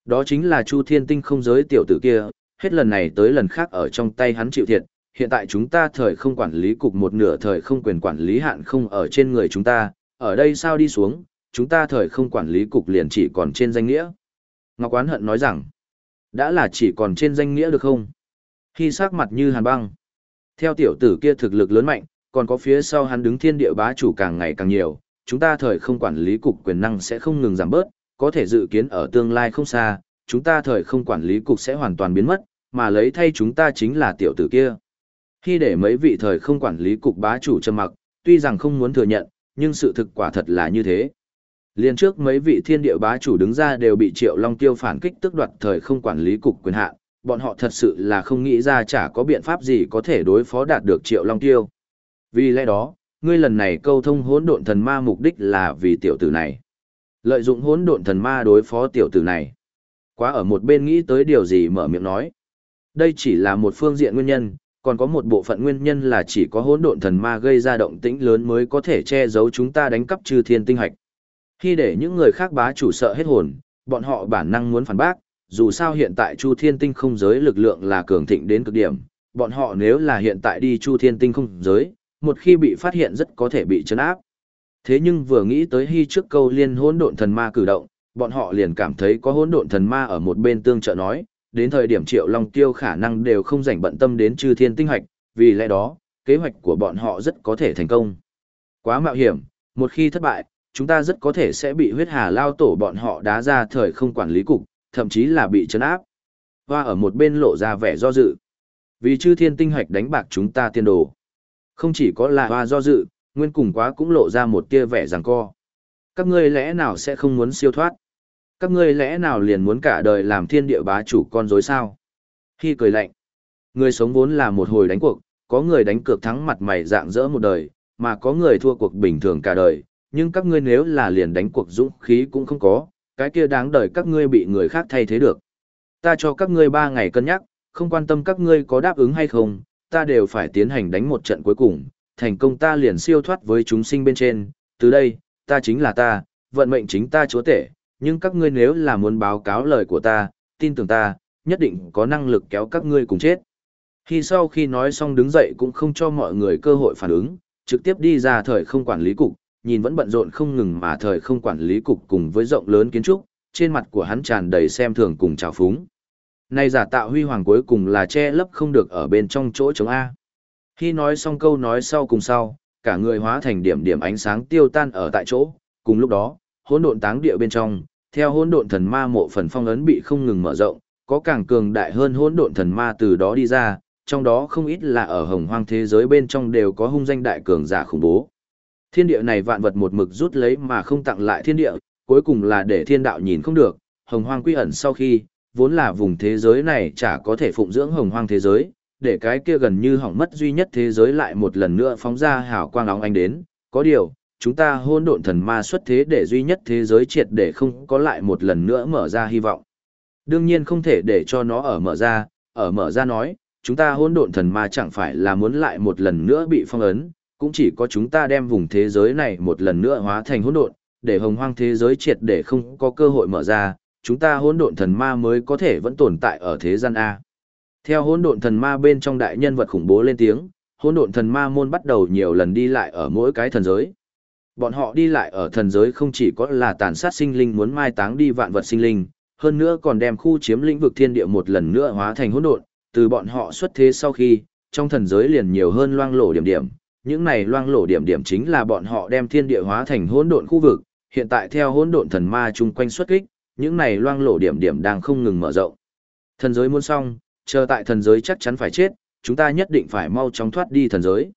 Đó chính là Chu Thiên Tinh không giới tiểu tử kia, hết lần này tới lần khác ở trong tay hắn chịu thiệt. Hiện tại chúng ta thời không quản lý cục một nửa thời không quyền quản lý hạn không ở trên người chúng ta, ở đây sao đi xuống, chúng ta thời không quản lý cục liền chỉ còn trên danh nghĩa. Ngọc Quán Hận nói rằng, đã là chỉ còn trên danh nghĩa được không? Khi sắc mặt như hàn băng. Theo tiểu tử kia thực lực lớn mạnh, còn có phía sau hắn đứng thiên địa bá chủ càng ngày càng nhiều, chúng ta thời không quản lý cục quyền năng sẽ không ngừng giảm bớt, có thể dự kiến ở tương lai không xa, chúng ta thời không quản lý cục sẽ hoàn toàn biến mất, mà lấy thay chúng ta chính là tiểu tử kia. Khi để mấy vị thời không quản lý cục bá chủ trầm mặc, tuy rằng không muốn thừa nhận, nhưng sự thực quả thật là như thế. Liên trước mấy vị thiên địa bá chủ đứng ra đều bị Triệu Long Tiêu phản kích tức đoạt thời không quản lý cục quyền hạn, bọn họ thật sự là không nghĩ ra chả có biện pháp gì có thể đối phó đạt được Triệu Long Tiêu. Vì lẽ đó, ngươi lần này câu thông hỗn độn thần ma mục đích là vì tiểu tử này. Lợi dụng hỗn độn thần ma đối phó tiểu tử này. Quá ở một bên nghĩ tới điều gì mở miệng nói. Đây chỉ là một phương diện nguyên nhân, còn có một bộ phận nguyên nhân là chỉ có hỗn độn thần ma gây ra động tĩnh lớn mới có thể che giấu chúng ta đánh cắp trừ thiên tinh hạch. Khi để những người khác bá chủ sợ hết hồn, bọn họ bản năng muốn phản bác, dù sao hiện tại Chu Thiên Tinh không giới lực lượng là cường thịnh đến cực điểm, bọn họ nếu là hiện tại đi Chu Thiên Tinh không giới, một khi bị phát hiện rất có thể bị chấn áp. Thế nhưng vừa nghĩ tới hy trước câu liên hỗn độn thần ma cử động, bọn họ liền cảm thấy có hỗn độn thần ma ở một bên tương trợ nói, đến thời điểm Triệu Long Tiêu khả năng đều không rảnh bận tâm đến Chư Thiên Tinh Hạch, vì lẽ đó, kế hoạch của bọn họ rất có thể thành công. Quá mạo hiểm, một khi thất bại, chúng ta rất có thể sẽ bị huyết hà lao tổ bọn họ đá ra thời không quản lý cục, thậm chí là bị chấn áp. Hoa ở một bên lộ ra vẻ do dự. Vì chư thiên tinh hạch đánh bạc chúng ta tiên đồ. Không chỉ có là hoa do dự, nguyên cùng quá cũng lộ ra một tia vẻ rằng co. Các ngươi lẽ nào sẽ không muốn siêu thoát? Các ngươi lẽ nào liền muốn cả đời làm thiên địa bá chủ con dối sao? Khi cười lạnh, người sống vốn là một hồi đánh cuộc, có người đánh cược thắng mặt mày dạng dỡ một đời, mà có người thua cuộc bình thường cả đời, nhưng các ngươi nếu là liền đánh cuộc dũng khí cũng không có, cái kia đáng đời các ngươi bị người khác thay thế được. Ta cho các ngươi ba ngày cân nhắc, không quan tâm các ngươi có đáp ứng hay không, ta đều phải tiến hành đánh một trận cuối cùng, thành công ta liền siêu thoát với chúng sinh bên trên, từ đây, ta chính là ta, vận mệnh chính ta chúa tể, nhưng các ngươi nếu là muốn báo cáo lời của ta, tin tưởng ta, nhất định có năng lực kéo các ngươi cùng chết. Khi sau khi nói xong đứng dậy cũng không cho mọi người cơ hội phản ứng, trực tiếp đi ra thời không quản lý cục, nhìn vẫn bận rộn không ngừng mà thời không quản lý cục cùng với rộng lớn kiến trúc, trên mặt của hắn tràn đầy xem thường cùng trào phúng. Này giả tạo huy hoàng cuối cùng là che lấp không được ở bên trong chỗ chống A. Khi nói xong câu nói sau cùng sau, cả người hóa thành điểm điểm ánh sáng tiêu tan ở tại chỗ, cùng lúc đó, hỗn độn táng địa bên trong, theo hỗn độn thần ma mộ phần phong ấn bị không ngừng mở rộng, có càng cường đại hơn hỗn độn thần ma từ đó đi ra, trong đó không ít là ở hồng hoang thế giới bên trong đều có hung danh đại cường giả khủng bố. Thiên địa này vạn vật một mực rút lấy mà không tặng lại thiên địa, cuối cùng là để thiên đạo nhìn không được, hồng hoang quy ẩn sau khi, vốn là vùng thế giới này chả có thể phụng dưỡng hồng hoang thế giới, để cái kia gần như hỏng mất duy nhất thế giới lại một lần nữa phóng ra hào quang óng ánh đến, có điều, chúng ta hôn độn thần ma xuất thế để duy nhất thế giới triệt để không có lại một lần nữa mở ra hy vọng. Đương nhiên không thể để cho nó ở mở ra, ở mở ra nói, chúng ta hôn độn thần ma chẳng phải là muốn lại một lần nữa bị phong ấn, cũng chỉ có chúng ta đem vùng thế giới này một lần nữa hóa thành hỗn độn, để hồng hoang thế giới triệt để không có cơ hội mở ra, chúng ta hỗn độn thần ma mới có thể vẫn tồn tại ở thế gian A. Theo hỗn độn thần ma bên trong đại nhân vật khủng bố lên tiếng, hỗn độn thần ma môn bắt đầu nhiều lần đi lại ở mỗi cái thần giới. Bọn họ đi lại ở thần giới không chỉ có là tàn sát sinh linh muốn mai táng đi vạn vật sinh linh, hơn nữa còn đem khu chiếm lĩnh vực thiên địa một lần nữa hóa thành hỗn độn, từ bọn họ xuất thế sau khi, trong thần giới liền nhiều hơn loang lổ điểm điểm, những này loang lổ điểm điểm chính là bọn họ đem thiên địa hóa thành hỗn độn khu vực, hiện tại theo hỗn độn thần ma chung quanh xuất kích, những này loang lổ điểm điểm đang không ngừng mở rộng. Thần giới muốn xong, chờ tại thần giới chắc chắn phải chết, chúng ta nhất định phải mau chóng thoát đi thần giới.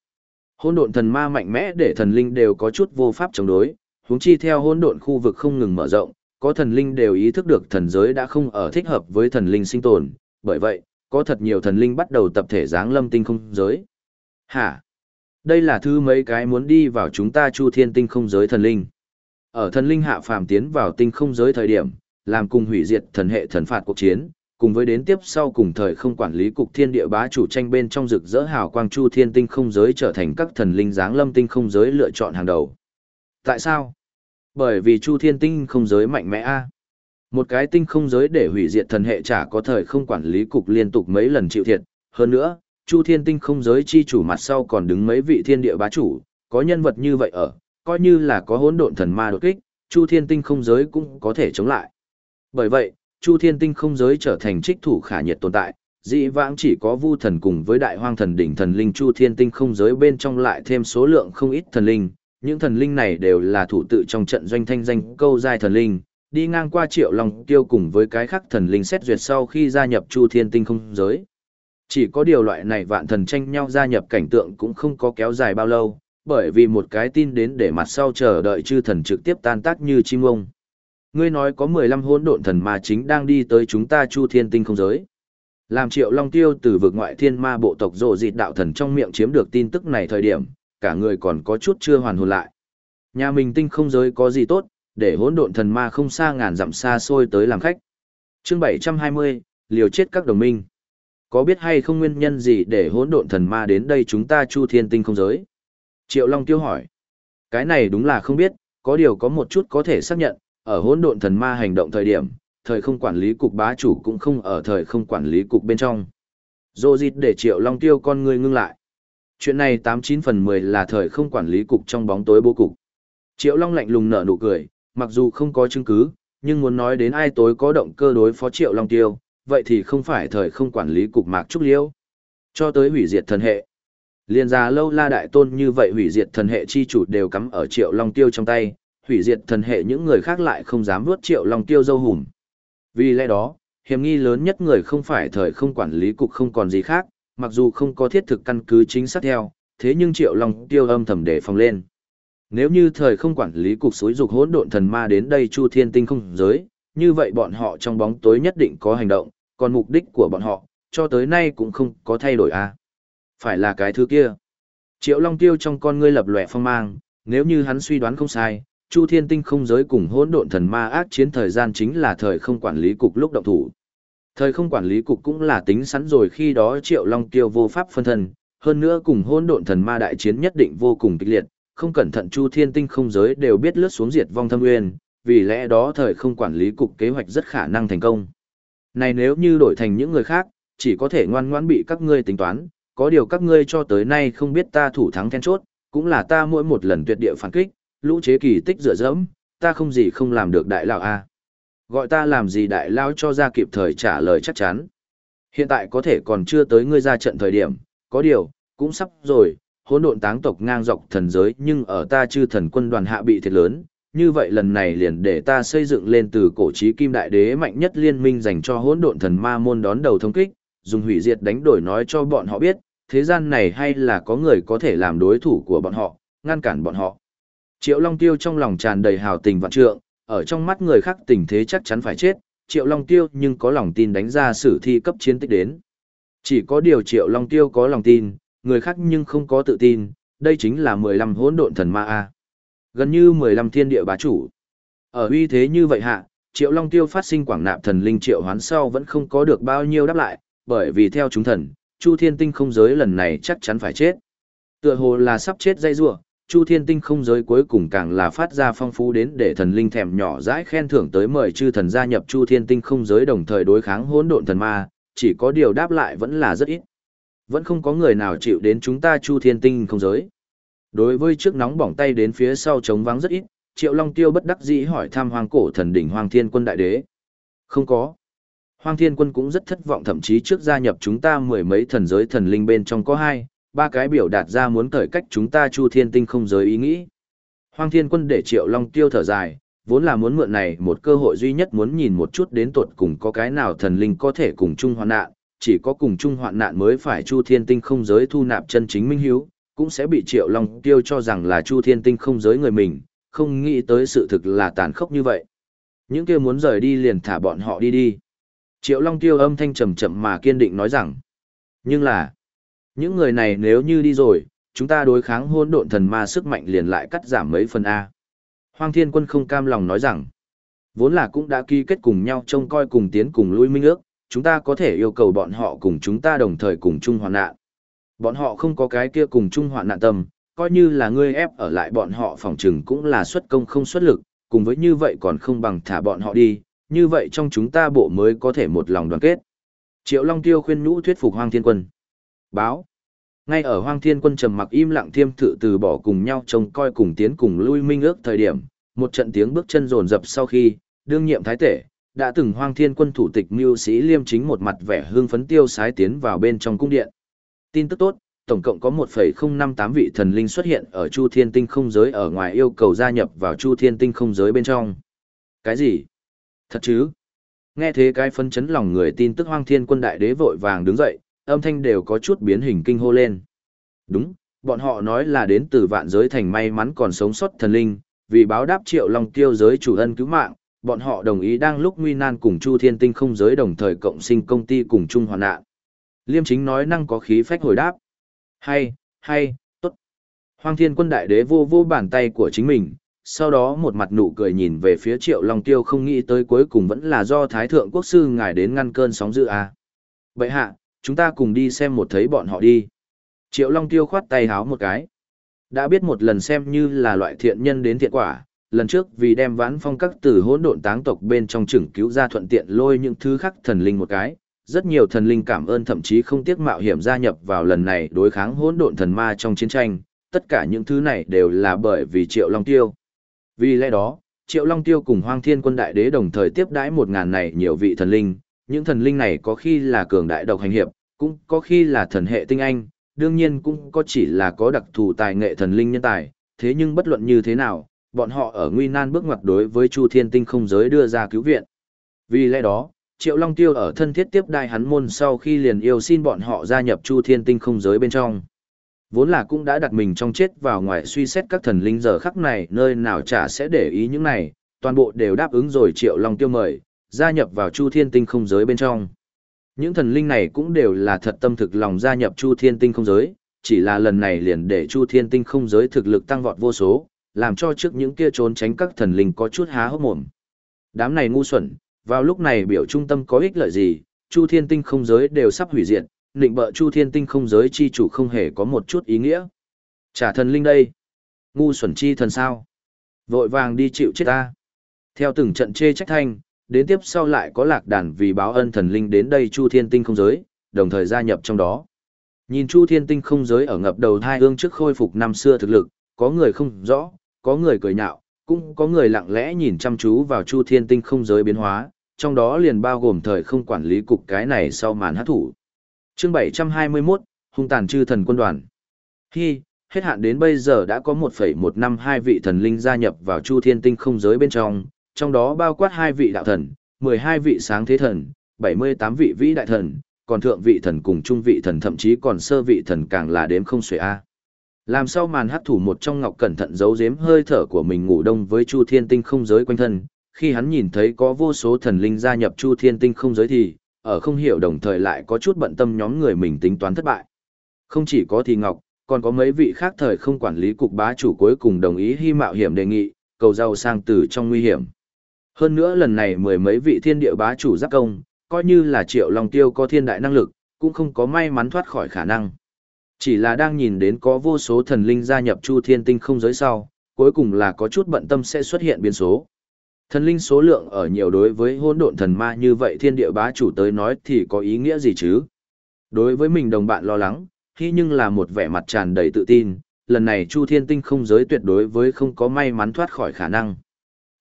Hỗn độn thần ma mạnh mẽ để thần linh đều có chút vô pháp chống đối, huống chi theo hỗn độn khu vực không ngừng mở rộng, có thần linh đều ý thức được thần giới đã không ở thích hợp với thần linh sinh tồn, bởi vậy, có thật nhiều thần linh bắt đầu tập thể giáng lâm tinh không giới. Hả? Đây là thứ mấy cái muốn đi vào chúng ta chu thiên tinh không giới thần linh. Ở thần linh hạ phàm tiến vào tinh không giới thời điểm, làm cùng hủy diệt thần hệ thần phạt cuộc chiến, cùng với đến tiếp sau cùng thời không quản lý cục thiên địa bá chủ tranh bên trong rực rỡ hào quang chu thiên tinh không giới trở thành các thần linh dáng lâm tinh không giới lựa chọn hàng đầu. Tại sao? Bởi vì chu thiên tinh không giới mạnh mẽ a. Một cái tinh không giới để hủy diệt thần hệ chả có thời không quản lý cục liên tục mấy lần chịu thiệt, hơn nữa, Chu Thiên Tinh không giới chi chủ mặt sau còn đứng mấy vị thiên địa bá chủ, có nhân vật như vậy ở, coi như là có hỗn độn thần ma đột kích, Chu Thiên Tinh không giới cũng có thể chống lại. Bởi vậy, Chu Thiên Tinh không giới trở thành trích thủ khả nhiệt tồn tại, dĩ vãng chỉ có Vu thần cùng với Đại Hoang thần đỉnh thần linh Chu Thiên Tinh không giới bên trong lại thêm số lượng không ít thần linh, những thần linh này đều là thủ tự trong trận doanh thanh danh câu giai thần linh, đi ngang qua Triệu Long Tiêu cùng với cái khác thần linh xét duyệt sau khi gia nhập Chu Thiên Tinh không giới. Chỉ có điều loại này vạn thần tranh nhau gia nhập cảnh tượng cũng không có kéo dài bao lâu, bởi vì một cái tin đến để mặt sau chờ đợi chư thần trực tiếp tan tác như chim ông. Ngươi nói có 15 hỗn độn thần ma chính đang đi tới chúng ta chu thiên tinh không giới. Làm triệu long tiêu từ vực ngoại thiên ma bộ tộc rồ dịt đạo thần trong miệng chiếm được tin tức này thời điểm, cả người còn có chút chưa hoàn hồn lại. Nhà mình tinh không giới có gì tốt, để hỗn độn thần ma không xa ngàn dặm xa xôi tới làm khách. Chương 720, liều chết các đồng minh có biết hay không nguyên nhân gì để hỗn độn thần ma đến đây chúng ta chu thiên tinh không giới? Triệu Long tiêu hỏi. Cái này đúng là không biết, có điều có một chút có thể xác nhận, ở hỗn độn thần ma hành động thời điểm, thời không quản lý cục bá chủ cũng không ở thời không quản lý cục bên trong. Dô dịt để Triệu Long tiêu con người ngưng lại. Chuyện này 89 phần 10 là thời không quản lý cục trong bóng tối bố cục. Triệu Long lạnh lùng nở nụ cười, mặc dù không có chứng cứ, nhưng muốn nói đến ai tối có động cơ đối phó Triệu Long tiêu, vậy thì không phải thời không quản lý cục mạc trúc liêu. Cho tới hủy diệt thần hệ. Liên gia lâu la đại tôn như vậy hủy diệt thần hệ chi chủ đều cắm ở triệu long tiêu trong tay, hủy diệt thần hệ những người khác lại không dám vuốt triệu long tiêu dâu hùm. Vì lẽ đó, hiểm nghi lớn nhất người không phải thời không quản lý cục không còn gì khác, mặc dù không có thiết thực căn cứ chính xác theo, thế nhưng Triệu Long tiêu âm thầm để phòng lên. Nếu như thời không quản lý cục xối dục hỗn độn thần ma đến đây chu thiên tinh không giới, như vậy bọn họ trong bóng tối nhất định có hành động, còn mục đích của bọn họ, cho tới nay cũng không có thay đổi à. Phải là cái thứ kia. Triệu Long Tiêu trong con ngươi lập lòe phong mang, nếu như hắn suy đoán không sai, Chu Thiên Tinh không giới cùng hỗn độn thần ma ác chiến thời gian chính là thời không quản lý cục lúc động thủ. Thời không quản lý cục cũng là tính sẵn rồi khi đó Triệu Long Tiêu vô pháp phân thân, hơn nữa cùng hỗn độn thần ma đại chiến nhất định vô cùng kịch liệt, không cẩn thận Chu Thiên Tinh không giới đều biết lướt xuống diệt vong thâm nguyên, vì lẽ đó thời không quản lý cục kế hoạch rất khả năng thành công. Này nếu như đổi thành những người khác, chỉ có thể ngoan ngoãn bị các ngươi tính toán, có điều các ngươi cho tới nay không biết ta thủ thắng then chốt, cũng là ta mỗi một lần tuyệt địa phản kích, lũ chế kỳ tích dựa dẫm, ta không gì không làm được đại lão a. Gọi ta làm gì đại lão cho ra kịp thời trả lời chắc chắn. Hiện tại có thể còn chưa tới ngươi ra trận thời điểm, có điều, cũng sắp rồi, hỗn độn táng tộc ngang dọc thần giới nhưng ở ta chư thần quân đoàn hạ bị thiệt lớn, như vậy lần này liền để ta xây dựng lên từ cổ chí kim đại đế mạnh nhất liên minh dành cho hỗn độn thần ma môn đón đầu thông kích, dùng hủy diệt đánh đổi nói cho bọn họ biết, thế gian này hay là có người có thể làm đối thủ của bọn họ, ngăn cản bọn họ. Triệu Long Tiêu trong lòng tràn đầy hào tình vạn trượng, ở trong mắt người khác tình thế chắc chắn phải chết, Triệu Long Tiêu nhưng có lòng tin đánh ra sử thi cấp chiến tích đến. Chỉ có điều Triệu Long Tiêu có lòng tin, người khác nhưng không có tự tin, đây chính là 15 hỗn độn thần ma A. Gần như 15 thiên địa bá chủ. Ở uy thế như vậy hạ, Triệu Long Tiêu phát sinh quảng nạp thần linh triệu hoán sau vẫn không có được bao nhiêu đáp lại, bởi vì theo chúng thần, Chu Thiên Tinh không giới lần này chắc chắn phải chết. Tựa hồ là sắp chết dây rủa, Chu Thiên Tinh không giới cuối cùng càng là phát ra phong phú đến để thần linh thèm nhỏ dãi khen thưởng tới mời chư thần gia nhập Chu Thiên Tinh không giới đồng thời đối kháng hỗn độn thần ma, chỉ có điều đáp lại vẫn là rất ít. Vẫn không có người nào chịu đến chúng ta Chu Thiên Tinh không giới. Đối với trước nóng bỏng tay đến phía sau chống vắng rất ít, Triệu Long Tiêu bất đắc dĩ hỏi thăm Hoàng cổ thần đỉnh Hoàng Thiên Quân đại đế. Không có. Hoàng Thiên Quân cũng rất thất vọng thậm chí trước gia nhập chúng ta mười mấy thần giới thần linh bên trong có hai, ba cái biểu đạt ra muốn cởi cách chúng ta Chu Thiên Tinh không giới ý nghĩ. Hoang Thiên Quân để Triệu Long Tiêu thở dài, vốn là muốn mượn này một cơ hội duy nhất muốn nhìn một chút đến tuột cùng có cái nào thần linh có thể cùng chung hoạn nạn, chỉ có cùng chung hoạn nạn mới phải Chu Thiên Tinh không giới thu nạp chân chính minh hiếu, cũng sẽ bị Triệu Long Tiêu cho rằng là Chu Thiên Tinh không giới người mình, không nghĩ tới sự thực là tàn khốc như vậy. Những kia muốn rời đi liền thả bọn họ đi đi. Triệu Long Tiêu âm thanh trầm chậm mà kiên định nói rằng, nhưng là, những người này nếu như đi rồi, chúng ta đối kháng hôn độn thần ma sức mạnh liền lại cắt giảm mấy phần A. Hoàng Thiên Quân không cam lòng nói rằng, vốn là cũng đã ký kết cùng nhau trông coi cùng tiến cùng lui minh ước, chúng ta có thể yêu cầu bọn họ cùng chúng ta đồng thời cùng chung hoạn nạn. Bọn họ không có cái kia cùng chung hoạn nạn tâm, coi như là ngươi ép ở lại bọn họ phòng trừng cũng là xuất công không xuất lực, cùng với như vậy còn không bằng thả bọn họ đi, như vậy trong chúng ta bộ mới có thể một lòng đoàn kết. Triệu Long Tiêu khuyên nhũ thuyết phục Hoàng Thiên Quân. Báo. Ngay ở hoang Thiên Quân trầm mặc im lặng thiêm thự từ bỏ cùng nhau trông coi cùng tiến cùng lui minh ước thời điểm, một trận tiếng bước chân rồn rập sau khi, đương nhiệm thái tể, đã từng hoang Thiên Quân thủ tịch Mưu Sĩ Liêm chính một mặt vẻ hương phấn tiêu sái tiến vào bên trong cung điện. Tin tức tốt, tổng cộng có 1,058 vị thần linh xuất hiện ở Chu Thiên Tinh không giới ở ngoài yêu cầu gia nhập vào Chu Thiên Tinh không giới bên trong. Cái gì? Thật chứ? Nghe thế cái phân chấn lòng người tin tức Hoang Thiên Quân Đại Đế vội vàng đứng dậy, âm thanh đều có chút biến hình kinh hô lên. Đúng, bọn họ nói là đến từ vạn giới thành may mắn còn sống sót thần linh, vì báo đáp Triệu Long Tiêu giới chủ ân cứu mạng, bọn họ đồng ý đang lúc nguy nan cùng Chu Thiên Tinh không giới đồng thời cộng sinh công ty cùng chung hoàn nạn. Liêm chính nói năng có khí phách hồi đáp. Hay, hay, tốt. Hoàng thiên quân đại đế vô vô bàn tay của chính mình, sau đó một mặt nụ cười nhìn về phía triệu long tiêu không nghĩ tới cuối cùng vẫn là do thái thượng quốc sư ngài đến ngăn cơn sóng dữ à. Vậy hạ, chúng ta cùng đi xem một thấy bọn họ đi. Triệu long tiêu khoát tay háo một cái. Đã biết một lần xem như là loại thiện nhân đến thiện quả, lần trước vì đem vãn phong các từ hỗn độn táng tộc bên trong chừng cứu ra thuận tiện lôi những thứ khác thần linh một cái, rất nhiều thần linh cảm ơn thậm chí không tiếc mạo hiểm gia nhập vào lần này đối kháng hỗn độn thần ma trong chiến tranh, tất cả những thứ này đều là bởi vì Triệu Long Tiêu. Vì lẽ đó, Triệu Long Tiêu cùng Hoang Thiên Quân Đại Đế đồng thời tiếp đãi một ngàn này nhiều vị thần linh, những thần linh này có khi là cường đại độc hành hiệp, cũng có khi là thần hệ tinh anh, đương nhiên cũng có chỉ là có đặc thù tài nghệ thần linh nhân tài, thế nhưng bất luận như thế nào, bọn họ ở nguy nan bước ngoặt đối với Chu Thiên Tinh không giới đưa ra cứu viện. Vì lẽ đó, Triệu Long Tiêu ở thân thiết tiếp đai hắn môn sau khi liền yêu xin bọn họ gia nhập Chu Thiên Tinh không giới bên trong. Vốn là cũng đã đặt mình trong chết vào ngoài suy xét các thần linh giờ khắc này nơi nào chả sẽ để ý những này, toàn bộ đều đáp ứng rồi Triệu Long Tiêu mời, gia nhập vào Chu Thiên Tinh không giới bên trong. Những thần linh này cũng đều là thật tâm thực lòng gia nhập Chu Thiên Tinh không giới, chỉ là lần này liền để Chu Thiên Tinh không giới thực lực tăng vọt vô số, làm cho trước những kia trốn tránh các thần linh có chút há hốc mồm. Đám này ngu xuẩn, vào lúc này biểu trung tâm có ích lợi gì, Chu Thiên Tinh không giới đều sắp hủy diệt, định bợ Chu Thiên Tinh không giới chi chủ không hề có một chút ý nghĩa. Trả thần linh đây. Ngu xuẩn chi thần sao? Vội vàng đi chịu chết ta. Theo từng trận chê trách thanh, đến tiếp sau lại có lạc đàn vì báo ân thần linh đến đây Chu Thiên Tinh không giới, đồng thời gia nhập trong đó. Nhìn Chu Thiên Tinh không giới ở ngập đầu hai hương trước khôi phục năm xưa thực lực, có người không rõ, có người cười nhạo, cũng có người lặng lẽ nhìn chăm chú vào Chu Thiên Tinh không giới biến hóa, trong đó liền bao gồm thời không quản lý cục cái này sau màn hát thủ. Chương 721, hung tàn chư thần quân đoàn. Hi, hết hạn đến bây giờ đã có 1,152 vị thần linh gia nhập vào Chu Thiên Tinh không giới bên trong, trong đó bao quát hai vị đạo thần, 12 vị sáng thế thần, 78 vị vĩ đại thần, còn thượng vị thần cùng trung vị thần thậm chí còn sơ vị thần càng là đếm không xuể a. Làm sao màn hắc thủ một trong ngọc cẩn thận giấu giếm hơi thở của mình ngủ đông với Chu Thiên Tinh không giới quanh thân, khi hắn nhìn thấy có vô số thần linh gia nhập Chu Thiên Tinh không giới thì, ở không hiểu đồng thời lại có chút bận tâm nhóm người mình tính toán thất bại. Không chỉ có thì ngọc, còn có mấy vị khác thời không quản lý cục bá chủ cuối cùng đồng ý hy mạo hiểm đề nghị, cầu giàu sang từ trong nguy hiểm. Hơn nữa lần này mười mấy vị thiên địa bá chủ giáp công, coi như là triệu long tiêu có thiên đại năng lực, cũng không có may mắn thoát khỏi khả năng. Chỉ là đang nhìn đến có vô số thần linh gia nhập chu thiên tinh không giới sau, cuối cùng là có chút bận tâm sẽ xuất hiện biến số. Thần linh số lượng ở nhiều đối với hỗn độn thần ma như vậy thiên địa bá chủ tới nói thì có ý nghĩa gì chứ? Đối với mình đồng bạn lo lắng, khi nhưng là một vẻ mặt tràn đầy tự tin, lần này Chu Thiên Tinh không giới tuyệt đối với không có may mắn thoát khỏi khả năng.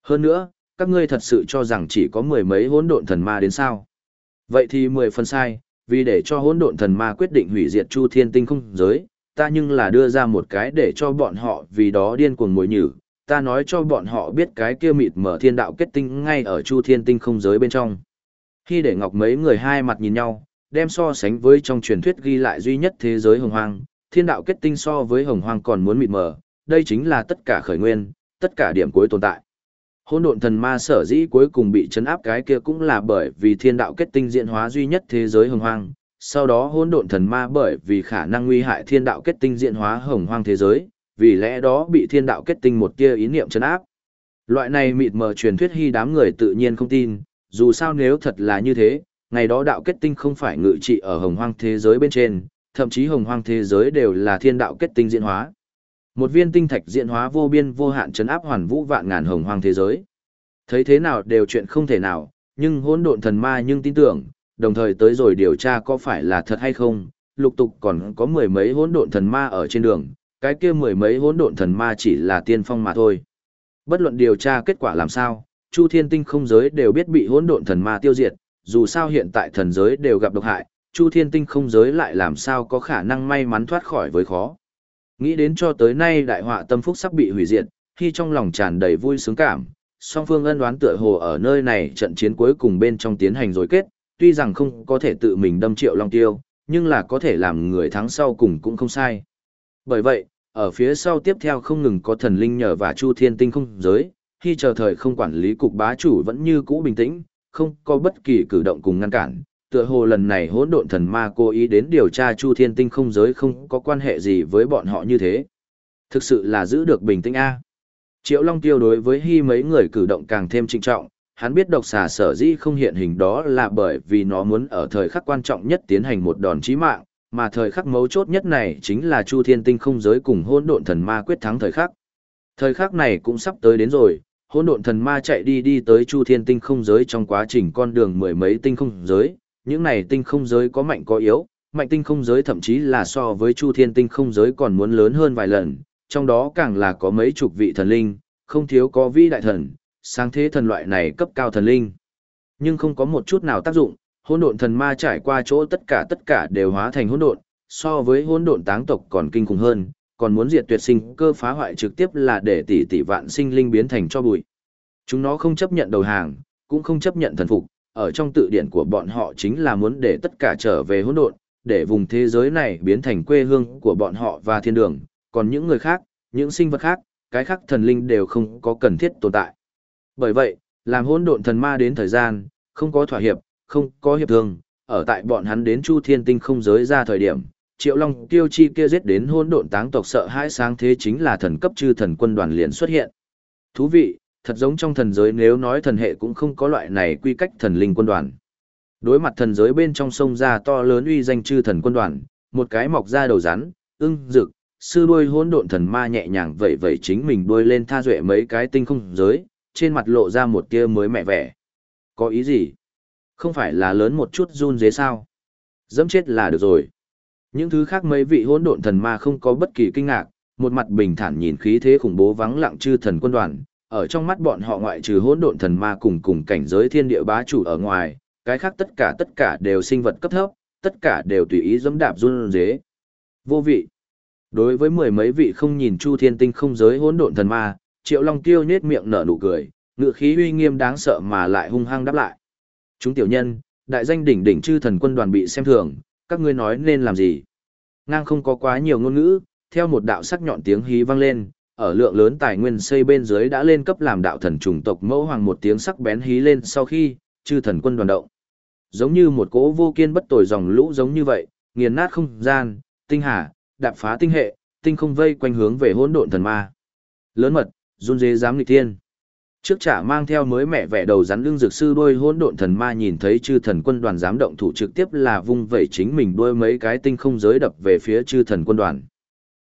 Hơn nữa, các ngươi thật sự cho rằng chỉ có mười mấy hỗn độn thần ma đến sao? Vậy thì mười phần sai, vì để cho hỗn độn thần ma quyết định hủy diệt Chu Thiên Tinh không giới, ta nhưng là đưa ra một cái để cho bọn họ vì đó điên cuồng mồi nhử, ta nói cho bọn họ biết cái kia mịt mở thiên đạo kết tinh ngay ở Chu Thiên Tinh không giới bên trong. Khi để ngọc mấy người hai mặt nhìn nhau, đem so sánh với trong truyền thuyết ghi lại duy nhất thế giới hồng hoang, thiên đạo kết tinh so với hồng hoang còn muốn mịt mờ, đây chính là tất cả khởi nguyên, tất cả điểm cuối tồn tại. Hỗn độn thần ma sở dĩ cuối cùng bị chấn áp cái kia cũng là bởi vì thiên đạo kết tinh diễn hóa duy nhất thế giới hồng hoang, sau đó hỗn độn thần ma bởi vì khả năng nguy hại thiên đạo kết tinh diễn hóa hồng hoang thế giới, vì lẽ đó bị thiên đạo kết tinh một tia ý niệm chấn áp. Loại này mịt mờ truyền thuyết hy đám người tự nhiên không tin, dù sao nếu thật là như thế, ngày đó đạo kết tinh không phải ngự trị ở hồng hoang thế giới bên trên, thậm chí hồng hoang thế giới đều là thiên đạo kết tinh diễn hóa. Một viên tinh thạch diễn hóa vô biên vô hạn chấn áp hoàn vũ vạn ngàn hồng hoang thế giới. Thấy thế nào đều chuyện không thể nào, nhưng hỗn độn thần ma nhưng tin tưởng, đồng thời tới rồi điều tra có phải là thật hay không, lục tục còn có mười mấy hỗn độn thần ma ở trên đường, cái kia mười mấy hỗn độn thần ma chỉ là tiên phong mà thôi. Bất luận điều tra kết quả làm sao, Chu Thiên Tinh không giới đều biết bị hỗn độn thần ma tiêu diệt, dù sao hiện tại thần giới đều gặp độc hại, Chu Thiên Tinh không giới lại làm sao có khả năng may mắn thoát khỏi với khó. Nghĩ đến cho tới nay đại họa tâm phúc sắp bị hủy diệt, khi trong lòng tràn đầy vui sướng cảm, song phương ân đoán tựa hồ ở nơi này trận chiến cuối cùng bên trong tiến hành rồi kết, tuy rằng không có thể tự mình đâm triệu long tiêu, nhưng là có thể làm người thắng sau cùng cũng không sai. Bởi vậy, ở phía sau tiếp theo không ngừng có thần linh nhờ và chu thiên tinh không giới, khi chờ thời không quản lý cục bá chủ vẫn như cũ bình tĩnh, không có bất kỳ cử động cùng ngăn cản. Tựa hồ lần này hỗn độn thần ma cố ý đến điều tra Chu Thiên Tinh không giới không có quan hệ gì với bọn họ như thế. Thực sự là giữ được bình tĩnh A. Triệu Long Tiêu đối với hy mấy người cử động càng thêm trinh trọng, hắn biết độc xà sở dĩ không hiện hình đó là bởi vì nó muốn ở thời khắc quan trọng nhất tiến hành một đòn chí mạng, mà thời khắc mấu chốt nhất này chính là Chu Thiên Tinh không giới cùng hỗn độn thần ma quyết thắng thời khắc. Thời khắc này cũng sắp tới đến rồi, hỗn độn thần ma chạy đi đi tới Chu Thiên Tinh không giới trong quá trình con đường mười mấy tinh không giới, những này tinh không giới có mạnh có yếu, mạnh tinh không giới thậm chí là so với Chu Thiên Tinh không giới còn muốn lớn hơn vài lần, trong đó càng là có mấy chục vị thần linh, không thiếu có vĩ đại thần, sáng thế thần loại này cấp cao thần linh. Nhưng không có một chút nào tác dụng, hỗn độn thần ma trải qua chỗ tất cả tất cả đều hóa thành hỗn độn, so với hỗn độn táng tộc còn kinh khủng hơn, còn muốn diệt tuyệt sinh cơ phá hoại trực tiếp là để tỷ tỷ vạn sinh linh biến thành cho bụi. Chúng nó không chấp nhận đầu hàng, cũng không chấp nhận thần phục, ở trong tự điển của bọn họ chính là muốn để tất cả trở về hỗn độn, để vùng thế giới này biến thành quê hương của bọn họ và thiên đường, còn những người khác, những sinh vật khác, cái khác thần linh đều không có cần thiết tồn tại. Bởi vậy, làm hỗn độn thần ma đến thời gian, không có thỏa hiệp, không có hiệp thương, ở tại bọn hắn đến Chu Thiên Tinh không giới ra thời điểm, Triệu Long Tiêu Chi kia giết đến hỗn độn táng tộc sợ hãi sáng thế chính là thần cấp chư thần quân đoàn liền xuất hiện. Thú vị, thật giống trong thần giới nếu nói thần hệ cũng không có loại này quy cách thần linh quân đoàn. Đối mặt thần giới bên trong sông ra to lớn uy danh chư thần quân đoàn, một cái mọc ra đầu rắn, ưng, rực, sư đuôi hỗn độn thần ma nhẹ nhàng vẩy vẩy chính mình đuôi lên tha duệ mấy cái tinh không giới, trên mặt lộ ra một tia mới mẹ vẻ. Có ý gì? Không phải là lớn một chút run dế sao? Dẫm chết là được rồi. Những thứ khác mấy vị hỗn độn thần ma không có bất kỳ kinh ngạc, một mặt bình thản nhìn khí thế khủng bố vắng lặng chư thần quân đoàn, ở trong mắt bọn họ ngoại trừ hỗn độn thần ma cùng cùng cảnh giới thiên địa bá chủ ở ngoài, cái khác tất cả tất cả đều sinh vật cấp thấp, tất cả đều tùy ý dẫm đạp run rế. Vô vị. Đối với mười mấy vị không nhìn Chu Thiên Tinh không giới hỗn độn thần ma, Triệu Long Tiêu nhếch miệng nở nụ cười, ngựa khí uy nghiêm đáng sợ mà lại hung hăng đáp lại. Chúng tiểu nhân, đại danh đỉnh đỉnh chư thần quân đoàn bị xem thường, các ngươi nói nên làm gì? Ngang không có quá nhiều ngôn ngữ, theo một đạo sắc nhọn tiếng hí vang lên, ở lượng lớn tài nguyên xây bên dưới đã lên cấp làm đạo thần chủng tộc mẫu hoàng một tiếng sắc bén hí lên sau khi, chư thần quân đoàn động. Giống như một cỗ vô kiên bất tồi dòng lũ giống như vậy, nghiền nát không gian, tinh hà, đạp phá tinh hệ, tinh không vây quanh hướng về hỗn độn thần ma. Lớn mật, run dế dám nghịch thiên. Trước trả mang theo mới mẹ vẻ đầu rắn lưng dược sư đôi hỗn độn thần ma nhìn thấy chư thần quân đoàn dám động thủ trực tiếp là vung vẩy chính mình đôi mấy cái tinh không giới đập về phía chư thần quân đoàn.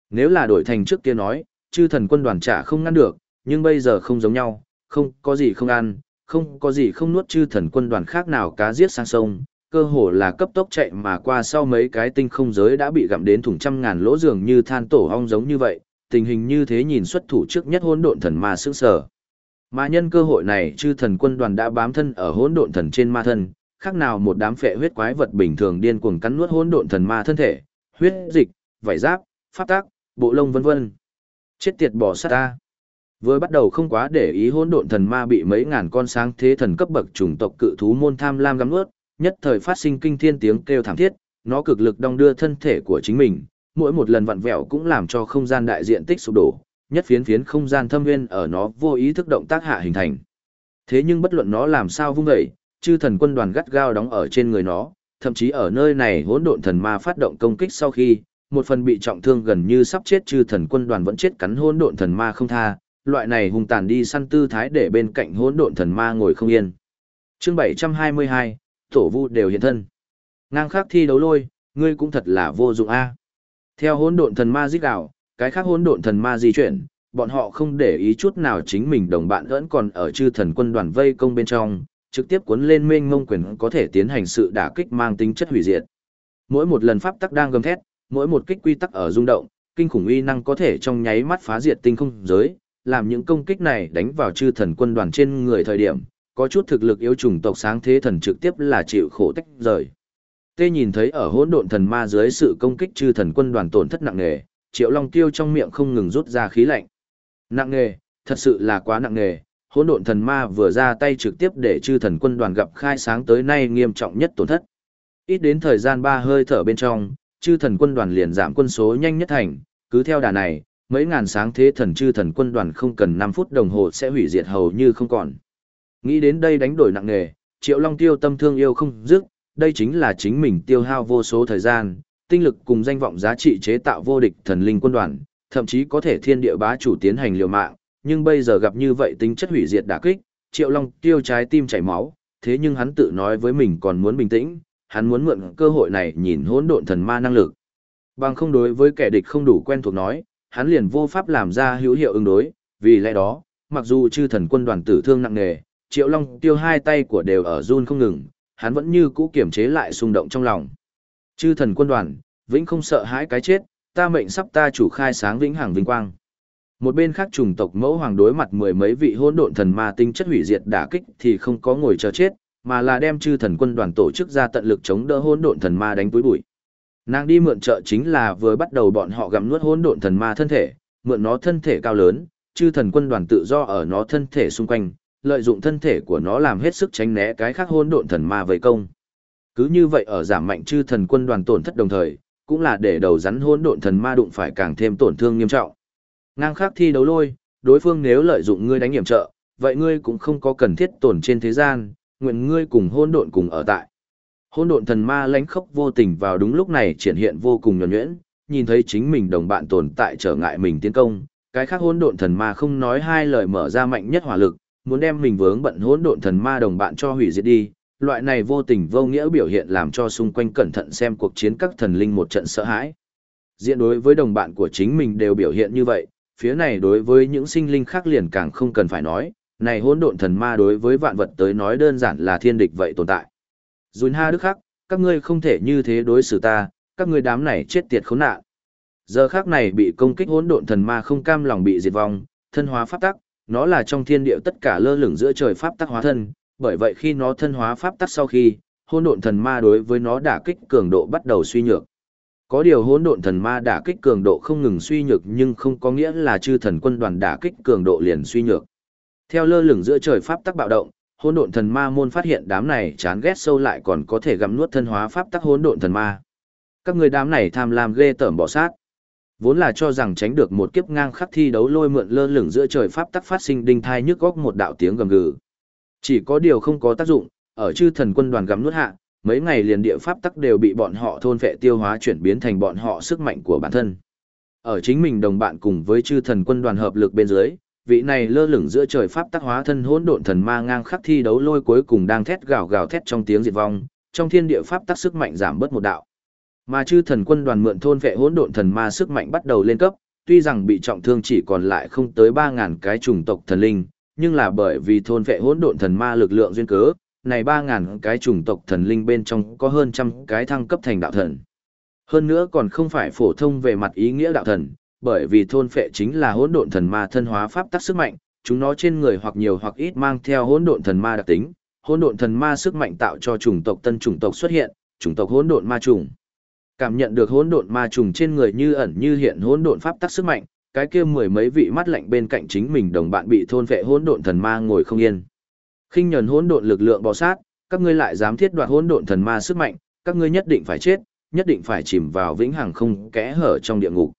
Nếu là đổi thành trước kia nói, chư thần quân đoàn trả không ngăn được, nhưng bây giờ không giống nhau, không có gì không ăn, không có gì không nuốt chư thần quân đoàn khác nào cá giết sang sông, cơ hồ là cấp tốc chạy mà qua sau mấy cái tinh không giới đã bị gặm đến thủng trăm ngàn lỗ dường như than tổ ong giống như vậy, tình hình như thế nhìn xuất thủ trước nhất hỗn độn thần ma sững sờ. Mà nhân cơ hội này, chư thần quân đoàn đã bám thân ở hỗn độn thần trên ma thân, khác nào một đám phệ huyết quái vật bình thường điên cuồng cắn nuốt hỗn độn thần ma thân thể, huyết dịch, vảy giáp, pháp tác, bộ lông vân vân. Chết tiệt bỏ sát ta. Vừa bắt đầu không quá để ý hỗn độn thần ma bị mấy ngàn con sáng thế thần cấp bậc chủng tộc cự thú môn tham lam gắm nuốt, nhất thời phát sinh kinh thiên tiếng kêu thảm thiết, nó cực lực đong đưa thân thể của chính mình, mỗi một lần vặn vẹo cũng làm cho không gian đại diện tích sụp đổ, nhất phiến phiến không gian thâm nguyên ở nó vô ý thức động tác hạ hình thành. Thế nhưng bất luận nó làm sao vung dậy, chư thần quân đoàn gắt gao đóng ở trên người nó, thậm chí ở nơi này hỗn độn thần ma phát động công kích sau khi, một phần bị trọng thương gần như sắp chết chư thần quân đoàn vẫn chết cắn hỗn độn thần ma không tha, loại này hung tàn đi săn tư thái để bên cạnh hỗn độn thần ma ngồi không yên. Chương 722, tổ vu đều hiện thân. Ngang khác thi đấu lôi, ngươi cũng thật là vô dụng a. Theo hỗn độn thần ma rít gào, cái khác hỗn độn thần ma di chuyển, bọn họ không để ý chút nào chính mình đồng bạn vẫn còn ở chư thần quân đoàn vây công bên trong, trực tiếp cuốn lên mênh mông quyền có thể tiến hành sự đả kích mang tính chất hủy diệt. Mỗi một lần pháp tắc đang gầm thét, mỗi một kích quy tắc ở rung động, kinh khủng uy năng có thể trong nháy mắt phá diệt tinh không giới, làm những công kích này đánh vào chư thần quân đoàn trên người thời điểm, có chút thực lực yếu chủng tộc sáng thế thần trực tiếp là chịu khổ tách rời. Tê nhìn thấy ở hỗn độn thần ma dưới sự công kích chư thần quân đoàn tổn thất nặng nề, Triệu Long Tiêu trong miệng không ngừng rút ra khí lạnh. Nặng nề, thật sự là quá nặng nề, hỗn độn thần ma vừa ra tay trực tiếp để chư thần quân đoàn gặp khai sáng tới nay nghiêm trọng nhất tổn thất. Ít đến thời gian ba hơi thở bên trong, chư thần quân đoàn liền giảm quân số nhanh nhất thành, cứ theo đà này, mấy ngàn sáng thế thần chư thần quân đoàn không cần 5 phút đồng hồ sẽ hủy diệt hầu như không còn. Nghĩ đến đây đánh đổi nặng nề, Triệu Long Tiêu tâm thương yêu không dứt, đây chính là chính mình tiêu hao vô số thời gian, tinh lực cùng danh vọng giá trị chế tạo vô địch thần linh quân đoàn, thậm chí có thể thiên địa bá chủ tiến hành liều mạng, nhưng bây giờ gặp như vậy tính chất hủy diệt đả kích, Triệu Long Tiêu trái tim chảy máu, thế nhưng hắn tự nói với mình còn muốn bình tĩnh, hắn muốn mượn cơ hội này nhìn hỗn độn thần ma năng lực. Bằng không đối với kẻ địch không đủ quen thuộc nói, hắn liền vô pháp làm ra hữu hiệu ứng đối, vì lẽ đó, mặc dù chư thần quân đoàn tử thương nặng nề, Triệu Long tiêu hai tay của đều ở run không ngừng, hắn vẫn như cũ kiểm chế lại xung động trong lòng. Chư thần quân đoàn, vĩnh không sợ hãi cái chết, ta mệnh sắp ta chủ khai sáng vĩnh hằng vinh quang. Một bên khác chủng tộc mẫu hoàng đối mặt mười mấy vị hỗn độn thần ma tinh chất hủy diệt đả kích thì không có ngồi chờ chết, mà là đem chư thần quân đoàn tổ chức ra tận lực chống đỡ hỗn độn thần ma đánh túi bụi. Nàng đi mượn trợ chính là vừa bắt đầu bọn họ gặm nuốt hỗn độn thần ma thân thể, mượn nó thân thể cao lớn, chư thần quân đoàn tự do ở nó thân thể xung quanh, lợi dụng thân thể của nó làm hết sức tránh né cái khác hỗn độn thần ma vây công. Cứ như vậy ở giảm mạnh chư thần quân đoàn tổn thất đồng thời, cũng là để đầu rắn hỗn độn thần ma đụng phải càng thêm tổn thương nghiêm trọng. Ngang khác thi đấu lôi, đối phương nếu lợi dụng ngươi đánh hiểm trợ, vậy ngươi cũng không có cần thiết tổn trên thế gian, nguyện ngươi cùng hôn độn cùng ở tại. Hôn độn thần ma lánh khốc vô tình vào đúng lúc này triển hiện vô cùng nhuần nhuyễn, nhìn thấy chính mình đồng bạn tồn tại trở ngại mình tiến công, cái khác hôn độn thần ma không nói hai lời mở ra mạnh nhất hỏa lực, muốn đem mình vướng bận hỗn độn thần ma đồng bạn cho hủy diệt đi. Loại này vô tình vô nghĩa biểu hiện làm cho xung quanh cẩn thận xem cuộc chiến các thần linh một trận sợ hãi. Diện đối với đồng bạn của chính mình đều biểu hiện như vậy, phía này đối với những sinh linh khác liền càng không cần phải nói, này hỗn độn thần ma đối với vạn vật tới nói đơn giản là thiên địch vậy tồn tại. Dùn ha đức khắc, các ngươi không thể như thế đối xử ta, các ngươi đám này chết tiệt khốn nạn. Giờ khắc này bị công kích hỗn độn thần ma không cam lòng bị diệt vong, thân hóa pháp tắc, nó là trong thiên địa tất cả lơ lửng giữa trời pháp tắc hóa thân, bởi vậy khi nó thân hóa pháp tắc sau khi, hỗn độn thần ma đối với nó đả kích cường độ bắt đầu suy nhược. Có điều hỗn độn thần ma đả kích cường độ không ngừng suy nhược nhưng không có nghĩa là chư thần quân đoàn đả kích cường độ liền suy nhược. Theo lơ lửng giữa trời pháp tắc bạo động, hỗn độn thần ma môn phát hiện đám này chán ghét sâu lại còn có thể gặm nuốt thân hóa pháp tắc hỗn độn thần ma. Các người đám này tham lam ghê tởm bỏ sát. Vốn là cho rằng tránh được một kiếp ngang khắc thi đấu lôi mượn lơ lửng giữa trời pháp tắc phát sinh đinh thai nhức góc một đạo tiếng gầm gừ. Chỉ có điều không có tác dụng, ở chư thần quân đoàn gặm nuốt hạ, mấy ngày liền địa pháp tắc đều bị bọn họ thôn phệ tiêu hóa chuyển biến thành bọn họ sức mạnh của bản thân. Ở chính mình đồng bạn cùng với chư thần quân đoàn hợp lực bên dưới, vị này lơ lửng giữa trời pháp tắc hóa thân hỗn độn thần ma ngang khắc thi đấu lôi cuối cùng đang thét gào gào thét trong tiếng diệt vong, trong thiên địa pháp tắc sức mạnh giảm bớt một đạo. Mà chư thần quân đoàn mượn thôn vệ hỗn độn thần ma sức mạnh bắt đầu lên cấp, tuy rằng bị trọng thương chỉ còn lại không tới 3000 cái chủng tộc thần linh, nhưng là bởi vì thôn vệ hỗn độn thần ma lực lượng duyên cớ, này 3000 cái chủng tộc thần linh bên trong có hơn trăm cái thăng cấp thành đạo thần. Hơn nữa còn không phải phổ thông về mặt ý nghĩa đạo thần, bởi vì thôn phệ chính là hỗn độn thần ma thân hóa pháp tắc sức mạnh, chúng nó trên người hoặc nhiều hoặc ít mang theo hỗn độn thần ma đặc tính, hỗn độn thần ma sức mạnh tạo cho chủng tộc tân chủng tộc xuất hiện, chủng tộc hỗn độn ma trùng. Cảm nhận được hỗn độn ma trùng trên người như ẩn như hiện hỗn độn pháp tắc sức mạnh, cái kia mười mấy vị mắt lạnh bên cạnh chính mình đồng bạn bị thôn phệ hỗn độn thần ma ngồi không yên. Khinh nhẫn hỗn độn lực lượng bò sát, các ngươi lại dám thiết đoạt hỗn độn thần ma sức mạnh, các ngươi nhất định phải chết, nhất định phải chìm vào vĩnh hằng không kẽ hở trong địa ngục.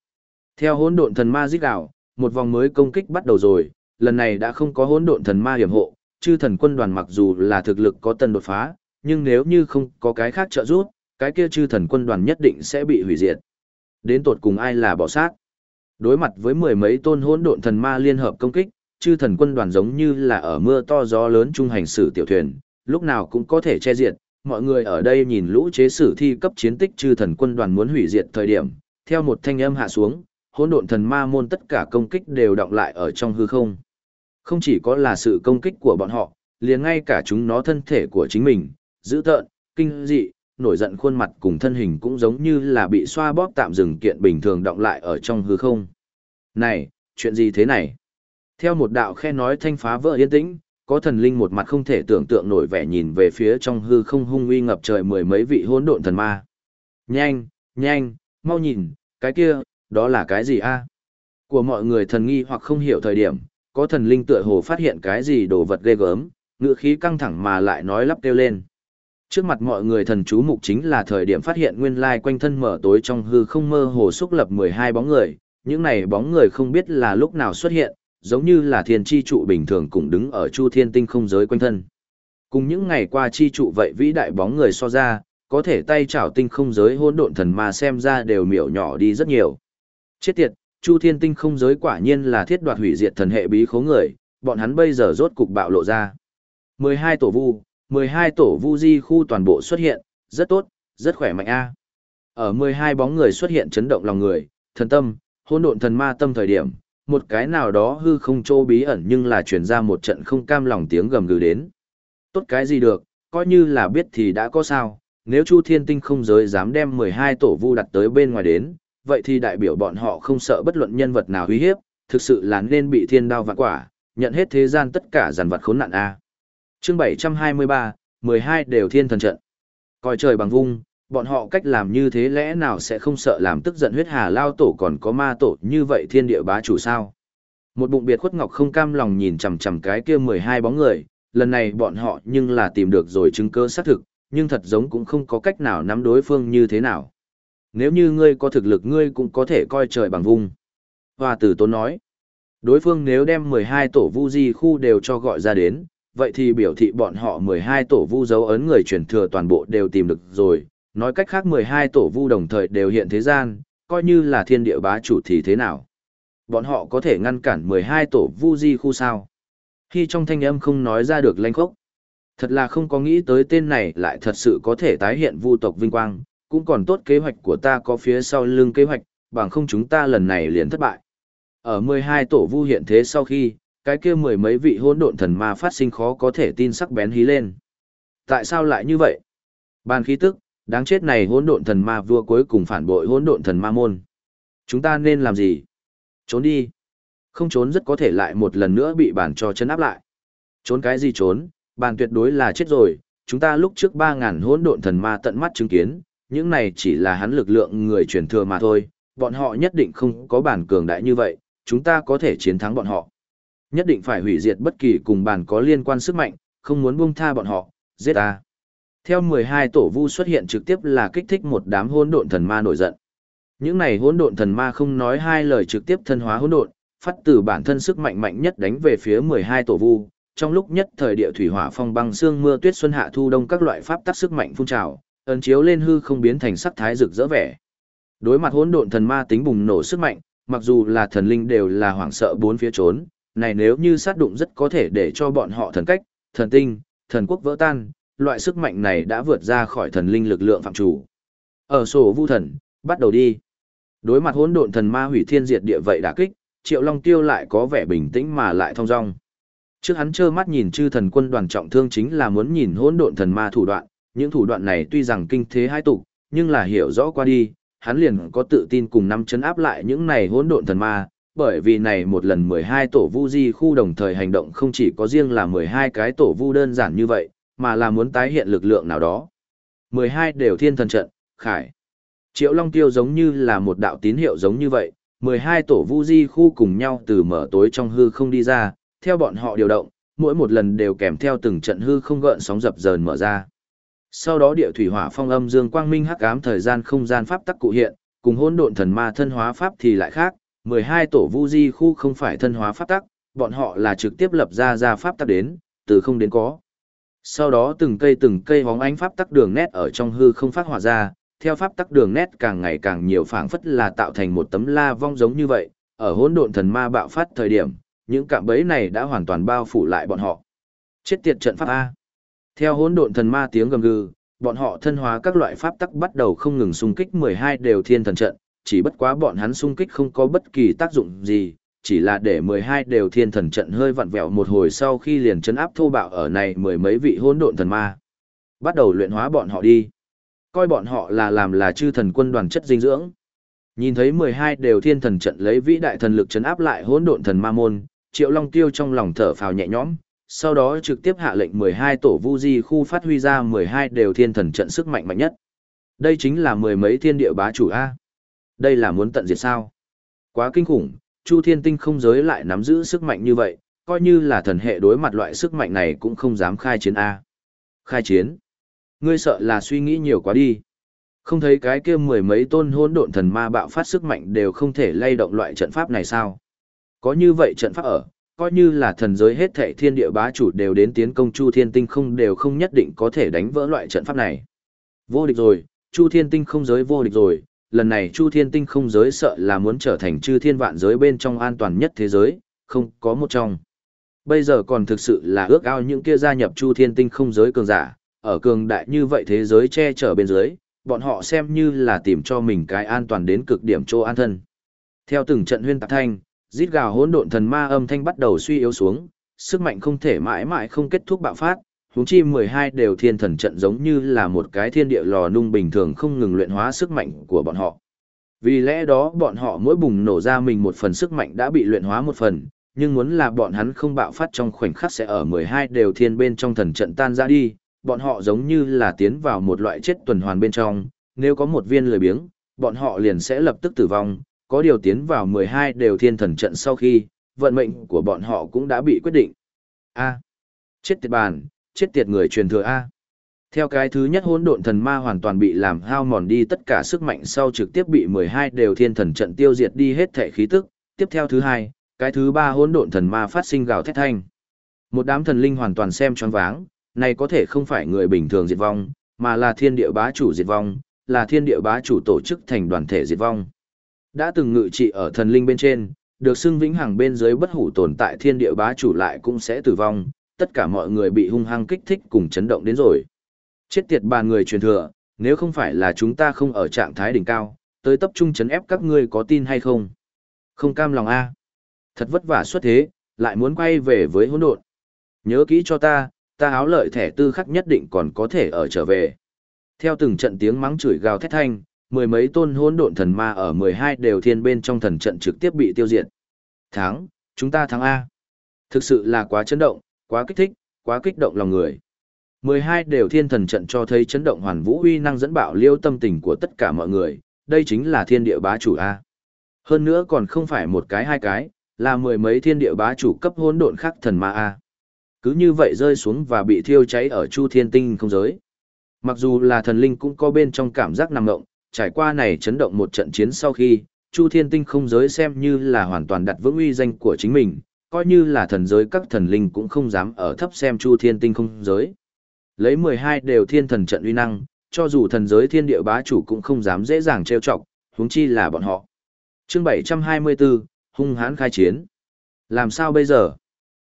Theo hỗn độn thần ma giết đảo, một vòng mới công kích bắt đầu rồi, lần này đã không có hỗn độn thần ma hiểm hộ, chư thần quân đoàn mặc dù là thực lực có tần đột phá, nhưng nếu như không có cái khác trợ giúp, cái kia chư thần quân đoàn nhất định sẽ bị hủy diệt. Đến tột cùng ai là bỏ sát? Đối mặt với mười mấy tôn hỗn độn thần ma liên hợp công kích, chư thần quân đoàn giống như là ở mưa to gió lớn trung hành xử tiểu thuyền, lúc nào cũng có thể che diệt. Mọi người ở đây nhìn lũ chế sử thi cấp chiến tích chư thần quân đoàn muốn hủy diệt thời điểm, theo một thanh âm hạ xuống, hỗn độn thần ma môn tất cả công kích đều động lại ở trong hư không. Không chỉ có là sự công kích của bọn họ, liền ngay cả chúng nó thân thể của chính mình, dữ tợn, kinh dị, nổi giận khuôn mặt cùng thân hình cũng giống như là bị xoa bóp tạm dừng kiện bình thường động lại ở trong hư không. Này, chuyện gì thế này? Theo một đạo khe nói thanh phá vỡ yên tĩnh, có thần linh một mặt không thể tưởng tượng nổi vẻ nhìn về phía trong hư không hung uy ngập trời mười mấy vị hỗn độn thần ma. Nhanh, nhanh, mau nhìn, cái kia, đó là cái gì a? Của mọi người thần nghi hoặc không hiểu thời điểm, có thần linh tựa hồ phát hiện cái gì đồ vật ghê gớm, ngựa khí căng thẳng mà lại nói lắp kêu lên. Trước mặt mọi người thần chú mục chính là thời điểm phát hiện nguyên lai quanh thân mở tối trong hư không mơ hồ xúc lập 12 bóng người, những này bóng người không biết là lúc nào xuất hiện, giống như là thiên chi trụ bình thường cũng đứng ở chu thiên tinh không giới quanh thân. Cùng những ngày qua chi trụ vậy vĩ đại bóng người so ra, có thể tay chảo tinh không giới hỗn độn thần mà xem ra đều miểu nhỏ đi rất nhiều. Chết tiệt, Chu Thiên Tinh không giới quả nhiên là thiết đoạt hủy diệt thần hệ bí khố người, bọn hắn bây giờ rốt cục bạo lộ ra. 12 tổ vu, 12 tổ vu di khu toàn bộ xuất hiện, rất tốt, rất khỏe mạnh a. Ở 12 bóng người xuất hiện chấn động lòng người, thần tâm, hỗn độn thần ma tâm thời điểm, một cái nào đó hư không trô bí ẩn nhưng là truyền ra một trận không cam lòng tiếng gầm gừ đến. Tốt cái gì được, coi như là biết thì đã có sao, nếu Chu Thiên Tinh không giới dám đem 12 tổ vu đặt tới bên ngoài đến, vậy thì đại biểu bọn họ không sợ bất luận nhân vật nào uy hiếp, thực sự là nên bị thiên đao vạn quả, nhận hết thế gian tất cả giàn vật khốn nạn a. Chương 723, 12 đều thiên thần trận. Coi trời bằng vung, bọn họ cách làm như thế lẽ nào sẽ không sợ làm tức giận huyết hà lao tổ còn có ma tổ như vậy thiên địa bá chủ sao? Một bụng biệt khuất ngọc không cam lòng nhìn chằm chằm cái kia 12 bóng người, lần này bọn họ nhưng là tìm được rồi chứng cơ xác thực, nhưng thật giống cũng không có cách nào nắm đối phương như thế nào. Nếu như ngươi có thực lực ngươi cũng có thể coi trời bằng vung. Hoa tử tốn nói, đối phương nếu đem 12 tổ vu di khu đều cho gọi ra đến, vậy thì biểu thị bọn họ 12 tổ vu dấu ấn người truyền thừa toàn bộ đều tìm được rồi, nói cách khác 12 tổ vu đồng thời đều hiện thế gian, coi như là thiên địa bá chủ thì thế nào. Bọn họ có thể ngăn cản 12 tổ vu di khu sao. Khi trong thanh âm không nói ra được lanh khốc. Thật là không có nghĩ tới tên này lại thật sự có thể tái hiện vu tộc vinh quang, cũng còn tốt kế hoạch của ta có phía sau lưng kế hoạch, bằng không chúng ta lần này liền thất bại. Ở 12 tổ vu hiện thế sau khi, cái kia mười mấy vị hỗn độn thần ma phát sinh khó có thể tin sắc bén hí lên. Tại sao lại như vậy? Ban khí tức, đáng chết này hỗn độn thần ma vua cuối cùng phản bội hỗn độn thần ma môn. Chúng ta nên làm gì? Trốn đi. Không trốn rất có thể lại một lần nữa bị bản cho chân áp lại. Trốn cái gì trốn, bàn tuyệt đối là chết rồi, chúng ta lúc trước 3.000 hỗn độn thần ma tận mắt chứng kiến, những này chỉ là hắn lực lượng người truyền thừa mà thôi, bọn họ nhất định không có bản cường đại như vậy, chúng ta có thể chiến thắng bọn họ. Nhất định phải hủy diệt bất kỳ cùng bản có liên quan sức mạnh, không muốn buông tha bọn họ, giết ta. Theo 12 tổ vu xuất hiện trực tiếp là kích thích một đám hỗn độn thần ma nổi giận. Những này hỗn độn thần ma không nói hai lời trực tiếp thân hóa hỗn độn, phát từ bản thân sức mạnh mạnh nhất đánh về phía 12 tổ vu. Trong lúc nhất thời địa thủy hỏa phong băng sương mưa tuyết xuân hạ thu đông các loại pháp tắc sức mạnh phun trào, ấn chiếu lên hư không biến thành sắc thái rực rỡ vẻ. Đối mặt hỗn độn thần ma tính bùng nổ sức mạnh, mặc dù là thần linh đều là hoảng sợ bốn phía trốn, này nếu như sát đụng rất có thể để cho bọn họ thần cách, thần tinh, thần quốc vỡ tan, loại sức mạnh này đã vượt ra khỏi thần linh lực lượng phạm chủ. Ở sổ vu thần, bắt đầu đi. Đối mặt hỗn độn thần ma hủy thiên diệt địa vậy đả kích, Triệu Long Tiêu lại có vẻ bình tĩnh mà lại thong dong. Trước hắn trơ mắt nhìn chư thần quân đoàn trọng thương chính là muốn nhìn hỗn độn thần ma thủ đoạn, những thủ đoạn này tuy rằng kinh thế hai tục, nhưng là hiểu rõ qua đi, hắn liền có tự tin cùng năm chấn áp lại những này hỗn độn thần ma, bởi vì này một lần 12 tổ vu di khu đồng thời hành động không chỉ có riêng là 12 cái tổ vu đơn giản như vậy, mà là muốn tái hiện lực lượng nào đó. 12 đều thiên thần trận, khải. Triệu Long Tiêu giống như là một đạo tín hiệu giống như vậy, 12 tổ vu di khu cùng nhau từ mở tối trong hư không đi ra, theo bọn họ điều động, mỗi một lần đều kèm theo từng trận hư không gợn sóng dập dờn mở ra. Sau đó địa thủy hỏa phong âm dương quang minh hắc ám thời gian không gian pháp tắc cụ hiện, cùng hỗn độn thần ma thân hóa pháp thì lại khác, 12 tổ vu di khu không phải thân hóa pháp tắc, bọn họ là trực tiếp lập ra ra pháp tắc đến, từ không đến có. Sau đó từng cây từng cây hóng ánh pháp tắc đường nét ở trong hư không phát hỏa ra, theo pháp tắc đường nét càng ngày càng nhiều phảng phất là tạo thành một tấm la vong giống như vậy, ở hỗn độn thần ma bạo phát thời điểm, những cạm bẫy này đã hoàn toàn bao phủ lại bọn họ. Chết tiệt trận pháp A. Theo hỗn độn thần ma tiếng gầm gừ, bọn họ thân hóa các loại pháp tắc bắt đầu không ngừng xung kích 12 đều thiên thần trận, chỉ bất quá bọn hắn xung kích không có bất kỳ tác dụng gì, chỉ là để 12 đều thiên thần trận hơi vặn vẹo một hồi sau khi liền chấn áp thô bạo ở này mười mấy vị hỗn độn thần ma. Bắt đầu luyện hóa bọn họ đi. Coi bọn họ là làm là chư thần quân đoàn chất dinh dưỡng. Nhìn thấy 12 đều thiên thần trận lấy vĩ đại thần lực chấn áp lại hỗn độn thần ma môn, Triệu Long Tiêu trong lòng thở phào nhẹ nhõm, sau đó trực tiếp hạ lệnh 12 tổ vu di khu phát huy ra 12 đều thiên thần trận sức mạnh mạnh nhất. Đây chính là mười mấy thiên địa bá chủ A. Đây là muốn tận diệt sao? Quá kinh khủng, Chu Thiên Tinh không giới lại nắm giữ sức mạnh như vậy, coi như là thần hệ đối mặt loại sức mạnh này cũng không dám khai chiến A. Khai chiến? Ngươi sợ là suy nghĩ nhiều quá đi. Không thấy cái kia mười mấy tôn hỗn độn thần ma bạo phát sức mạnh đều không thể lay động loại trận pháp này sao? Có như vậy trận pháp ở, coi như là thần giới hết thệ thiên địa bá chủ đều đến tiến công Chu Thiên Tinh không đều không nhất định có thể đánh vỡ loại trận pháp này. Vô địch rồi, Chu Thiên Tinh không giới vô địch rồi, lần này Chu Thiên Tinh không giới sợ là muốn trở thành chư thiên vạn giới bên trong an toàn nhất thế giới, không có một trong. Bây giờ còn thực sự là ước ao những kia gia nhập Chu Thiên Tinh không giới cường giả, ở cường đại như vậy thế giới che chở bên dưới, bọn họ xem như là tìm cho mình cái an toàn đến cực điểm chỗ an thân. Theo từng trận huyên tạc thanh, rít gào hỗn độn thần ma âm thanh bắt đầu suy yếu xuống, sức mạnh không thể mãi mãi không kết thúc bạo phát, huống chi 12 đều thiên thần trận giống như là một cái thiên địa lò nung bình thường không ngừng luyện hóa sức mạnh của bọn họ. Vì lẽ đó bọn họ mỗi bùng nổ ra mình một phần sức mạnh đã bị luyện hóa một phần, nhưng muốn là bọn hắn không bạo phát trong khoảnh khắc sẽ ở 12 đều thiên bên trong thần trận tan ra đi, bọn họ giống như là tiến vào một loại chết tuần hoàn bên trong, nếu có một viên lười biếng, bọn họ liền sẽ lập tức tử vong, có điều tiến vào 12 đều thiên thần trận sau khi, vận mệnh của bọn họ cũng đã bị quyết định. A. Chết tiệt bàn, chết tiệt người truyền thừa A. Theo cái thứ nhất hỗn độn thần ma hoàn toàn bị làm hao mòn đi tất cả sức mạnh sau trực tiếp bị 12 đều thiên thần trận tiêu diệt đi hết thể khí tức, tiếp theo thứ hai, cái thứ ba hỗn độn thần ma phát sinh gào thét thanh. Một đám thần linh hoàn toàn xem choáng váng, này có thể không phải người bình thường diệt vong, mà là thiên địa bá chủ diệt vong, là thiên địa bá chủ tổ chức thành đoàn thể diệt vong. Đã từng ngự trị ở thần linh bên trên, được xưng vĩnh hằng bên dưới bất hủ tồn tại thiên địa bá chủ lại cũng sẽ tử vong, tất cả mọi người bị hung hăng kích thích cùng chấn động đến rồi. Chết tiệt bàn người truyền thừa, nếu không phải là chúng ta không ở trạng thái đỉnh cao, tới tập trung chấn ép các ngươi có tin hay không? Không cam lòng a. Thật vất vả xuất thế, lại muốn quay về với hỗn độn. Nhớ kỹ cho ta, ta áo lợi thẻ tư khắc nhất định còn có thể ở trở về. Theo từng trận tiếng mắng chửi gào thét thanh, mười mấy tôn hỗn độn thần ma ở 12 đều thiên bên trong thần trận trực tiếp bị tiêu diệt. Thắng, chúng ta thắng A. Thực sự là quá chấn động, quá kích thích, quá kích động lòng người. 12 đều thiên thần trận cho thấy chấn động hoàn vũ uy năng dẫn bạo liêu tâm tình của tất cả mọi người, đây chính là thiên địa bá chủ A. Hơn nữa còn không phải một cái hai cái, là mười mấy thiên địa bá chủ cấp hỗn độn khắc thần ma A. Cứ như vậy rơi xuống và bị thiêu cháy ở chu thiên tinh không giới. Mặc dù là thần linh cũng có bên trong cảm giác nằm ngộng, trải qua này chấn động một trận chiến sau khi, chu thiên tinh không giới xem như là hoàn toàn đặt vững uy danh của chính mình, coi như là thần giới các thần linh cũng không dám ở thấp xem chu thiên tinh không giới. Lấy 12 đều thiên thần trận uy năng, cho dù thần giới thiên địa bá chủ cũng không dám dễ dàng trêu chọc, huống chi là bọn họ. Chương 724, hung hãn khai chiến. Làm sao bây giờ?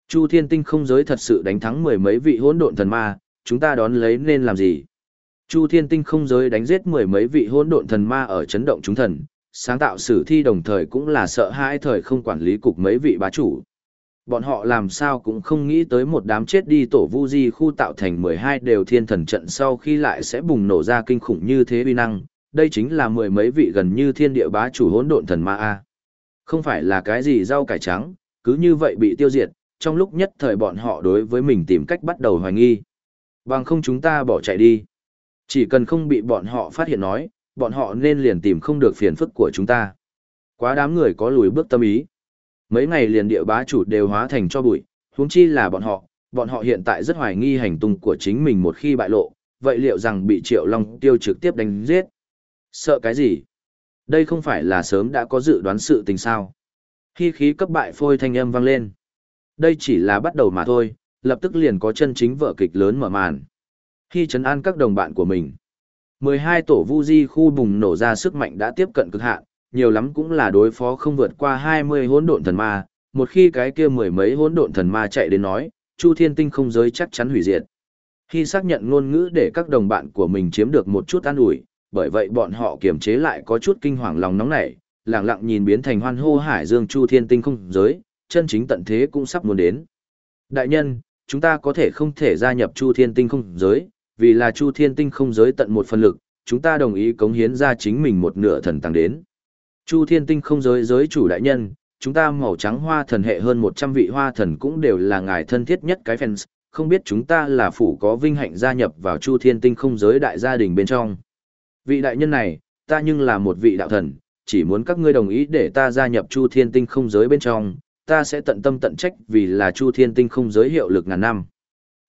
Chu Thiên Tinh không giới thật sự đánh thắng mười mấy vị hỗn độn thần ma, chúng ta đón lấy nên làm gì? Chu Thiên Tinh không giới đánh giết mười mấy vị hỗn độn thần ma ở chấn động chúng thần, sáng tạo sử thi đồng thời cũng là sợ hãi thời không quản lý cục mấy vị bá chủ. Bọn họ làm sao cũng không nghĩ tới một đám chết đi tổ vu di khu tạo thành 12 đều thiên thần trận sau khi lại sẽ bùng nổ ra kinh khủng như thế uy năng, đây chính là mười mấy vị gần như thiên địa bá chủ hỗn độn thần ma a. Không phải là cái gì rau cải trắng, cứ như vậy bị tiêu diệt, trong lúc nhất thời bọn họ đối với mình tìm cách bắt đầu hoài nghi. Bằng không chúng ta bỏ chạy đi. Chỉ cần không bị bọn họ phát hiện nói, bọn họ nên liền tìm không được phiền phức của chúng ta. Quá đám người có lùi bước tâm ý. Mấy ngày liền địa bá chủ đều hóa thành cho bụi, huống chi là bọn họ, bọn họ hiện tại rất hoài nghi hành tung của chính mình một khi bại lộ, vậy liệu rằng bị Triệu Long tiêu trực tiếp đánh giết? Sợ cái gì? Đây không phải là sớm đã có dự đoán sự tình sao? Khi khí cấp bại phôi thanh âm vang lên. Đây chỉ là bắt đầu mà thôi, lập tức liền có chân chính vở kịch lớn mở màn. Khi trấn an các đồng bạn của mình, 12 tổ vu di khu bùng nổ ra sức mạnh đã tiếp cận cực hạn, nhiều lắm cũng là đối phó không vượt qua 20 hỗn độn thần ma, một khi cái kia mười mấy hỗn độn thần ma chạy đến nói, Chu Thiên Tinh không giới chắc chắn hủy diệt. Khi xác nhận ngôn ngữ để các đồng bạn của mình chiếm được một chút an ủi, bởi vậy bọn họ kiềm chế lại có chút kinh hoàng lòng nóng nảy, lặng lặng nhìn biến thành hoan hô hải dương Chu Thiên Tinh không giới, chân chính tận thế cũng sắp muốn đến. Đại nhân, chúng ta có thể không thể gia nhập Chu Thiên Tinh không giới, vì là Chu Thiên Tinh không giới tận một phần lực, chúng ta đồng ý cống hiến ra chính mình một nửa thần tăng đến. Chu Thiên Tinh không giới giới chủ đại nhân, chúng ta màu trắng hoa thần hệ hơn 100 vị hoa thần cũng đều là ngài thân thiết nhất cái fans, không biết chúng ta là phủ có vinh hạnh gia nhập vào Chu Thiên Tinh không giới đại gia đình bên trong. Vị đại nhân này, ta nhưng là một vị đạo thần, chỉ muốn các ngươi đồng ý để ta gia nhập Chu Thiên Tinh không giới bên trong, ta sẽ tận tâm tận trách vì là Chu Thiên Tinh không giới hiệu lực ngàn năm.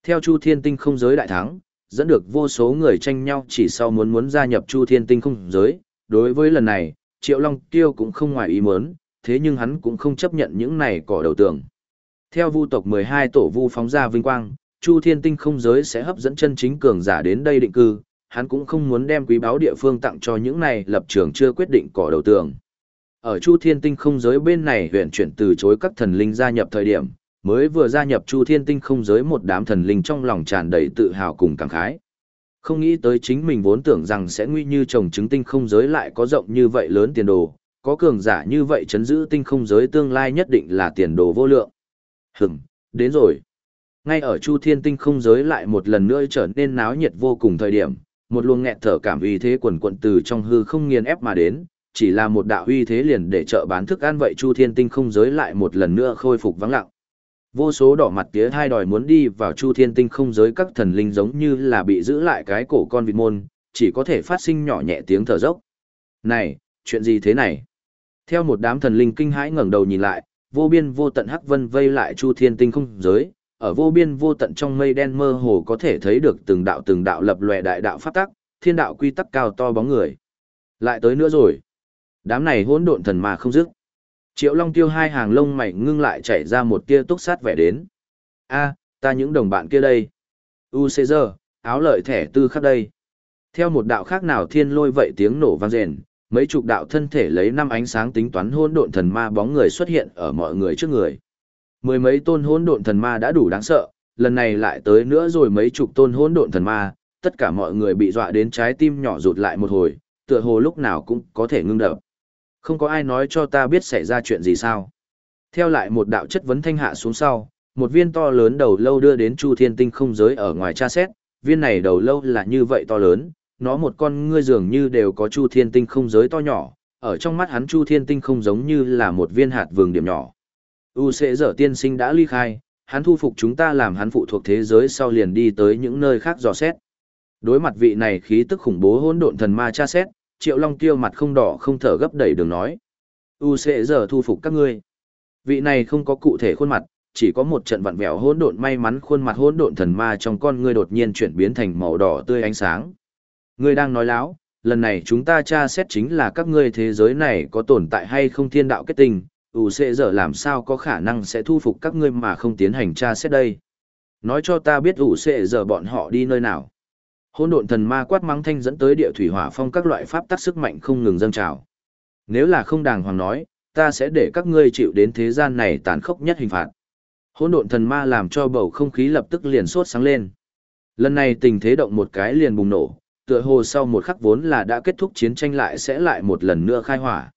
Theo Chu Thiên Tinh không giới đại thắng, dẫn được vô số người tranh nhau chỉ sau muốn muốn gia nhập Chu Thiên Tinh không giới, đối với lần này, Triệu Long Tiêu cũng không ngoài ý muốn, thế nhưng hắn cũng không chấp nhận những này cỏ đầu tường. Theo vu tộc 12 tổ vu phóng ra vinh quang, Chu Thiên Tinh không giới sẽ hấp dẫn chân chính cường giả đến đây định cư, hắn cũng không muốn đem quý báo địa phương tặng cho những này lập trường chưa quyết định cỏ đầu tường. Ở Chu Thiên Tinh không giới bên này huyện chuyển từ chối các thần linh gia nhập thời điểm, mới vừa gia nhập Chu Thiên Tinh không giới một đám thần linh trong lòng tràn đầy tự hào cùng cảm khái. Không nghĩ tới chính mình vốn tưởng rằng sẽ nguy như trồng trứng tinh không giới lại có rộng như vậy lớn tiền đồ, có cường giả như vậy chấn giữ tinh không giới tương lai nhất định là tiền đồ vô lượng. Hửm, đến rồi. Ngay ở Chu Thiên Tinh không giới lại một lần nữa trở nên náo nhiệt vô cùng thời điểm, một luồng nghẹt thở cảm uy thế quần quận từ trong hư không nghiền ép mà đến, chỉ là một đạo uy thế liền để chợ bán thức ăn vậy Chu Thiên Tinh không giới lại một lần nữa khôi phục vắng lặng. Vô số đỏ mặt tía hai đòi muốn đi vào Chu Thiên Tinh không giới các thần linh giống như là bị giữ lại cái cổ con vịt môn, chỉ có thể phát sinh nhỏ nhẹ tiếng thở dốc. Này, chuyện gì thế này? Theo một đám thần linh kinh hãi ngẩng đầu nhìn lại, vô biên vô tận hắc vân vây lại Chu Thiên Tinh không giới, ở vô biên vô tận trong mây đen mơ hồ có thể thấy được từng đạo từng đạo lập lòe đại đạo pháp tắc, thiên đạo quy tắc cao to bóng người. Lại tới nữa rồi. Đám này hỗn độn thần mà không dứt. Triệu Long Tiêu hai hàng lông mày ngưng lại chảy ra một tia túc sát vẻ đến. A, ta những đồng bạn kia đây. U giờ, áo lợi thẻ tư khắc đây. Theo một đạo khác nào thiên lôi vậy tiếng nổ vang rền, mấy chục đạo thân thể lấy năm ánh sáng tính toán hỗn độn thần ma bóng người xuất hiện ở mọi người trước người. Mười mấy tôn hỗn độn thần ma đã đủ đáng sợ, lần này lại tới nữa rồi mấy chục tôn hỗn độn thần ma, tất cả mọi người bị dọa đến trái tim nhỏ rụt lại một hồi, tựa hồ lúc nào cũng có thể ngưng đập. Không có ai nói cho ta biết xảy ra chuyện gì sao. Theo lại một đạo chất vấn thanh hạ xuống sau, một viên to lớn đầu lâu đưa đến Chu Thiên Tinh không giới ở ngoài tra xét, viên này đầu lâu là như vậy to lớn, nó một con ngươi dường như đều có Chu Thiên Tinh không giới to nhỏ, ở trong mắt hắn Chu Thiên Tinh không giống như là một viên hạt vườn điểm nhỏ. U sẽ dở tiên sinh đã ly khai, hắn thu phục chúng ta làm hắn phụ thuộc thế giới sau liền đi tới những nơi khác dò xét. Đối mặt vị này khí tức khủng bố hỗn độn thần ma tra xét, Triệu Long Tiêu mặt không đỏ không thở gấp đẩy đường nói. U sẽ giờ thu phục các ngươi. Vị này không có cụ thể khuôn mặt, chỉ có một trận vặn vẹo hỗn độn may mắn khuôn mặt hỗn độn thần ma trong con ngươi đột nhiên chuyển biến thành màu đỏ tươi ánh sáng. Ngươi đang nói láo, lần này chúng ta tra xét chính là các ngươi thế giới này có tồn tại hay không thiên đạo kết tình, ủ sẽ giờ làm sao có khả năng sẽ thu phục các ngươi mà không tiến hành tra xét đây. Nói cho ta biết ủ sẽ giờ bọn họ đi nơi nào. Hôn độn thần ma quát mắng thanh dẫn tới địa thủy hỏa phong các loại pháp tắc sức mạnh không ngừng dâng trào. Nếu là không đàng hoàng nói, ta sẽ để các ngươi chịu đến thế gian này tàn khốc nhất hình phạt. Hôn độn thần ma làm cho bầu không khí lập tức liền sốt sáng lên. Lần này tình thế động một cái liền bùng nổ, tựa hồ sau một khắc vốn là đã kết thúc chiến tranh lại sẽ lại một lần nữa khai hỏa.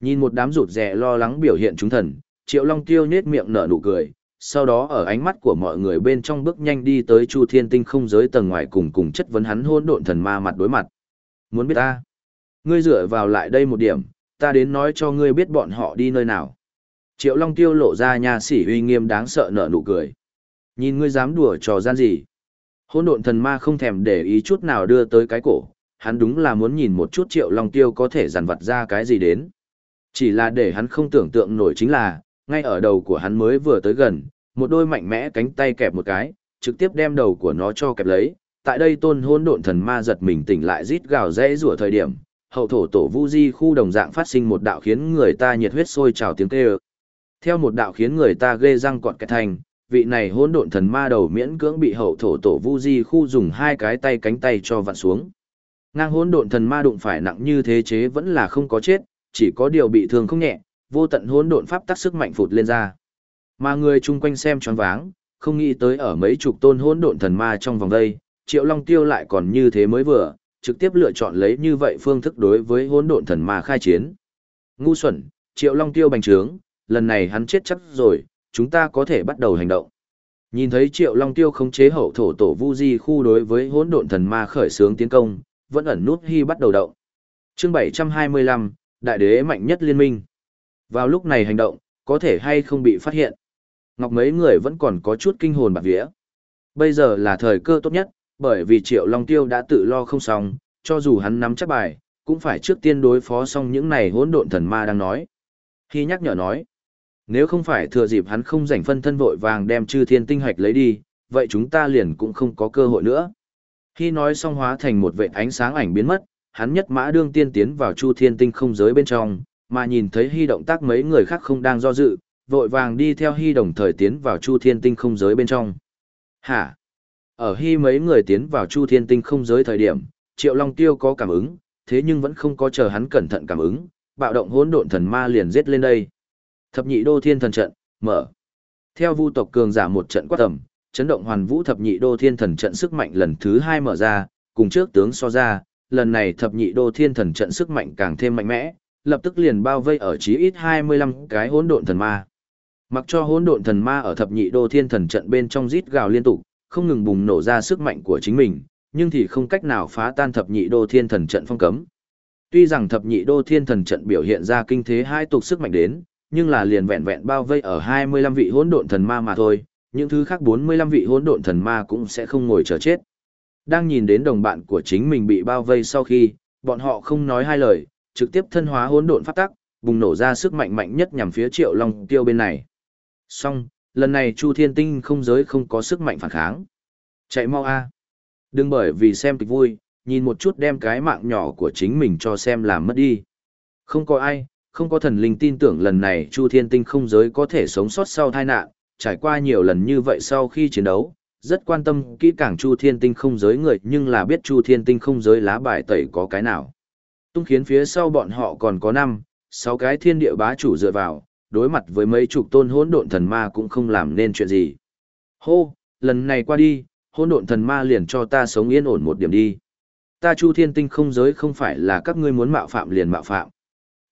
Nhìn một đám rụt rè lo lắng biểu hiện chúng thần, Triệu Long Tiêu nhếch miệng nở nụ cười, sau đó ở ánh mắt của mọi người bên trong bước nhanh đi tới Chu Thiên Tinh không giới tầng ngoài cùng cùng chất vấn hắn hôn độn thần ma mặt đối mặt. Muốn biết ta? Ngươi dựa vào lại đây một điểm, ta đến nói cho ngươi biết bọn họ đi nơi nào. Triệu Long Tiêu lộ ra nhà sĩ uy nghiêm đáng sợ nở nụ cười. Nhìn ngươi dám đùa trò gian gì? Hôn độn thần ma không thèm để ý chút nào đưa tới cái cổ, hắn đúng là muốn nhìn một chút Triệu Long Tiêu có thể dằn vặt ra cái gì đến. Chỉ là để hắn không tưởng tượng nổi chính là, ngay ở đầu của hắn mới vừa tới gần, một đôi mạnh mẽ cánh tay kẹp một cái, trực tiếp đem đầu của nó cho kẹp lấy. Tại đây tôn hôn độn thần ma giật mình tỉnh lại rít gào rẽ rủa thời điểm, hậu thổ tổ vu di khu đồng dạng phát sinh một đạo khiến người ta nhiệt huyết sôi trào tiếng kêu. Theo một đạo khiến người ta ghê răng cọt kẹt thành, vị này hôn độn thần ma đầu miễn cưỡng bị hậu thổ tổ vu di khu dùng hai cái tay cánh tay cho vặn xuống. Ngang hôn độn thần ma đụng phải nặng như thế chế vẫn là không có chết, chỉ có điều bị thương không nhẹ, vô tận hỗn độn pháp tắc sức mạnh phụt lên ra. Mà người chung quanh xem choáng váng, không nghĩ tới ở mấy chục tôn hỗn độn thần ma trong vòng đây, Triệu Long Tiêu lại còn như thế mới vừa, trực tiếp lựa chọn lấy như vậy phương thức đối với hỗn độn thần ma khai chiến. Ngu xuẩn, Triệu Long Tiêu bành trướng, lần này hắn chết chắc rồi, chúng ta có thể bắt đầu hành động. Nhìn thấy Triệu Long Tiêu khống chế hậu thổ tổ Vu Di khu đối với hỗn độn thần ma khởi xướng tiến công, vẫn ẩn nút hy bắt đầu động. Chương 725, Đại đế mạnh nhất liên minh. Vào lúc này hành động, có thể hay không bị phát hiện. Ngọc mấy người vẫn còn có chút kinh hồn bạc vía. Bây giờ là thời cơ tốt nhất, bởi vì Triệu Long Tiêu đã tự lo không xong, cho dù hắn nắm chắc bài, cũng phải trước tiên đối phó xong những này hỗn độn thần ma đang nói. Khi nhắc nhở nói, nếu không phải thừa dịp hắn không rảnh phân thân vội vàng đem chư thiên tinh hạch lấy đi, vậy chúng ta liền cũng không có cơ hội nữa. Khi nói xong hóa thành một vệ ánh sáng ảnh biến mất, hắn nhất mã đương tiên tiến vào chu thiên tinh không giới bên trong, mà nhìn thấy hy động tác mấy người khác không đang do dự, vội vàng đi theo hy đồng thời tiến vào chu thiên tinh không giới bên trong. Hả? Ở hy mấy người tiến vào chu thiên tinh không giới thời điểm, triệu long tiêu có cảm ứng, thế nhưng vẫn không có chờ hắn cẩn thận cảm ứng, bạo động hỗn độn thần ma liền giết lên đây. Thập nhị đô thiên thần trận, mở. Theo vu tộc cường giả một trận quát tầm, chấn động hoàn vũ thập nhị đô thiên thần trận sức mạnh lần thứ hai mở ra, cùng trước tướng so ra, lần này thập nhị đô thiên thần trận sức mạnh càng thêm mạnh mẽ, lập tức liền bao vây ở chí ít 25 cái hỗn độn thần ma. Mặc cho hỗn độn thần ma ở thập nhị đô thiên thần trận bên trong rít gào liên tục, không ngừng bùng nổ ra sức mạnh của chính mình, nhưng thì không cách nào phá tan thập nhị đô thiên thần trận phong cấm. Tuy rằng thập nhị đô thiên thần trận biểu hiện ra kinh thế hai tục sức mạnh đến, nhưng là liền vẹn vẹn bao vây ở 25 vị hỗn độn thần ma mà thôi, những thứ khác 45 vị hỗn độn thần ma cũng sẽ không ngồi chờ chết. Đang nhìn đến đồng bạn của chính mình bị bao vây sau khi, bọn họ không nói hai lời, trực tiếp thân hóa hỗn độn pháp tắc, bùng nổ ra sức mạnh mạnh nhất nhằm phía Triệu Long Tiêu bên này. Song, lần này Chu Thiên Tinh không giới không có sức mạnh phản kháng. Chạy mau a. Đừng bởi vì xem kịch vui, nhìn một chút đem cái mạng nhỏ của chính mình cho xem làm mất đi. Không có ai, không có thần linh tin tưởng lần này Chu Thiên Tinh không giới có thể sống sót sau tai nạn, trải qua nhiều lần như vậy sau khi chiến đấu, rất quan tâm kỹ càng Chu Thiên Tinh không giới người nhưng là biết Chu Thiên Tinh không giới lá bài tẩy có cái nào. Tung khiến phía sau bọn họ còn có năm, sáu cái thiên địa bá chủ dựa vào, đối mặt với mấy chục tôn hỗn độn thần ma cũng không làm nên chuyện gì. Hô, lần này qua đi, hỗn độn thần ma liền cho ta sống yên ổn một điểm đi. Ta Chu Thiên Tinh không giới không phải là các ngươi muốn mạo phạm liền mạo phạm.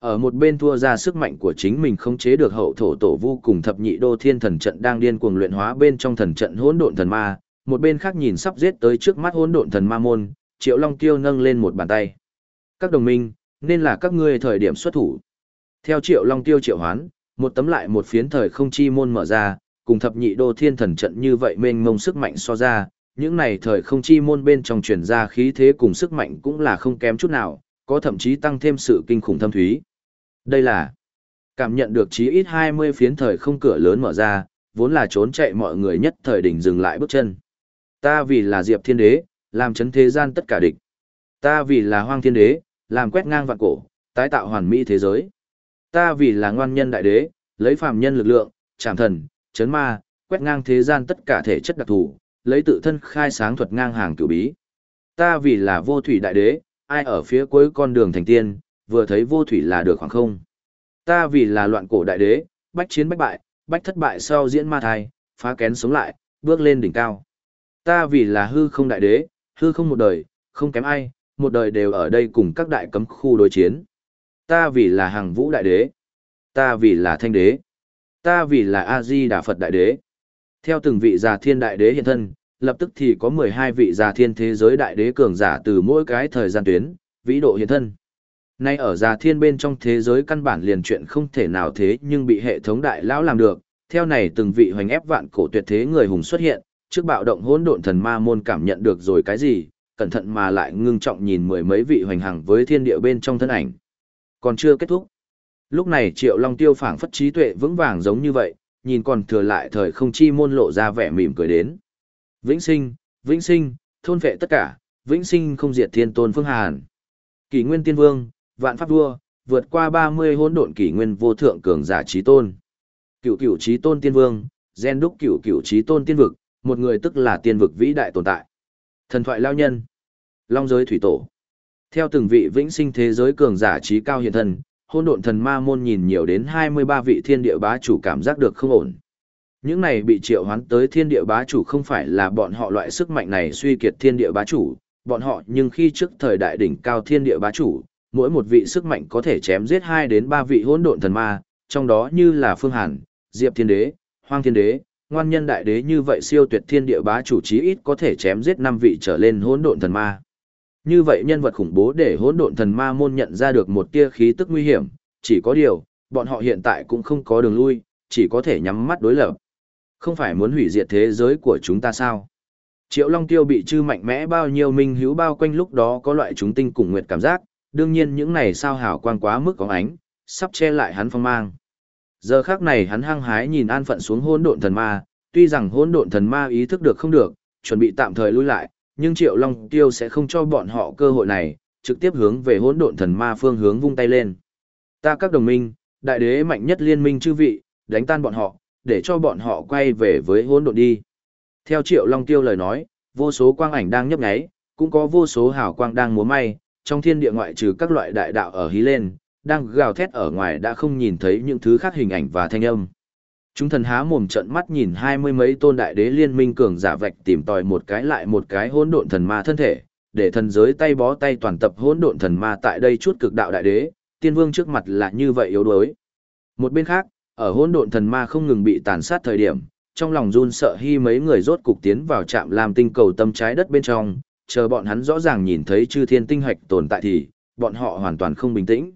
Ở một bên thua ra sức mạnh của chính mình không chế được hậu thổ tổ vu cùng thập nhị đô thiên thần trận đang điên cuồng luyện hóa bên trong thần trận hỗn độn thần ma, một bên khác nhìn sắp giết tới trước mắt hỗn độn thần ma môn, Triệu Long Tiêu nâng lên một bàn tay. Các đồng minh, nên là các ngươi thời điểm xuất thủ. Theo Triệu Long Tiêu triệu hoán, một tấm lại một phiến thời không chi môn mở ra, cùng thập nhị đô thiên thần trận như vậy mênh mông sức mạnh so ra, những này thời không chi môn bên trong truyền ra khí thế cùng sức mạnh cũng là không kém chút nào, có thậm chí tăng thêm sự kinh khủng thâm thúy. Đây là cảm nhận được chí ít 20 phiến thời không cửa lớn mở ra, vốn là trốn chạy mọi người nhất thời đỉnh dừng lại bước chân. Ta vì là Diệp Thiên Đế, làm chấn thế gian tất cả địch. Ta vì là Hoang Thiên Đế, làm quét ngang vạn cổ, tái tạo hoàn mỹ thế giới. Ta vì là ngoan nhân đại đế, lấy phàm nhân lực lượng, trảm thần, chấn ma, quét ngang thế gian tất cả thể chất đặc thù, lấy tự thân khai sáng thuật ngang hàng cửu bí. Ta vì là vô thủy đại đế, ai ở phía cuối con đường thành tiên, vừa thấy vô thủy là được khoảng không. Ta vì là loạn cổ đại đế, bách chiến bách bại, bách thất bại sau diễn ma thai, phá kén sống lại, bước lên đỉnh cao. Ta vì là hư không đại đế, hư không một đời, không kém ai, một đời đều ở đây cùng các đại cấm khu đối chiến. Ta vì là hàng vũ đại đế. Ta vì là thanh đế. Ta vì là A-di Đà Phật đại đế. Theo từng vị già thiên đại đế hiện thân, lập tức thì có 12 vị già thiên thế giới đại đế cường giả từ mỗi cái thời gian tuyến, vĩ độ hiện thân. Nay ở già thiên bên trong thế giới căn bản liền chuyện không thể nào thế nhưng bị hệ thống đại lão làm được, theo này từng vị hoành ép vạn cổ tuyệt thế người hùng xuất hiện, trước bạo động hỗn độn thần ma môn cảm nhận được rồi cái gì, cẩn thận mà lại ngưng trọng nhìn mười mấy vị hoành hằng với thiên địa bên trong thân ảnh. Còn chưa kết thúc. Lúc này Triệu Long Tiêu phảng phất trí tuệ vững vàng giống như vậy, nhìn còn thừa lại thời không chi môn lộ ra vẻ mỉm cười đến. Vĩnh sinh, vĩnh sinh, thôn vệ tất cả, vĩnh sinh không diệt thiên tôn phương hàn. Kỷ nguyên tiên vương, vạn pháp vua, vượt qua 30 hỗn độn kỷ nguyên vô thượng cường giả trí tôn. Cựu cựu trí tôn tiên vương, gen đúc cựu cựu trí tôn tiên vực, một người tức là tiên vực vĩ đại tồn tại. Thần thoại lao nhân, long giới thủy tổ. Theo từng vị vĩnh sinh thế giới cường giả trí cao hiện thân, hôn độn thần ma môn nhìn nhiều đến 23 vị thiên địa bá chủ cảm giác được không ổn. Những này bị triệu hoán tới thiên địa bá chủ không phải là bọn họ loại sức mạnh này suy kiệt thiên địa bá chủ, bọn họ nhưng khi trước thời đại đỉnh cao thiên địa bá chủ, mỗi một vị sức mạnh có thể chém giết 2 đến 3 vị hỗn độn thần ma, trong đó như là Phương Hàn, Diệp Thiên Đế, Hoang Thiên Đế, Ngoan Nhân Đại Đế như vậy siêu tuyệt thiên địa bá chủ chí ít có thể chém giết 5 vị trở lên hỗn độn thần ma. Như vậy nhân vật khủng bố để hỗn độn thần ma môn nhận ra được một tia khí tức nguy hiểm, chỉ có điều, bọn họ hiện tại cũng không có đường lui, chỉ có thể nhắm mắt đối lập. Không phải muốn hủy diệt thế giới của chúng ta sao? Triệu Long Tiêu bị chư mạnh mẽ bao nhiêu minh hữu bao quanh lúc đó có loại chúng tinh cùng nguyệt cảm giác, đương nhiên những này sao hảo quang quá mức có ánh, sắp che lại hắn phong mang. Giờ khác này hắn hăng hái nhìn an phận xuống hỗn độn thần ma, tuy rằng hỗn độn thần ma ý thức được không được, chuẩn bị tạm thời lui lại, nhưng Triệu Long Tiêu sẽ không cho bọn họ cơ hội này, trực tiếp hướng về hỗn độn thần ma phương hướng vung tay lên. Ta các đồng minh, đại đế mạnh nhất liên minh chư vị, đánh tan bọn họ, để cho bọn họ quay về với hỗn độn đi. Theo Triệu Long Tiêu lời nói, vô số quang ảnh đang nhấp nháy, cũng có vô số hào quang đang múa may, trong thiên địa ngoại trừ các loại đại đạo ở hí lên, đang gào thét ở ngoài đã không nhìn thấy những thứ khác hình ảnh và thanh âm. Chúng thần há mồm trận mắt nhìn hai mươi mấy tôn đại đế liên minh cường giả vạch tìm tòi một cái lại một cái hỗn độn thần ma thân thể, để thần giới tay bó tay toàn tập hỗn độn thần ma tại đây chút cực đạo đại đế, tiên vương trước mặt là như vậy yếu đuối. Một bên khác, ở hỗn độn thần ma không ngừng bị tàn sát thời điểm, trong lòng run sợ hy mấy người rốt cục tiến vào trạm làm tinh cầu tâm trái đất bên trong, chờ bọn hắn rõ ràng nhìn thấy chư thiên tinh hạch tồn tại thì, bọn họ hoàn toàn không bình tĩnh.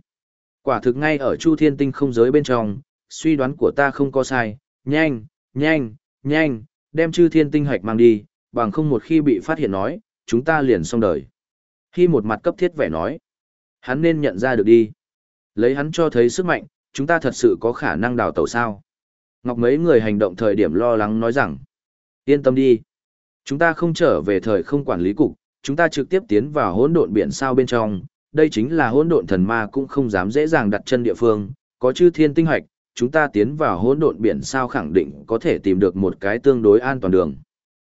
Quả thực ngay ở chu thiên tinh không giới bên trong, suy đoán của ta không có sai, nhanh, nhanh, nhanh, đem chư thiên tinh hạch mang đi, bằng không một khi bị phát hiện nói, chúng ta liền xong đời. Khi một mặt cấp thiết vẻ nói, hắn nên nhận ra được đi. Lấy hắn cho thấy sức mạnh, chúng ta thật sự có khả năng đào tẩu sao. Ngọc mấy người hành động thời điểm lo lắng nói rằng, yên tâm đi. Chúng ta không trở về thời không quản lý cục, chúng ta trực tiếp tiến vào hỗn độn biển sao bên trong, đây chính là hỗn độn thần ma cũng không dám dễ dàng đặt chân địa phương, có chư thiên tinh hoạch, chúng ta tiến vào hỗn độn biển sao khẳng định có thể tìm được một cái tương đối an toàn đường.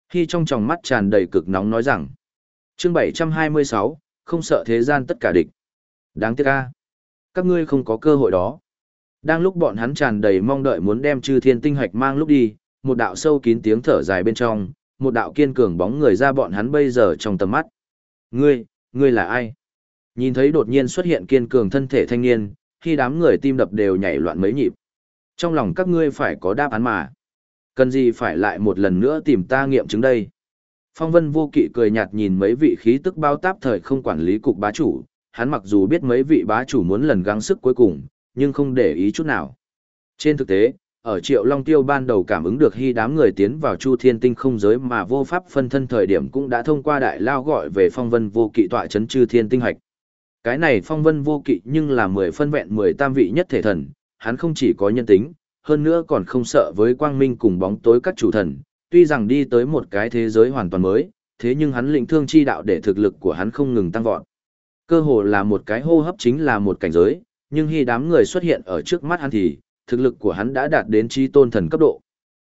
Khi trong tròng mắt tràn đầy cực nóng nói rằng, chương 726, không sợ thế gian tất cả địch. Đáng tiếc ca. Các ngươi không có cơ hội đó. Đang lúc bọn hắn tràn đầy mong đợi muốn đem chư thiên tinh hoạch mang lúc đi, một đạo sâu kín tiếng thở dài bên trong, một đạo kiên cường bóng người ra bọn hắn bây giờ trong tầm mắt. Ngươi, ngươi là ai? Nhìn thấy đột nhiên xuất hiện kiên cường thân thể thanh niên, khi đám người tim đập đều nhảy loạn mấy nhịp. Trong lòng các ngươi phải có đáp án mà. Cần gì phải lại một lần nữa tìm ta nghiệm chứng đây? Phong vân vô kỵ cười nhạt nhìn mấy vị khí tức bao táp thời không quản lý cục bá chủ, hắn mặc dù biết mấy vị bá chủ muốn lần gắng sức cuối cùng, nhưng không để ý chút nào. Trên thực tế, ở Triệu Long Tiêu ban đầu cảm ứng được hy đám người tiến vào Chu Thiên Tinh không giới mà vô pháp phân thân thời điểm cũng đã thông qua đại lao gọi về phong vân vô kỵ tọa chấn chư thiên tinh hạch. Cái này phong vân vô kỵ nhưng là mười phân vẹn mười tam vị nhất thể thần, hắn không chỉ có nhân tính, hơn nữa còn không sợ với quang minh cùng bóng tối các chủ thần, tuy rằng đi tới một cái thế giới hoàn toàn mới, thế nhưng hắn lĩnh thương chi đạo để thực lực của hắn không ngừng tăng vọt. Cơ hồ là một cái hô hấp chính là một cảnh giới, nhưng khi đám người xuất hiện ở trước mắt hắn thì, thực lực của hắn đã đạt đến chi tôn thần cấp độ.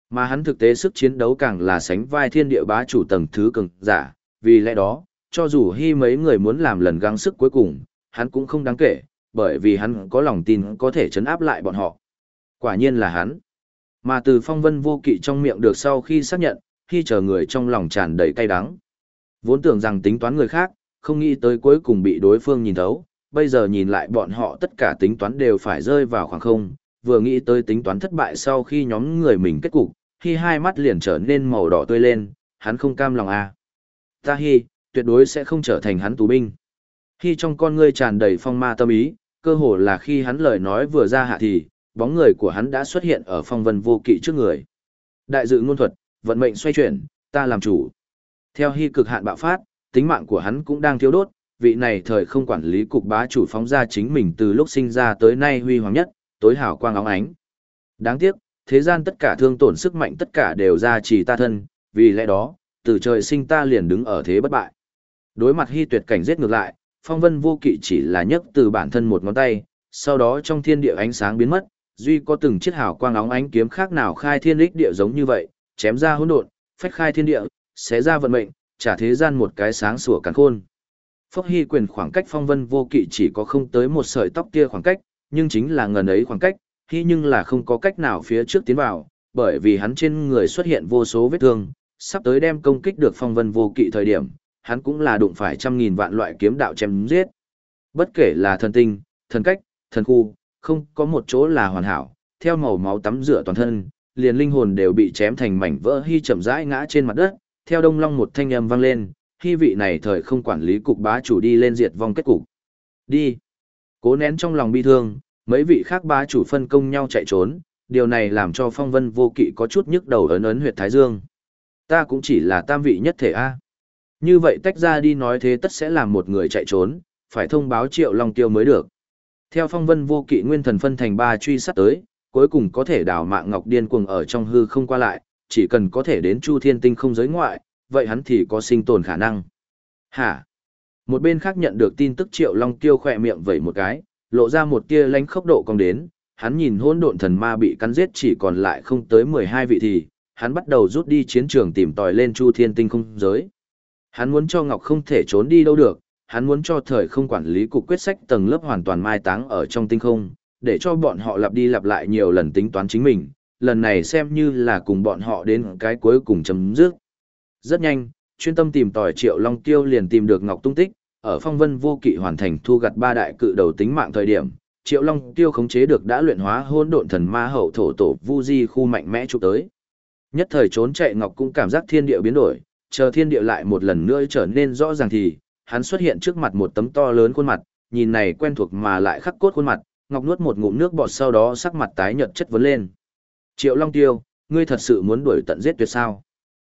Mà hắn thực tế sức chiến đấu càng là sánh vai thiên địa bá chủ tầng thứ cường giả, vì lẽ đó, cho dù hy mấy người muốn làm lần gắng sức cuối cùng, hắn cũng không đáng kể, bởi vì hắn có lòng tin có thể chấn áp lại bọn họ. Quả nhiên là hắn. Mà từ phong vân vô kỵ trong miệng được sau khi xác nhận, khi chờ người trong lòng tràn đầy cay đắng. Vốn tưởng rằng tính toán người khác, không nghĩ tới cuối cùng bị đối phương nhìn thấu, bây giờ nhìn lại bọn họ tất cả tính toán đều phải rơi vào khoảng không, vừa nghĩ tới tính toán thất bại sau khi nhóm người mình kết cục, khi hai mắt liền trở nên màu đỏ tươi lên, hắn không cam lòng à. Ta hi, tuyệt đối sẽ không trở thành hắn tù binh. Khi trong con ngươi tràn đầy phong ma tâm ý, cơ hồ là khi hắn lời nói vừa ra hạ thì, bóng người của hắn đã xuất hiện ở phong vân vô kỵ trước người. Đại dự ngôn thuật, vận mệnh xoay chuyển, ta làm chủ. Theo hy cực hạn bạo phát, tính mạng của hắn cũng đang thiếu đốt, vị này thời không quản lý cục bá chủ phóng ra chính mình từ lúc sinh ra tới nay huy hoàng nhất, tối hảo quang óng ánh. Đáng tiếc, thế gian tất cả thương tổn sức mạnh tất cả đều ra chỉ ta thân, vì lẽ đó, từ trời sinh ta liền đứng ở thế bất bại. Đối mặt hy tuyệt cảnh giết ngược lại, phong vân vô kỵ chỉ là nhấc từ bản thân một ngón tay, sau đó trong thiên địa ánh sáng biến mất, duy có từng chiếc hào quang óng ánh kiếm khác nào khai thiên lích địa giống như vậy, chém ra hỗn độn, phách khai thiên địa, xé ra vận mệnh, trả thế gian một cái sáng sủa càn khôn. Phốc Hy quyền khoảng cách phong vân vô kỵ chỉ có không tới một sợi tóc kia khoảng cách, nhưng chính là ngần ấy khoảng cách, Hy nhưng là không có cách nào phía trước tiến vào, bởi vì hắn trên người xuất hiện vô số vết thương, sắp tới đem công kích được phong vân vô kỵ thời điểm, hắn cũng là đụng phải trăm nghìn vạn loại kiếm đạo chém giết. Bất kể là thần tinh, thần cách, thần khu, không có một chỗ là hoàn hảo, theo màu máu tắm rửa toàn thân, liền linh hồn đều bị chém thành mảnh vỡ hy chậm rãi ngã trên mặt đất, theo đông long một thanh âm vang lên, hy vị này thời không quản lý cục bá chủ đi lên diệt vong kết cục. Đi. Cố nén trong lòng bi thương, mấy vị khác bá chủ phân công nhau chạy trốn, điều này làm cho phong vân vô kỵ có chút nhức đầu ấn ấn huyệt thái dương. Ta cũng chỉ là tam vị nhất thể A. Như vậy tách ra đi nói thế tất sẽ làm một người chạy trốn, phải thông báo triệu long tiêu mới được. Theo phong vân vô kỵ nguyên thần phân thành ba truy sát tới, cuối cùng có thể đảo mạng ngọc điên cuồng ở trong hư không qua lại, chỉ cần có thể đến chu thiên tinh không giới ngoại, vậy hắn thì có sinh tồn khả năng. Hả? Một bên khác nhận được tin tức triệu long tiêu khỏe miệng vẩy một cái, lộ ra một tia lánh khốc độ cong đến, hắn nhìn hỗn độn thần ma bị cắn giết chỉ còn lại không tới 12 vị thì, hắn bắt đầu rút đi chiến trường tìm tòi lên chu thiên tinh không giới. Hắn muốn cho Ngọc không thể trốn đi đâu được, hắn muốn cho thời không quản lý cục quyết sách tầng lớp hoàn toàn mai táng ở trong tinh không, để cho bọn họ lặp đi lặp lại nhiều lần tính toán chính mình, lần này xem như là cùng bọn họ đến cái cuối cùng chấm dứt. Rất nhanh, chuyên tâm tìm tòi Triệu Long Tiêu liền tìm được Ngọc tung tích, ở phong vân vô kỵ hoàn thành thu gặt ba đại cự đầu tính mạng thời điểm, Triệu Long Tiêu khống chế được đã luyện hóa hôn độn thần ma hậu thổ tổ vu di khu mạnh mẽ chụp tới. Nhất thời trốn chạy Ngọc cũng cảm giác thiên địa biến đổi, chờ thiên địa lại một lần nữa trở nên rõ ràng thì, hắn xuất hiện trước mặt một tấm to lớn khuôn mặt, nhìn này quen thuộc mà lại khắc cốt khuôn mặt, Ngọc nuốt một ngụm nước bọt sau đó sắc mặt tái nhợt chất vấn lên. Triệu Long Tiêu, ngươi thật sự muốn đuổi tận giết tuyệt sao?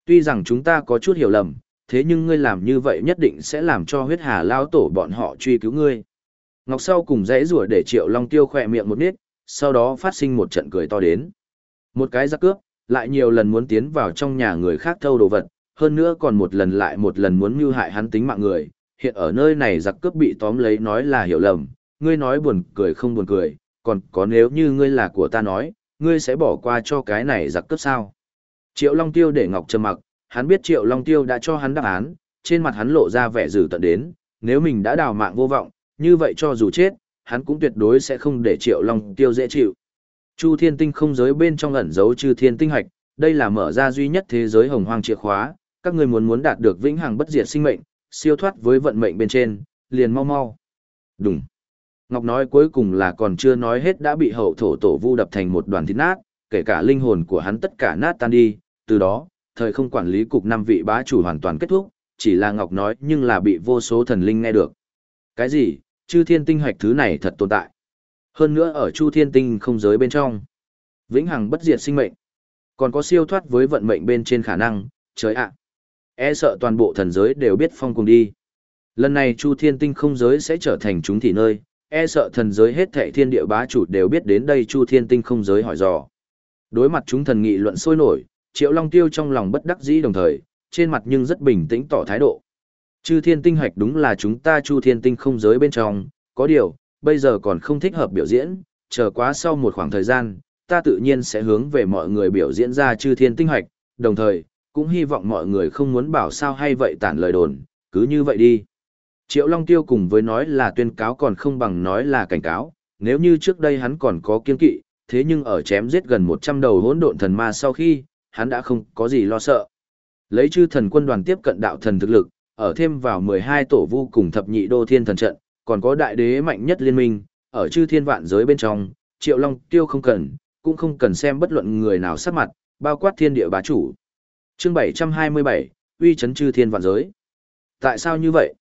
Tuy rằng chúng ta có chút hiểu lầm, thế nhưng ngươi làm như vậy nhất định sẽ làm cho huyết hà lao tổ bọn họ truy cứu ngươi. Ngọc sau cùng dãy rủa để Triệu Long Tiêu khỏe miệng một nít, sau đó phát sinh một trận cười to đến. Một cái giặc cướp, lại nhiều lần muốn tiến vào trong nhà người khác thâu đồ vật, hơn nữa còn một lần lại một lần muốn mưu hại hắn tính mạng người. Hiện ở nơi này giặc cướp bị tóm lấy nói là hiểu lầm, ngươi nói buồn cười không buồn cười, còn có nếu như ngươi là của ta nói, ngươi sẽ bỏ qua cho cái này giặc cướp sao? Triệu Long Tiêu để Ngọc trầm mặc, hắn biết Triệu Long Tiêu đã cho hắn đáp án, trên mặt hắn lộ ra vẻ dữ tận đến, nếu mình đã đào mạng vô vọng, như vậy cho dù chết, hắn cũng tuyệt đối sẽ không để Triệu Long Tiêu dễ chịu. Chu Thiên Tinh không giới bên trong ẩn giấu Chư Thiên Tinh Hạch, đây là mở ra duy nhất thế giới hồng hoang chìa khóa, các ngươi muốn muốn đạt được vĩnh hằng bất diệt sinh mệnh, siêu thoát với vận mệnh bên trên, liền mau mau. Đúng. Ngọc nói cuối cùng là còn chưa nói hết đã bị hậu thổ tổ vu đập thành một đoàn thịt nát, kể cả linh hồn của hắn tất cả nát tan đi, từ đó, thời không quản lý cục năm vị bá chủ hoàn toàn kết thúc, chỉ là Ngọc nói nhưng là bị vô số thần linh nghe được. Cái gì, chư thiên tinh hoạch thứ này thật tồn tại. Hơn nữa ở chu thiên tinh không giới bên trong. Vĩnh hằng bất diệt sinh mệnh. Còn có siêu thoát với vận mệnh bên trên khả năng, trời ạ. E sợ toàn bộ thần giới đều biết phong cùng đi. Lần này chu thiên tinh không giới sẽ trở thành chúng thị nơi, e sợ thần giới hết thảy thiên địa bá chủ đều biết đến đây chu thiên tinh không giới hỏi dò. Đối mặt chúng thần nghị luận sôi nổi, triệu long tiêu trong lòng bất đắc dĩ đồng thời, trên mặt nhưng rất bình tĩnh tỏ thái độ. Chư thiên tinh hoạch đúng là chúng ta chu thiên tinh không giới bên trong, có điều, bây giờ còn không thích hợp biểu diễn, chờ quá sau một khoảng thời gian, ta tự nhiên sẽ hướng về mọi người biểu diễn ra chư thiên tinh hoạch, đồng thời, cũng hy vọng mọi người không muốn bảo sao hay vậy tản lời đồn, cứ như vậy đi. Triệu Long Tiêu cùng với nói là tuyên cáo còn không bằng nói là cảnh cáo, nếu như trước đây hắn còn có kiên kỵ, thế nhưng ở chém giết gần 100 đầu hỗn độn thần ma sau khi, hắn đã không có gì lo sợ. Lấy chư thần quân đoàn tiếp cận đạo thần thực lực, ở thêm vào 12 tổ vu cùng thập nhị đô thiên thần trận, còn có đại đế mạnh nhất liên minh, ở chư thiên vạn giới bên trong, Triệu Long Tiêu không cần, cũng không cần xem bất luận người nào sắc mặt, bao quát thiên địa bá chủ. Chương 727, uy chấn chư thiên vạn giới. Tại sao như vậy?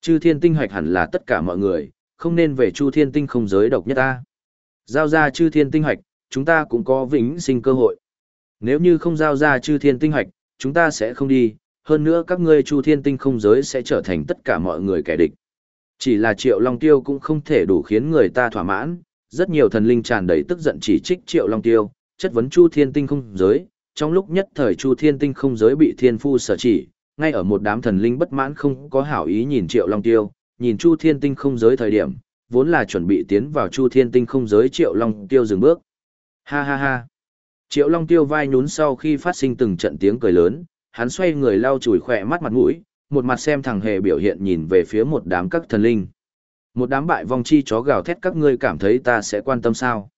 Chư thiên tinh hoạch hẳn là tất cả mọi người, không nên về chu thiên tinh không giới độc nhất ta. Giao ra chư thiên tinh hoạch, chúng ta cũng có vĩnh sinh cơ hội. Nếu như không giao ra chư thiên tinh hoạch, chúng ta sẽ không đi, hơn nữa các ngươi chu thiên tinh không giới sẽ trở thành tất cả mọi người kẻ địch. Chỉ là triệu long tiêu cũng không thể đủ khiến người ta thỏa mãn, rất nhiều thần linh tràn đầy tức giận chỉ trích triệu long tiêu, chất vấn chu thiên tinh không giới, trong lúc nhất thời chu thiên tinh không giới bị thiên phu sở chỉ, ngay ở một đám thần linh bất mãn không có hảo ý nhìn triệu long tiêu, nhìn chu thiên tinh không giới thời điểm, vốn là chuẩn bị tiến vào chu thiên tinh không giới triệu long tiêu dừng bước. Ha ha ha. Triệu long tiêu vai nhún sau khi phát sinh từng trận tiếng cười lớn, hắn xoay người lau chùi khỏe mắt mặt mũi, một mặt xem thằng hề biểu hiện nhìn về phía một đám các thần linh. Một đám bại vong chi chó gào thét các ngươi cảm thấy ta sẽ quan tâm sao?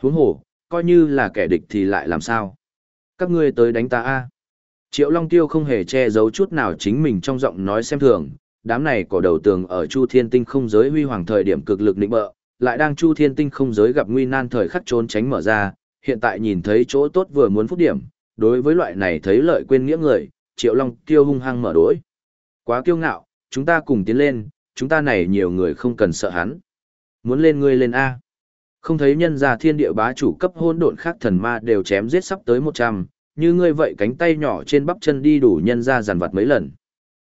Huống hồ, coi như là kẻ địch thì lại làm sao? Các ngươi tới đánh ta a? Triệu Long Tiêu không hề che giấu chút nào chính mình trong giọng nói xem thường, đám này có đầu tường ở Chu Thiên Tinh không giới huy hoàng thời điểm cực lực nịnh bợ, lại đang Chu Thiên Tinh không giới gặp nguy nan thời khắc trốn tránh mở ra, hiện tại nhìn thấy chỗ tốt vừa muốn phút điểm, đối với loại này thấy lợi quên nghĩa người, Triệu Long Tiêu hung hăng mở đối. Quá kiêu ngạo, chúng ta cùng tiến lên, chúng ta này nhiều người không cần sợ hắn. Muốn lên ngươi lên A. Không thấy nhân gia thiên địa bá chủ cấp hôn độn khác thần ma đều chém giết sắp tới 100, như ngươi vậy cánh tay nhỏ trên bắp chân đi đủ nhân gia giàn vặt mấy lần.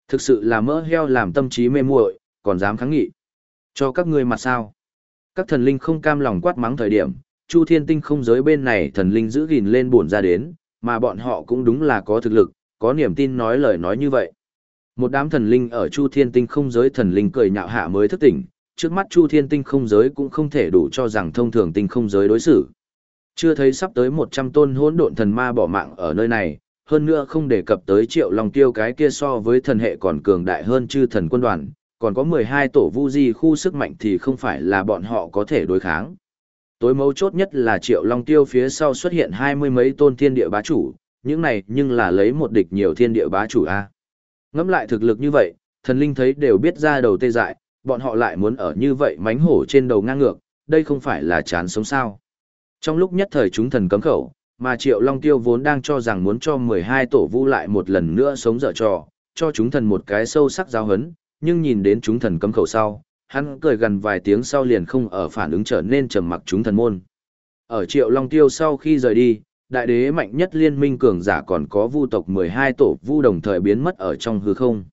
Thực sự là mỡ heo làm tâm trí mê muội, còn dám kháng nghị. Cho các ngươi mặt sao? Các thần linh không cam lòng quát mắng thời điểm, Chu Thiên Tinh không giới bên này thần linh giữ gìn lên buồn ra đến, mà bọn họ cũng đúng là có thực lực, có niềm tin nói lời nói như vậy. Một đám thần linh ở Chu Thiên Tinh không giới thần linh cười nhạo hạ mới thức tỉnh, trước mắt Chu Thiên Tinh không giới cũng không thể đủ cho rằng thông thường tinh không giới đối xử. Chưa thấy sắp tới 100 tôn hỗn độn thần ma bỏ mạng ở nơi này, hơn nữa không đề cập tới triệu long tiêu cái kia so với thần hệ còn cường đại hơn chư thần quân đoàn, còn có 12 tổ vu di khu sức mạnh thì không phải là bọn họ có thể đối kháng. Tối mấu chốt nhất là triệu long tiêu phía sau xuất hiện hai mươi mấy tôn thiên địa bá chủ, những này nhưng là lấy một địch nhiều thiên địa bá chủ a. Ngẫm lại thực lực như vậy, thần linh thấy đều biết ra đầu tê dại, bọn họ lại muốn ở như vậy mánh hổ trên đầu ngang ngược, đây không phải là chán sống sao. Trong lúc nhất thời chúng thần cấm khẩu, mà Triệu Long Tiêu vốn đang cho rằng muốn cho 12 tổ vu lại một lần nữa sống dở trò, cho chúng thần một cái sâu sắc giáo hấn, nhưng nhìn đến chúng thần cấm khẩu sau, hắn cười gần vài tiếng sau liền không ở phản ứng trở nên trầm mặc chúng thần môn. Ở Triệu Long Tiêu sau khi rời đi, đại đế mạnh nhất liên minh cường giả còn có vu tộc 12 tổ vu đồng thời biến mất ở trong hư không.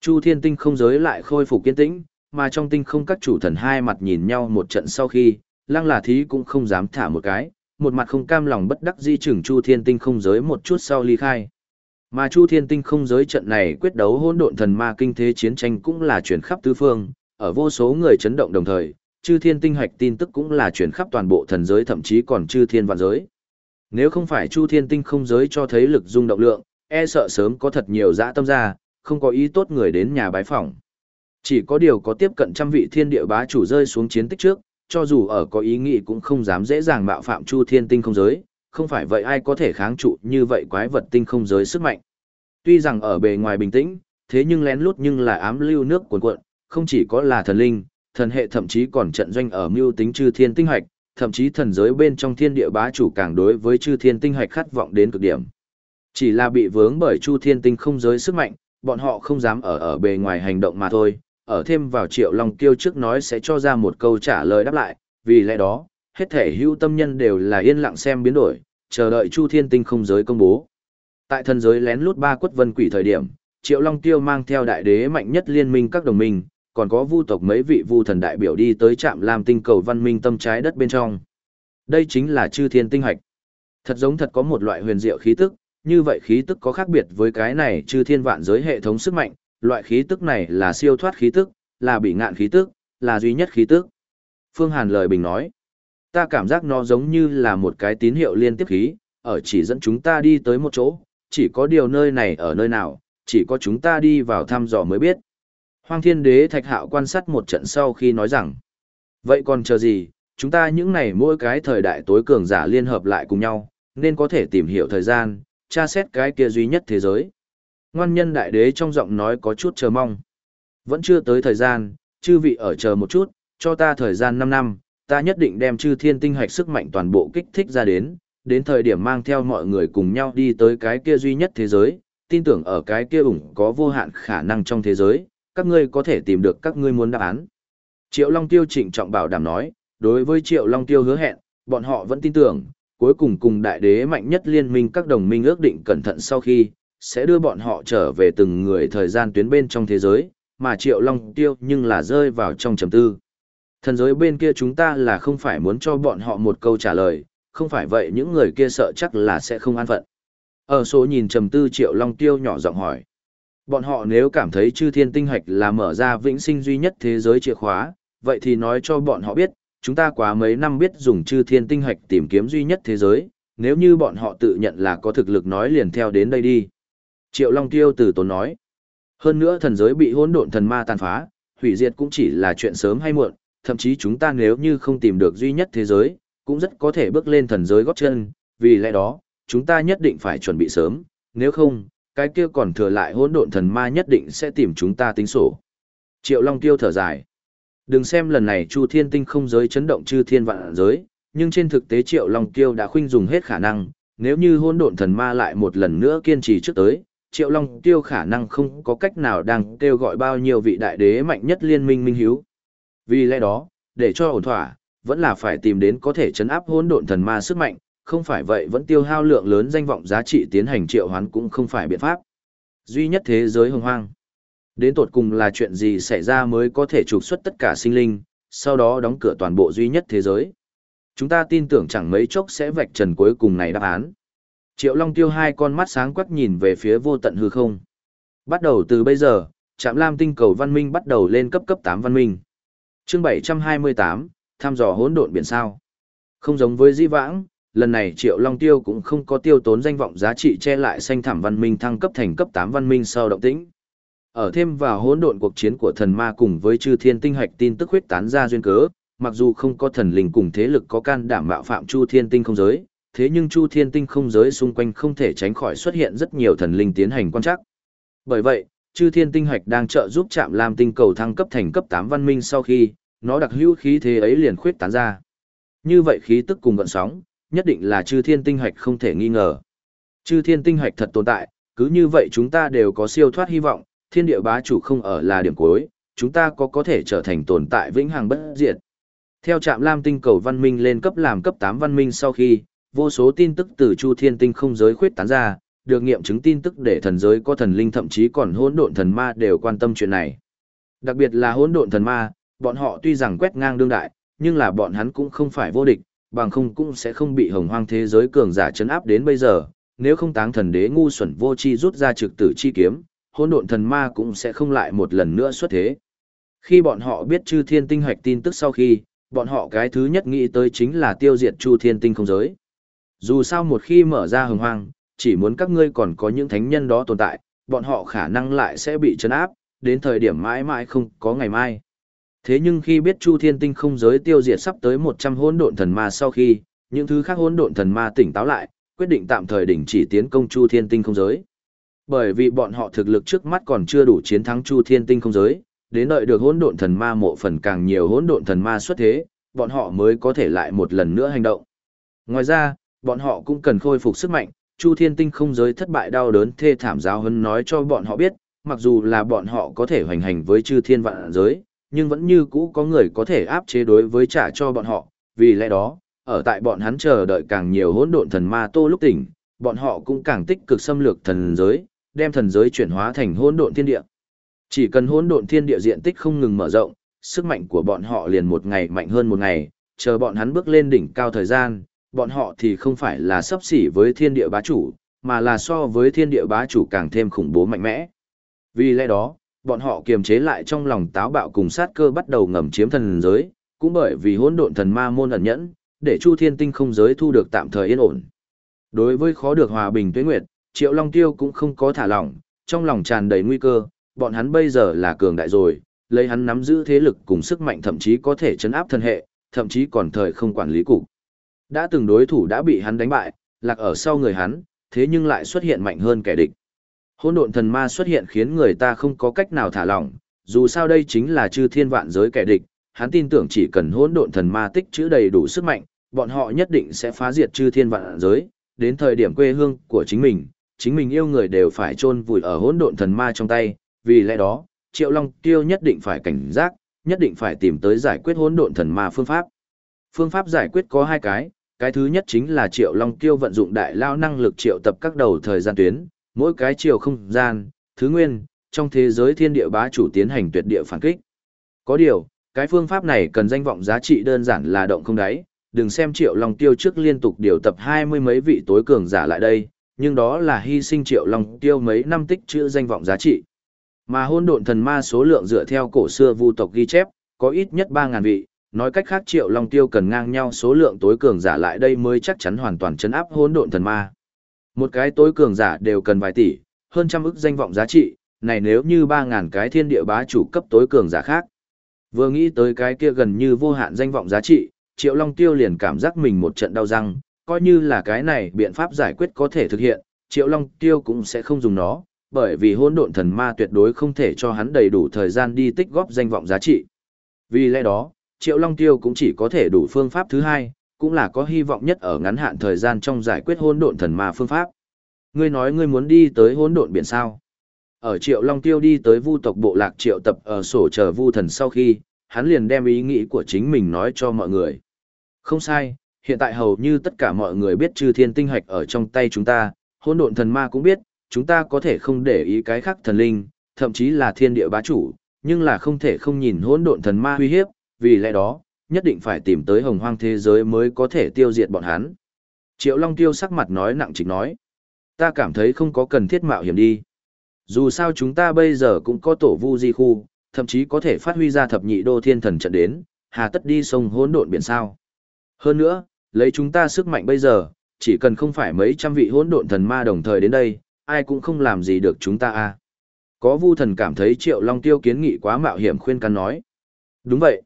Chu Thiên Tinh không giới lại khôi phục kiên tĩnh, mà trong tinh không các chủ thần hai mặt nhìn nhau một trận sau khi, lăng là thí cũng không dám thả một cái, một mặt không cam lòng bất đắc di chừng Chu Thiên Tinh không giới một chút sau ly khai. Mà Chu Thiên Tinh không giới trận này quyết đấu hỗn độn thần ma kinh thế chiến tranh cũng là chuyển khắp tứ phương, ở vô số người chấn động đồng thời, Chư Thiên Tinh hạch tin tức cũng là chuyển khắp toàn bộ thần giới thậm chí còn Chư Thiên vạn giới. Nếu không phải Chu Thiên Tinh không giới cho thấy lực dung động lượng, e sợ sớm có thật nhiều dã tâm ra, không có ý tốt người đến nhà bái phỏng. Chỉ có điều có tiếp cận trăm vị thiên địa bá chủ rơi xuống chiến tích trước, cho dù ở có ý nghĩ cũng không dám dễ dàng mạo phạm Chu Thiên Tinh không giới, không phải vậy ai có thể kháng trụ như vậy quái vật tinh không giới sức mạnh. Tuy rằng ở bề ngoài bình tĩnh, thế nhưng lén lút nhưng là ám lưu nước cuồn cuộn, không chỉ có là thần linh, thần hệ thậm chí còn trận doanh ở mưu tính chư thiên tinh hạch, thậm chí thần giới bên trong thiên địa bá chủ càng đối với chư thiên tinh hạch khát vọng đến cực điểm. Chỉ là bị vướng bởi chu thiên tinh không giới sức mạnh, bọn họ không dám ở ở bề ngoài hành động mà thôi, ở thêm vào triệu long kiêu trước nói sẽ cho ra một câu trả lời đáp lại, vì lẽ đó, hết thể hưu tâm nhân đều là yên lặng xem biến đổi, chờ đợi chu thiên tinh không giới công bố. Tại thần giới lén lút ba quất vân quỷ thời điểm, triệu long tiêu mang theo đại đế mạnh nhất liên minh các đồng minh, còn có vu tộc mấy vị vu thần đại biểu đi tới trạm làm tinh cầu văn minh tâm trái đất bên trong. Đây chính là chư thiên tinh hạch. Thật giống thật có một loại huyền diệu khí tức, như vậy khí tức có khác biệt với cái này chư thiên vạn giới hệ thống sức mạnh, loại khí tức này là siêu thoát khí tức, là bị ngạn khí tức, là duy nhất khí tức. Phương Hàn lời bình nói, ta cảm giác nó giống như là một cái tín hiệu liên tiếp khí, ở chỉ dẫn chúng ta đi tới một chỗ, chỉ có điều nơi này ở nơi nào, chỉ có chúng ta đi vào thăm dò mới biết. Hoang thiên đế thạch hạo quan sát một trận sau khi nói rằng, vậy còn chờ gì, chúng ta những này mỗi cái thời đại tối cường giả liên hợp lại cùng nhau, nên có thể tìm hiểu thời gian, tra xét cái kia duy nhất thế giới. Ngoan nhân đại đế trong giọng nói có chút chờ mong. Vẫn chưa tới thời gian, chư vị ở chờ một chút, cho ta thời gian 5 năm, ta nhất định đem chư thiên tinh hạch sức mạnh toàn bộ kích thích ra đến, đến thời điểm mang theo mọi người cùng nhau đi tới cái kia duy nhất thế giới, tin tưởng ở cái kia ủng có vô hạn khả năng trong thế giới, các ngươi có thể tìm được các ngươi muốn đáp án. Triệu Long Tiêu trịnh trọng bảo đảm nói, đối với Triệu Long Tiêu hứa hẹn, bọn họ vẫn tin tưởng, cuối cùng cùng đại đế mạnh nhất liên minh các đồng minh ước định cẩn thận sau khi, sẽ đưa bọn họ trở về từng người thời gian tuyến bên trong thế giới, mà Triệu Long Tiêu nhưng là rơi vào trong trầm tư. Thần giới bên kia chúng ta là không phải muốn cho bọn họ một câu trả lời, không phải vậy những người kia sợ chắc là sẽ không an phận. Ở số nhìn trầm tư Triệu Long Tiêu nhỏ giọng hỏi. Bọn họ nếu cảm thấy chư thiên tinh hạch là mở ra vĩnh sinh duy nhất thế giới chìa khóa, vậy thì nói cho bọn họ biết, chúng ta quá mấy năm biết dùng chư thiên tinh hạch tìm kiếm duy nhất thế giới, nếu như bọn họ tự nhận là có thực lực nói liền theo đến đây đi. Triệu Long Tiêu từ tốn nói. Hơn nữa thần giới bị hỗn độn thần ma tàn phá, hủy diệt cũng chỉ là chuyện sớm hay muộn, thậm chí chúng ta nếu như không tìm được duy nhất thế giới, cũng rất có thể bước lên thần giới gót chân, vì lẽ đó, chúng ta nhất định phải chuẩn bị sớm, nếu không, cái kia còn thừa lại hỗn độn thần ma nhất định sẽ tìm chúng ta tính sổ. Triệu Long Tiêu thở dài. Đừng xem lần này Chu Thiên Tinh không giới chấn động chư thiên vạn giới, nhưng trên thực tế Triệu Long Tiêu đã khuynh dùng hết khả năng, nếu như hỗn độn thần ma lại một lần nữa kiên trì trước tới, Triệu Long Tiêu khả năng không có cách nào đang kêu gọi bao nhiêu vị đại đế mạnh nhất liên minh minh hiếu. Vì lẽ đó, để cho ổn thỏa, vẫn là phải tìm đến có thể chấn áp hỗn độn thần ma sức mạnh, không phải vậy vẫn tiêu hao lượng lớn danh vọng giá trị tiến hành triệu hoán cũng không phải biện pháp. Duy nhất thế giới hồng hoang. Đến tột cùng là chuyện gì xảy ra mới có thể trục xuất tất cả sinh linh, sau đó đóng cửa toàn bộ duy nhất thế giới. Chúng ta tin tưởng chẳng mấy chốc sẽ vạch trần cuối cùng này đáp án. Triệu Long Tiêu hai con mắt sáng quắc nhìn về phía vô tận hư không. Bắt đầu từ bây giờ, Trạm Lam tinh cầu văn minh bắt đầu lên cấp cấp 8 văn minh. Chương 728, thăm dò hỗn độn biển sao. Không giống với Di Vãng, lần này Triệu Long Tiêu cũng không có tiêu tốn danh vọng giá trị che lại xanh thảm văn minh thăng cấp thành cấp 8 văn minh sau động tĩnh. Ở thêm vào hỗn độn cuộc chiến của thần ma cùng với chư thiên tinh hạch tin tức huyết tán ra duyên cớ, mặc dù không có thần linh cùng thế lực có can đảm mạo phạm chu thiên tinh không giới, thế nhưng chu thiên tinh không giới xung quanh không thể tránh khỏi xuất hiện rất nhiều thần linh tiến hành quan trắc. Bởi vậy, chư thiên tinh hạch đang trợ giúp chạm làm tinh cầu thăng cấp thành cấp 8 văn minh sau khi, nó đặc hữu khí thế ấy liền khuyết tán ra. Như vậy khí tức cùng gợn sóng, nhất định là chư thiên tinh hạch không thể nghi ngờ. Chư thiên tinh hạch thật tồn tại, cứ như vậy chúng ta đều có siêu thoát hy vọng, thiên địa bá chủ không ở là điểm cuối, chúng ta có có thể trở thành tồn tại vĩnh hằng bất diệt. Theo trạm lam tinh cầu văn minh lên cấp làm cấp 8 văn minh sau khi, vô số tin tức từ chu thiên tinh không giới khuyết tán ra, được nghiệm chứng tin tức để thần giới có thần linh thậm chí còn hỗn độn thần ma đều quan tâm chuyện này. Đặc biệt là hỗn độn thần ma, bọn họ tuy rằng quét ngang đương đại, nhưng là bọn hắn cũng không phải vô địch, bằng không cũng sẽ không bị hồng hoang thế giới cường giả chấn áp đến bây giờ, nếu không táng thần đế ngu xuẩn vô chi rút ra trực tử chi kiếm, hỗn độn thần ma cũng sẽ không lại một lần nữa xuất thế. Khi bọn họ biết chư thiên tinh hoạch tin tức sau khi, bọn họ cái thứ nhất nghĩ tới chính là tiêu diệt chu thiên tinh không giới. Dù sao một khi mở ra hồng hoang, chỉ muốn các ngươi còn có những thánh nhân đó tồn tại, bọn họ khả năng lại sẽ bị chấn áp, đến thời điểm mãi mãi không có ngày mai. Thế nhưng khi biết Chu Thiên Tinh không giới tiêu diệt sắp tới 100 hỗn độn thần ma sau khi, những thứ khác hỗn độn thần ma tỉnh táo lại, quyết định tạm thời đình chỉ tiến công Chu Thiên Tinh không giới. Bởi vì bọn họ thực lực trước mắt còn chưa đủ chiến thắng Chu Thiên Tinh không giới, đến đợi được hỗn độn thần ma mộ phần càng nhiều hỗn độn thần ma xuất thế, bọn họ mới có thể lại một lần nữa hành động. Ngoài ra, bọn họ cũng cần khôi phục sức mạnh, Chu Thiên Tinh không giới thất bại đau đớn thê thảm giáo hấn nói cho bọn họ biết, mặc dù là bọn họ có thể hoành hành với chư thiên vạn giới, nhưng vẫn như cũ có người có thể áp chế đối với trả cho bọn họ, vì lẽ đó, ở tại bọn hắn chờ đợi càng nhiều hỗn độn thần ma tô lúc tỉnh, bọn họ cũng càng tích cực xâm lược thần giới, đem thần giới chuyển hóa thành hỗn độn thiên địa. Chỉ cần hỗn độn thiên địa diện tích không ngừng mở rộng, sức mạnh của bọn họ liền một ngày mạnh hơn một ngày, chờ bọn hắn bước lên đỉnh cao thời gian, bọn họ thì không phải là sấp xỉ với thiên địa bá chủ, mà là so với thiên địa bá chủ càng thêm khủng bố mạnh mẽ. Vì lẽ đó, bọn họ kiềm chế lại trong lòng táo bạo cùng sát cơ bắt đầu ngầm chiếm thần giới, cũng bởi vì hỗn độn thần ma môn ẩn nhẫn, để Chu Thiên Tinh không giới thu được tạm thời yên ổn. Đối với khó được hòa bình tuế nguyệt, Triệu Long Tiêu cũng không có thả lỏng, trong lòng tràn đầy nguy cơ, bọn hắn bây giờ là cường đại rồi, lấy hắn nắm giữ thế lực cùng sức mạnh thậm chí có thể chấn áp thân hệ, thậm chí còn thời không quản lý cục. Đã từng đối thủ đã bị hắn đánh bại, lạc ở sau người hắn, thế nhưng lại xuất hiện mạnh hơn kẻ địch. Hỗn độn thần ma xuất hiện khiến người ta không có cách nào thả lỏng, dù sao đây chính là chư thiên vạn giới kẻ địch, hắn tin tưởng chỉ cần hỗn độn thần ma tích trữ đầy đủ sức mạnh, bọn họ nhất định sẽ phá diệt chư thiên vạn giới, đến thời điểm quê hương của chính mình, chính mình yêu người đều phải chôn vùi ở hỗn độn thần ma trong tay, vì lẽ đó, Triệu Long Tiêu nhất định phải cảnh giác, nhất định phải tìm tới giải quyết hỗn độn thần ma phương pháp. Phương pháp giải quyết có hai cái, cái thứ nhất chính là Triệu Long Tiêu vận dụng đại lao năng lực triệu tập các đầu thời gian tuyến, mỗi cái chiều không gian, thứ nguyên, trong thế giới thiên địa bá chủ tiến hành tuyệt địa phản kích. Có điều, cái phương pháp này cần danh vọng giá trị đơn giản là động không đáy, đừng xem Triệu Long Tiêu trước liên tục điều tập hai mươi mấy vị tối cường giả lại đây, nhưng đó là hy sinh Triệu Long Tiêu mấy năm tích trữ danh vọng giá trị. Mà hôn độn thần ma số lượng dựa theo cổ xưa vu tộc ghi chép, có ít nhất ba ngàn vị, nói cách khác Triệu Long Tiêu cần ngang nhau số lượng tối cường giả lại đây mới chắc chắn hoàn toàn chấn áp hỗn độn thần ma. Một cái tối cường giả đều cần vài tỷ, hơn trăm ức danh vọng giá trị, này nếu như ba ngàn cái thiên địa bá chủ cấp tối cường giả khác. Vừa nghĩ tới cái kia gần như vô hạn danh vọng giá trị, Triệu Long Tiêu liền cảm giác mình một trận đau răng, coi như là cái này biện pháp giải quyết có thể thực hiện, Triệu Long Tiêu cũng sẽ không dùng nó, bởi vì hỗn độn thần ma tuyệt đối không thể cho hắn đầy đủ thời gian đi tích góp danh vọng giá trị. Vì lẽ đó, Triệu Long Tiêu cũng chỉ có thể đủ phương pháp thứ hai, cũng là có hy vọng nhất ở ngắn hạn thời gian trong giải quyết hỗn độn thần ma phương pháp. Ngươi nói ngươi muốn đi tới hỗn độn biển sao? Ở Triệu Long Tiêu đi tới Vu tộc bộ lạc Triệu tập ở sổ chờ Vu thần sau khi, hắn liền đem ý nghĩ của chính mình nói cho mọi người. Không sai, hiện tại hầu như tất cả mọi người biết Chư Thiên tinh hạch ở trong tay chúng ta, hỗn độn thần ma cũng biết, chúng ta có thể không để ý cái khác thần linh, thậm chí là thiên địa bá chủ, nhưng là không thể không nhìn hỗn độn thần ma uy hiếp, vì lẽ đó, nhất định phải tìm tới hồng hoang thế giới mới có thể tiêu diệt bọn hắn. Triệu Long Tiêu sắc mặt nói nặng trịch nói, ta cảm thấy không có cần thiết mạo hiểm đi. Dù sao chúng ta bây giờ cũng có tổ vu di khu, thậm chí có thể phát huy ra thập nhị đô thiên thần trận đến, hà tất đi sông hỗn độn biển sao. Hơn nữa, lấy chúng ta sức mạnh bây giờ, chỉ cần không phải mấy trăm vị hỗn độn thần ma đồng thời đến đây, ai cũng không làm gì được chúng ta a. À. Có vu thần cảm thấy Triệu Long Tiêu kiến nghị quá mạo hiểm khuyên can nói. Đúng vậy.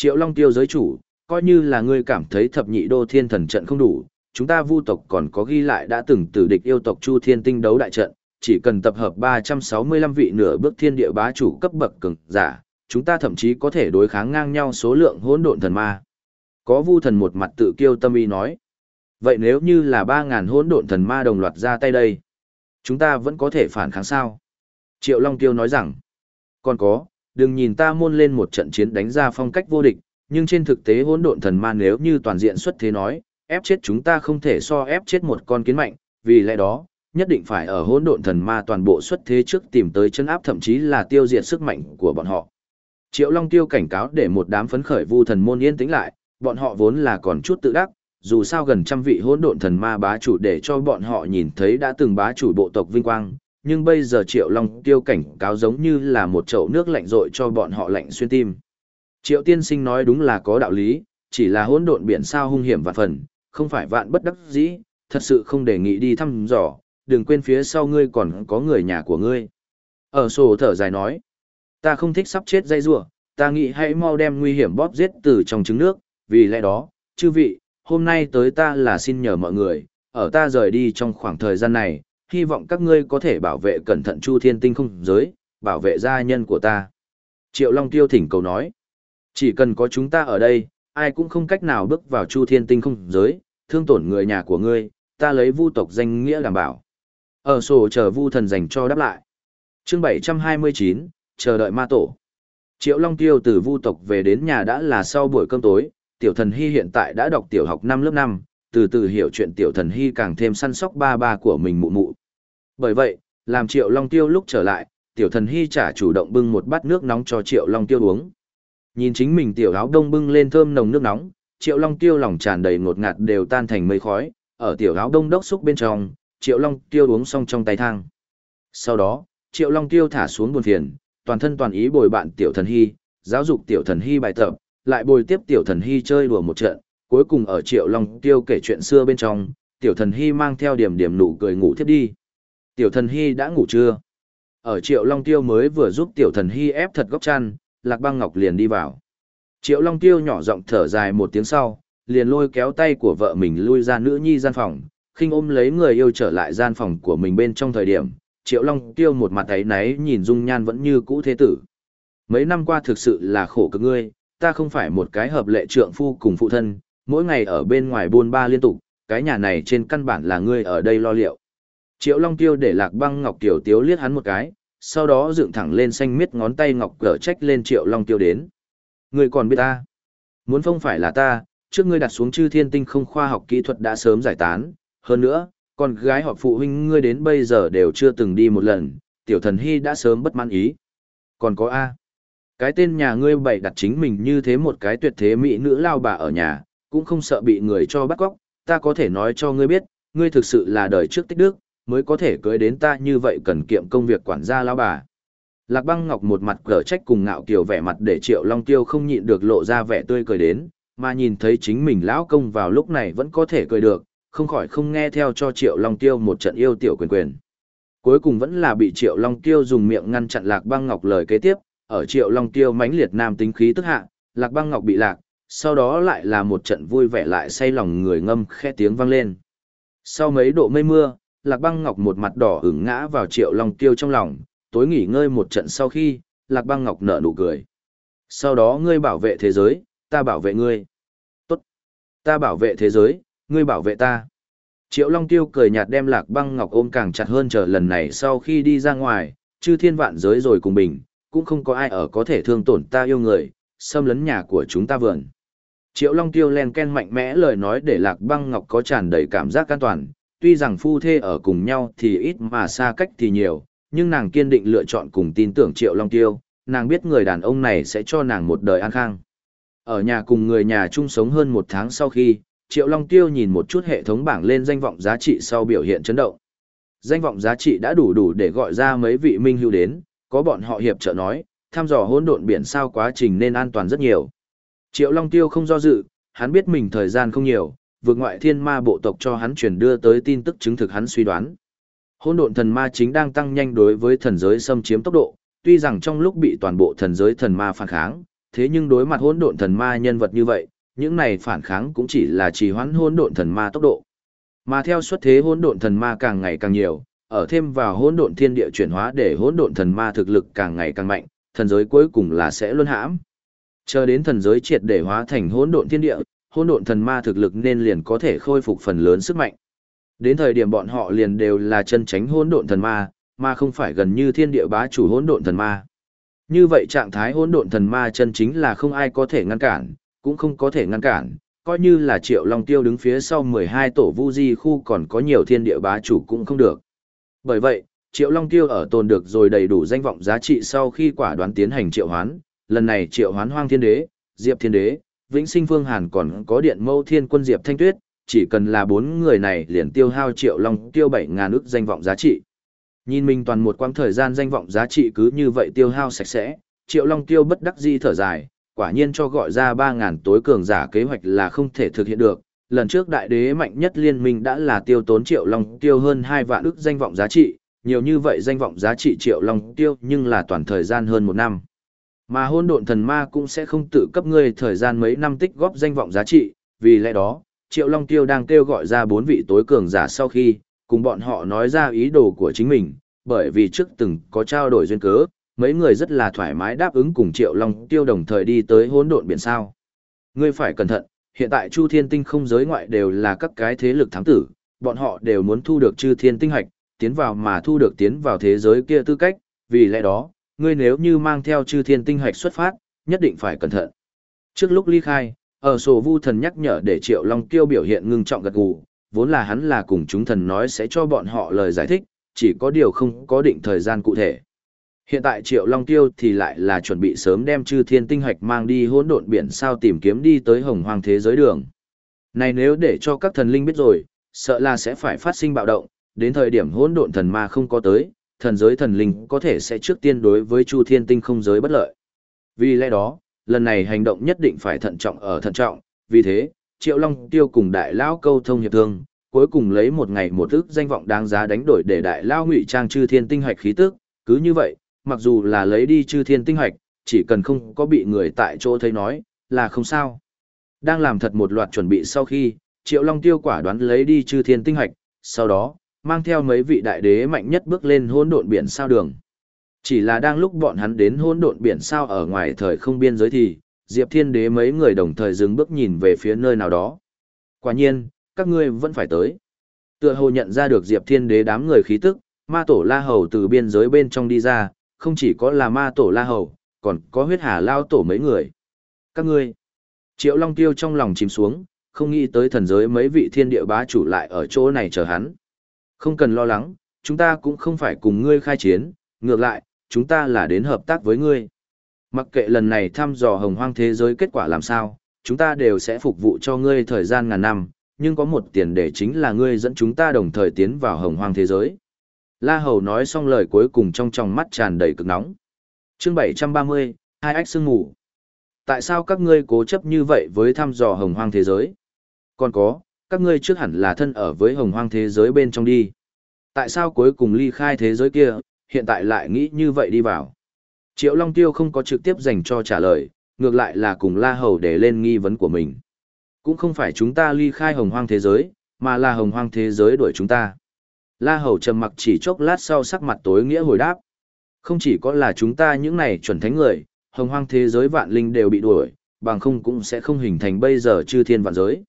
Triệu Long Tiêu giới chủ, coi như là ngươi cảm thấy thập nhị đô thiên thần trận không đủ, chúng ta vu tộc còn có ghi lại đã từng tử địch yêu tộc Chu Thiên Tinh đấu đại trận, chỉ cần tập hợp 365 vị nửa bước thiên địa bá chủ cấp bậc cường giả, chúng ta thậm chí có thể đối kháng ngang nhau số lượng hỗn độn thần ma. Có vu thần một mặt tự kiêu tâm ý nói. Vậy nếu như là 3.000 hỗn độn thần ma đồng loạt ra tay đây, chúng ta vẫn có thể phản kháng sao? Triệu Long Tiêu nói rằng, còn có, đừng nhìn ta môn lên một trận chiến đánh ra phong cách vô địch, nhưng trên thực tế hỗn độn thần ma nếu như toàn diện xuất thế nói, ép chết chúng ta không thể so ép chết một con kiến mạnh, vì lẽ đó, nhất định phải ở hỗn độn thần ma toàn bộ xuất thế trước tìm tới chân áp thậm chí là tiêu diệt sức mạnh của bọn họ. Triệu Long Tiêu cảnh cáo để một đám phấn khởi vu thần môn yên tĩnh lại, bọn họ vốn là còn chút tự đắc, dù sao gần trăm vị hỗn độn thần ma bá chủ để cho bọn họ nhìn thấy đã từng bá chủ bộ tộc vinh quang, nhưng bây giờ Triệu Long Tiêu cảnh cáo giống như là một chậu nước lạnh rội cho bọn họ lạnh xuyên tim. Triệu Tiên Sinh nói đúng là có đạo lý, chỉ là hỗn độn biển sao hung hiểm vạn phần, không phải vạn bất đắc dĩ, thật sự không đề nghị đi thăm dò, đừng quên phía sau ngươi còn có người nhà của ngươi. Ở sổ thở dài nói, ta không thích sắp chết dây rủa, ta nghĩ hãy mau đem nguy hiểm bóp giết từ trong trứng nước, vì lẽ đó, chư vị, hôm nay tới ta là xin nhờ mọi người, ở ta rời đi trong khoảng thời gian này, hy vọng các ngươi có thể bảo vệ cẩn thận Chu Thiên Tinh không giới, bảo vệ gia nhân của ta. Triệu Long Tiêu thỉnh cầu nói, chỉ cần có chúng ta ở đây, ai cũng không cách nào bước vào Chu Thiên Tinh không giới, thương tổn người nhà của ngươi, ta lấy vu tộc danh nghĩa đảm bảo. Ở sổ chờ vu thần dành cho đáp lại. Chương 729, chờ đợi ma tổ. Triệu Long Tiêu từ vu tộc về đến nhà đã là sau buổi cơm tối, tiểu thần hy hiện tại đã đọc tiểu học năm lớp năm, từ từ hiểu chuyện tiểu thần hy càng thêm săn sóc ba ba của mình mụ mụ. Bởi vậy, làm Triệu Long Tiêu lúc trở lại, tiểu thần hy trả chủ động bưng một bát nước nóng cho Triệu Long Tiêu uống. Nhìn chính mình tiểu áo đông bưng lên thơm nồng nước nóng, Triệu Long Tiêu lòng tràn đầy ngột ngạt đều tan thành mây khói, ở tiểu áo đông đốc xúc bên trong, Triệu Long Tiêu uống xong trong tay thang. Sau đó, Triệu Long Tiêu thả xuống buồn phiền, toàn thân toàn ý bồi bạn tiểu thần hy, giáo dục tiểu thần hy bài tập, lại bồi tiếp tiểu thần hy chơi đùa một trận, cuối cùng ở Triệu Long Tiêu kể chuyện xưa bên trong, tiểu thần hy mang theo điểm điểm nụ cười ngủ thiếp đi. Tiểu thần hy đã ngủ chưa? Ở Triệu Long Tiêu mới vừa giúp tiểu thần hy ép thật góc chăn, Lạc Băng Ngọc liền đi vào. Triệu Long Tiêu nhỏ giọng thở dài một tiếng sau, liền lôi kéo tay của vợ mình lui ra nữ nhi gian phòng, khinh ôm lấy người yêu trở lại gian phòng của mình bên trong thời điểm, Triệu Long Tiêu một mặt ấy náy nhìn dung nhan vẫn như cũ thế tử. Mấy năm qua thực sự là khổ cực ngươi, ta không phải một cái hợp lệ trượng phu cùng phụ thân, mỗi ngày ở bên ngoài buôn ba liên tục, cái nhà này trên căn bản là ngươi ở đây lo liệu. Triệu Long Tiêu để Lạc Băng Ngọc Tiểu Tiếu liếc hắn một cái, sau đó dựng thẳng lên xanh miết ngón tay ngọc cờ trách lên Triệu Long Tiêu đến. Ngươi còn biết ta? Muốn không phải là ta, trước ngươi đặt xuống chư thiên tinh không khoa học kỹ thuật đã sớm giải tán, hơn nữa, con gái họ phụ huynh ngươi đến bây giờ đều chưa từng đi một lần, tiểu thần hy đã sớm bất mãn ý. Còn có A. Cái tên nhà ngươi bày đặt chính mình như thế một cái tuyệt thế mỹ nữ lao bà ở nhà, cũng không sợ bị người cho bắt cóc, ta có thể nói cho ngươi biết, ngươi thực sự là đời trước tích đức, mới có thể cưới đến ta như vậy cần kiệm công việc quản gia lao bà. Lạc băng ngọc một mặt cờ trách cùng ngạo kiều vẻ mặt để triệu long tiêu không nhịn được lộ ra vẻ tươi cười đến, mà nhìn thấy chính mình lão công vào lúc này vẫn có thể cười được, không khỏi không nghe theo cho triệu long tiêu một trận yêu tiểu quyền quyền. Cuối cùng vẫn là bị triệu long tiêu dùng miệng ngăn chặn lạc băng ngọc lời kế tiếp, ở triệu long tiêu mãnh liệt nam tính khí tức hạ, lạc băng ngọc bị lạc, sau đó lại là một trận vui vẻ lại say lòng người ngâm khe tiếng vang lên. Sau mấy độ mây mưa, lạc băng ngọc một mặt đỏ ửng ngã vào triệu long tiêu trong lòng, tối nghỉ ngơi một trận sau khi, lạc băng ngọc nở nụ cười. Sau đó ngươi bảo vệ thế giới, ta bảo vệ ngươi. Tốt. Ta bảo vệ thế giới, ngươi bảo vệ ta. Triệu Long Tiêu cười nhạt đem lạc băng ngọc ôm càng chặt hơn chờ lần này sau khi đi ra ngoài, chư thiên vạn giới rồi cùng bình, cũng không có ai ở có thể thương tổn ta yêu người, xâm lấn nhà của chúng ta vườn. Triệu Long Tiêu len ken mạnh mẽ lời nói để lạc băng ngọc có tràn đầy cảm giác an toàn, tuy rằng phu thê ở cùng nhau thì ít mà xa cách thì nhiều, nhưng nàng kiên định lựa chọn cùng tin tưởng Triệu Long Tiêu, nàng biết người đàn ông này sẽ cho nàng một đời an khang. Ở nhà cùng người nhà chung sống hơn một tháng sau khi, Triệu Long Tiêu nhìn một chút hệ thống bảng lên danh vọng giá trị sau biểu hiện chấn động. Danh vọng giá trị đã đủ đủ để gọi ra mấy vị minh hưu đến, có bọn họ hiệp trợ nói, thăm dò hỗn độn biển sao quá trình nên an toàn rất nhiều. Triệu Long Tiêu không do dự, hắn biết mình thời gian không nhiều, vượt ngoại thiên ma bộ tộc cho hắn truyền đưa tới tin tức chứng thực hắn suy đoán. Hỗn độn thần ma chính đang tăng nhanh đối với thần giới xâm chiếm tốc độ, tuy rằng trong lúc bị toàn bộ thần giới thần ma phản kháng, thế nhưng đối mặt hỗn độn thần ma nhân vật như vậy, những này phản kháng cũng chỉ là trì hoãn hỗn độn thần ma tốc độ. Mà theo xuất thế hỗn độn thần ma càng ngày càng nhiều, ở thêm vào hỗn độn thiên địa chuyển hóa để hỗn độn thần ma thực lực càng ngày càng mạnh, thần giới cuối cùng là sẽ luân hãm. Chờ đến thần giới triệt để hóa thành hỗn độn thiên địa, hỗn độn thần ma thực lực nên liền có thể khôi phục phần lớn sức mạnh. Đến thời điểm bọn họ liền đều là chân tránh hỗn độn thần ma, mà không phải gần như thiên địa bá chủ hỗn độn thần ma. Như vậy trạng thái hỗn độn thần ma chân chính là không ai có thể ngăn cản, cũng không có thể ngăn cản, coi như là Triệu Long Tiêu đứng phía sau 12 tổ Vu Di khu còn có nhiều thiên địa bá chủ cũng không được. Bởi vậy, Triệu Long Tiêu ở tồn được rồi đầy đủ danh vọng giá trị sau khi quả đoán tiến hành triệu hoán, lần này triệu hoán hoang thiên đế, diệp thiên đế, vĩnh sinh phương hàn còn có điện mâu thiên quân diệp thanh tuyết, chỉ cần là bốn người này liền tiêu hao triệu long tiêu bảy ngàn ức danh vọng giá trị. Nhìn mình toàn một quãng thời gian danh vọng giá trị cứ như vậy tiêu hao sạch sẽ, triệu long tiêu bất đắc di thở dài, quả nhiên cho gọi ra ba ngàn tối cường giả kế hoạch là không thể thực hiện được. Lần trước đại đế mạnh nhất liên minh đã là tiêu tốn triệu long tiêu hơn hai vạn ức danh vọng giá trị, nhiều như vậy danh vọng giá trị triệu long tiêu nhưng là toàn thời gian hơn một năm. Mà hôn độn thần ma cũng sẽ không tự cấp ngươi thời gian mấy năm tích góp danh vọng giá trị, vì lẽ đó, triệu long tiêu đang kêu gọi ra bốn vị tối cường giả sau khi, cùng bọn họ nói ra ý đồ của chính mình, bởi vì trước từng có trao đổi duyên cớ, mấy người rất là thoải mái đáp ứng cùng triệu long tiêu đồng thời đi tới hỗn độn biển sao. Ngươi phải cẩn thận, hiện tại Chu Thiên Tinh không giới ngoại đều là các cái thế lực thám tử, bọn họ đều muốn thu được Chư Thiên Tinh hạch, tiến vào mà thu được tiến vào thế giới kia tư cách, vì lẽ đó, ngươi nếu như mang theo chư thiên tinh hạch xuất phát, nhất định phải cẩn thận. Trước lúc ly khai, ở sổ vu thần nhắc nhở để Triệu Long Kiêu biểu hiện ngưng trọng gật gù, vốn là hắn là cùng chúng thần nói sẽ cho bọn họ lời giải thích, chỉ có điều không có định thời gian cụ thể. Hiện tại Triệu Long Tiêu thì lại là chuẩn bị sớm đem chư thiên tinh hạch mang đi hỗn độn biển sao tìm kiếm đi tới hồng hoang thế giới đường. Này nếu để cho các thần linh biết rồi, sợ là sẽ phải phát sinh bạo động, đến thời điểm hỗn độn thần ma không có tới, thần giới thần linh có thể sẽ trước tiên đối với Chu Thiên Tinh không giới bất lợi. Vì lẽ đó, lần này hành động nhất định phải thận trọng ở thận trọng, vì thế, Triệu Long Tiêu cùng đại lão câu thông hiệp thương, cuối cùng lấy một ngày một ức danh vọng đáng giá đánh đổi để đại lão ngụy trang chư thiên tinh hạch khí tức, cứ như vậy, mặc dù là lấy đi chư thiên tinh hạch, chỉ cần không có bị người tại chỗ thấy nói, là không sao. Đang làm thật một loạt chuẩn bị sau khi, Triệu Long Tiêu quả đoán lấy đi chư thiên tinh hạch, sau đó, mang theo mấy vị đại đế mạnh nhất bước lên hỗn độn biển sao đường. Chỉ là đang lúc bọn hắn đến hỗn độn biển sao ở ngoài thời không biên giới thì, Diệp Thiên Đế mấy người đồng thời dừng bước nhìn về phía nơi nào đó. Quả nhiên, các ngươi vẫn phải tới. Tựa hồ nhận ra được Diệp Thiên Đế đám người khí tức, ma tổ La Hầu từ biên giới bên trong đi ra, không chỉ có là ma tổ La Hầu, còn có huyết hà lao tổ mấy người. Các ngươi, Triệu Long Tiêu trong lòng chìm xuống, không nghĩ tới thần giới mấy vị thiên địa bá chủ lại ở chỗ này chờ hắn. Không cần lo lắng, chúng ta cũng không phải cùng ngươi khai chiến, ngược lại, chúng ta là đến hợp tác với ngươi. Mặc kệ lần này thăm dò hồng hoang thế giới kết quả làm sao, chúng ta đều sẽ phục vụ cho ngươi thời gian ngàn năm, nhưng có một tiền đề chính là ngươi dẫn chúng ta đồng thời tiến vào hồng hoang thế giới. La Hầu nói xong lời cuối cùng trong tròng mắt tràn đầy cực nóng. chương 730, hai ách sương ngủ. Tại sao các ngươi cố chấp như vậy với thăm dò hồng hoang thế giới? Còn có, các ngươi trước hẳn là thân ở với hồng hoang thế giới bên trong đi. Tại sao cuối cùng ly khai thế giới kia, hiện tại lại nghĩ như vậy đi vào? Triệu Long Tiêu không có trực tiếp dành cho trả lời, ngược lại là cùng La Hầu để lên nghi vấn của mình. Cũng không phải chúng ta ly khai hồng hoang thế giới, mà là hồng hoang thế giới đuổi chúng ta. La Hầu trầm mặc chỉ chốc lát sau sắc mặt tối nghĩa hồi đáp. Không chỉ có là chúng ta những này chuẩn thánh người, hồng hoang thế giới vạn linh đều bị đuổi, bằng không cũng sẽ không hình thành bây giờ chư thiên vạn giới.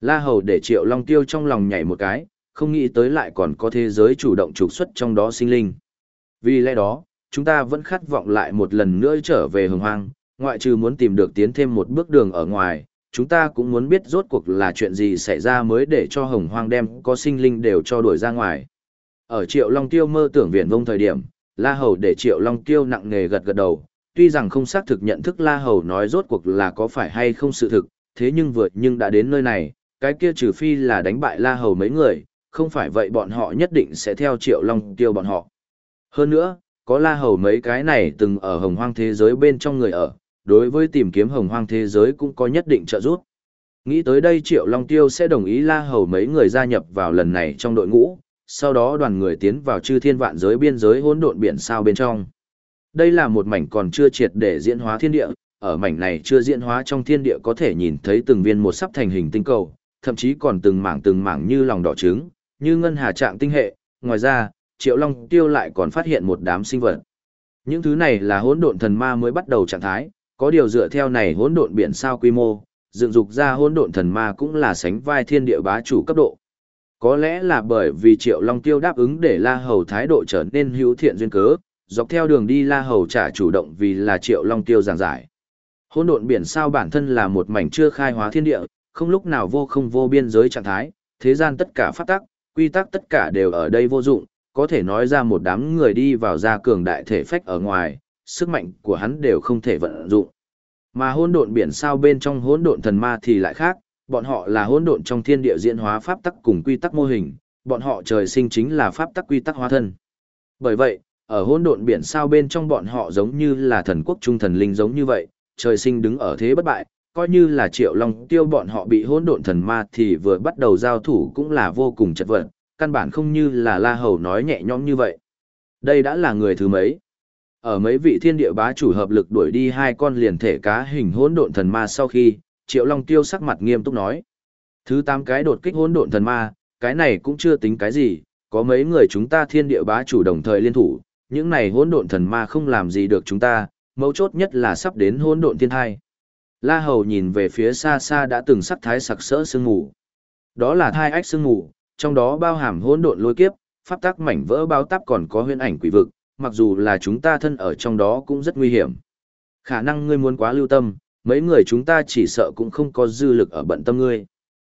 La Hầu để Triệu Long Tiêu trong lòng nhảy một cái, không nghĩ tới lại còn có thế giới chủ động trục xuất trong đó sinh linh. Vì lẽ đó, chúng ta vẫn khát vọng lại một lần nữa trở về hồng hoang, ngoại trừ muốn tìm được tiến thêm một bước đường ở ngoài, chúng ta cũng muốn biết rốt cuộc là chuyện gì xảy ra mới để cho hồng hoang đem có sinh linh đều cho đuổi ra ngoài. Ở Triệu Long Tiêu mơ tưởng viện vông thời điểm, La Hầu để Triệu Long Tiêu nặng nề gật gật đầu, tuy rằng không xác thực nhận thức La Hầu nói rốt cuộc là có phải hay không sự thực, thế nhưng vượt nhưng đã đến nơi này, cái kia trừ phi là đánh bại La Hầu mấy người, không phải vậy bọn họ nhất định sẽ theo Triệu Long tiêu bọn họ. Hơn nữa, có La Hầu mấy cái này từng ở hồng hoang thế giới bên trong người ở, đối với tìm kiếm hồng hoang thế giới cũng có nhất định trợ giúp. Nghĩ tới đây Triệu Long Tiêu sẽ đồng ý La Hầu mấy người gia nhập vào lần này trong đội ngũ, sau đó đoàn người tiến vào chư thiên vạn giới biên giới hỗn độn biển sao bên trong. Đây là một mảnh còn chưa triệt để diễn hóa thiên địa, ở mảnh này chưa diễn hóa trong thiên địa có thể nhìn thấy từng viên một sắp thành hình tinh cầu, thậm chí còn từng mảng từng mảng như lòng đỏ trứng, như ngân hà trạng tinh hệ, ngoài ra, Triệu Long Tiêu lại còn phát hiện một đám sinh vật. Những thứ này là hỗn độn thần ma mới bắt đầu trạng thái, có điều dựa theo này hỗn độn biển sao quy mô, dựng dục ra hỗn độn thần ma cũng là sánh vai thiên địa bá chủ cấp độ. Có lẽ là bởi vì Triệu Long Tiêu đáp ứng để La Hầu thái độ trở nên hữu thiện duyên cớ, dọc theo đường đi La Hầu trả chủ động vì là Triệu Long Tiêu giảng giải. Hỗn độn biển sao bản thân là một mảnh chưa khai hóa thiên địa, không lúc nào vô không vô biên giới trạng thái, thế gian tất cả pháp tắc, quy tắc tất cả đều ở đây vô dụng, có thể nói ra một đám người đi vào ra cường đại thể phách ở ngoài, sức mạnh của hắn đều không thể vận dụng. Mà hỗn độn biển sao bên trong hỗn độn thần ma thì lại khác, bọn họ là hỗn độn trong thiên địa diễn hóa pháp tắc cùng quy tắc mô hình, bọn họ trời sinh chính là pháp tắc quy tắc hóa thân. Bởi vậy, ở hỗn độn biển sao bên trong bọn họ giống như là thần quốc trung thần linh giống như vậy, trời sinh đứng ở thế bất bại, coi như là Triệu Long Tiêu bọn họ bị hỗn độn thần ma thì vừa bắt đầu giao thủ cũng là vô cùng chật vật, căn bản không như là La Hầu nói nhẹ nhõm như vậy. Đây đã là người thứ mấy. Ở mấy vị thiên địa bá chủ hợp lực đuổi đi hai con liền thể cá hình hỗn độn thần ma sau khi, Triệu Long Tiêu sắc mặt nghiêm túc nói. Thứ tám cái đột kích hỗn độn thần ma, cái này cũng chưa tính cái gì, có mấy người chúng ta thiên địa bá chủ đồng thời liên thủ, những này hỗn độn thần ma không làm gì được chúng ta, mấu chốt nhất là sắp đến hỗn độn thiên hai La Hầu nhìn về phía xa xa đã từng sắc thái sặc sỡ sương mù. Đó là thai ách sương mù, trong đó bao hàm hỗn độn lôi kiếp, pháp tắc mảnh vỡ bao táp còn có huyễn ảnh quỷ vực, mặc dù là chúng ta thân ở trong đó cũng rất nguy hiểm. Khả năng ngươi muốn quá lưu tâm, mấy người chúng ta chỉ sợ cũng không có dư lực ở bận tâm ngươi.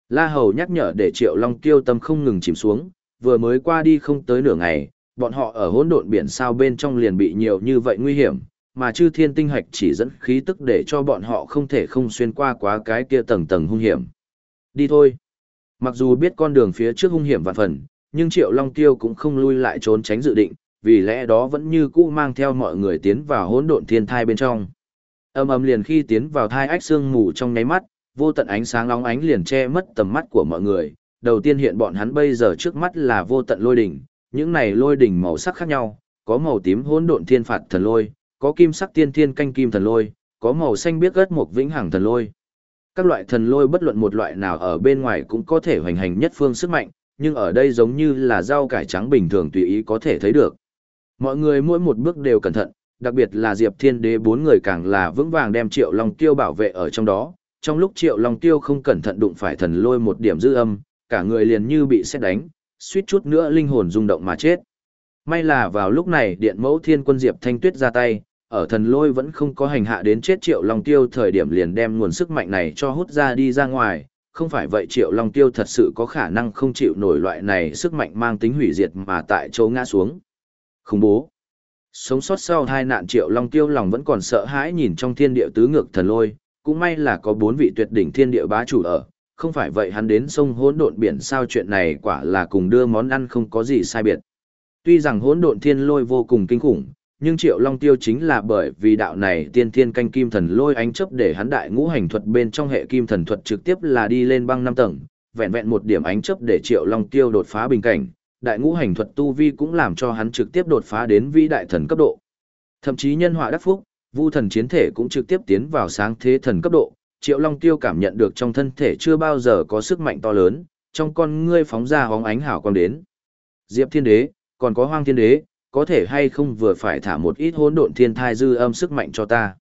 La Hầu nhắc nhở để Triệu Long Tiêu tâm không ngừng chìm xuống, vừa mới qua đi không tới nửa ngày, bọn họ ở hỗn độn biển sao bên trong liền bị nhiều như vậy nguy hiểm, mà chư thiên tinh hạch chỉ dẫn khí tức để cho bọn họ không thể không xuyên qua quá cái kia tầng tầng hung hiểm. Đi thôi. Mặc dù biết con đường phía trước hung hiểm vạn phần, nhưng Triệu Long Tiêu cũng không lui lại trốn tránh dự định, vì lẽ đó vẫn như cũ mang theo mọi người tiến vào hỗn độn thiên thai bên trong. Âm ầm liền khi tiến vào thai ách xương mù trong nháy mắt, vô tận ánh sáng long ánh liền che mất tầm mắt của mọi người. Đầu tiên hiện bọn hắn bây giờ trước mắt là vô tận lôi đỉnh, những này lôi đỉnh màu sắc khác nhau, có màu tím hỗn độn thiên phạt thần lôi, có kim sắc tiên thiên canh kim thần lôi, có màu xanh biếc gất một vĩnh hằng thần lôi. Các loại thần lôi bất luận một loại nào ở bên ngoài cũng có thể hoành hành nhất phương sức mạnh, nhưng ở đây giống như là rau cải trắng bình thường tùy ý có thể thấy được. Mọi người mỗi một bước đều cẩn thận, đặc biệt là Diệp Thiên Đế bốn người càng là vững vàng đem Triệu Long Tiêu bảo vệ ở trong đó. Trong lúc Triệu Long Tiêu không cẩn thận đụng phải thần lôi một điểm dư âm, cả người liền như bị xét đánh, suýt chút nữa linh hồn rung động mà chết. May là vào lúc này điện mẫu thiên quân Diệp Thanh Tuyết ra tay, ở thần lôi vẫn không có hành hạ đến chết Triệu Long Tiêu thời điểm liền đem nguồn sức mạnh này cho hút ra đi ra ngoài, không phải vậy Triệu Long Tiêu thật sự có khả năng không chịu nổi loại này sức mạnh mang tính hủy diệt mà tại chỗ ngã xuống. Khủng bố. Sống sót sau hai nạn Triệu Long Tiêu lòng vẫn còn sợ hãi nhìn trong thiên địa tứ ngược thần lôi, cũng may là có bốn vị tuyệt đỉnh thiên địa bá chủ ở, không phải vậy hắn đến sông hỗn độn biển sao chuyện này quả là cùng đưa món ăn không có gì sai biệt. Tuy rằng hỗn độn thiên lôi vô cùng kinh khủng, nhưng Triệu Long Tiêu chính là bởi vì đạo này tiên thiên canh kim thần lôi ánh chấp để hắn đại ngũ hành thuật bên trong hệ kim thần thuật trực tiếp là đi lên băng năm tầng, vẹn vẹn một điểm ánh chấp để Triệu Long Tiêu đột phá bình cảnh, đại ngũ hành thuật tu vi cũng làm cho hắn trực tiếp đột phá đến vĩ đại thần cấp độ. Thậm chí nhân họa đắc phúc, vu thần chiến thể cũng trực tiếp tiến vào sáng thế thần cấp độ, Triệu Long Tiêu cảm nhận được trong thân thể chưa bao giờ có sức mạnh to lớn, trong con ngươi phóng ra hóng ánh hào quang đến. Diệp Thiên Đế, còn có Hoang Thiên Đế, có thể hay không vừa phải thả một ít hỗn độn thiên thai dư âm sức mạnh cho ta.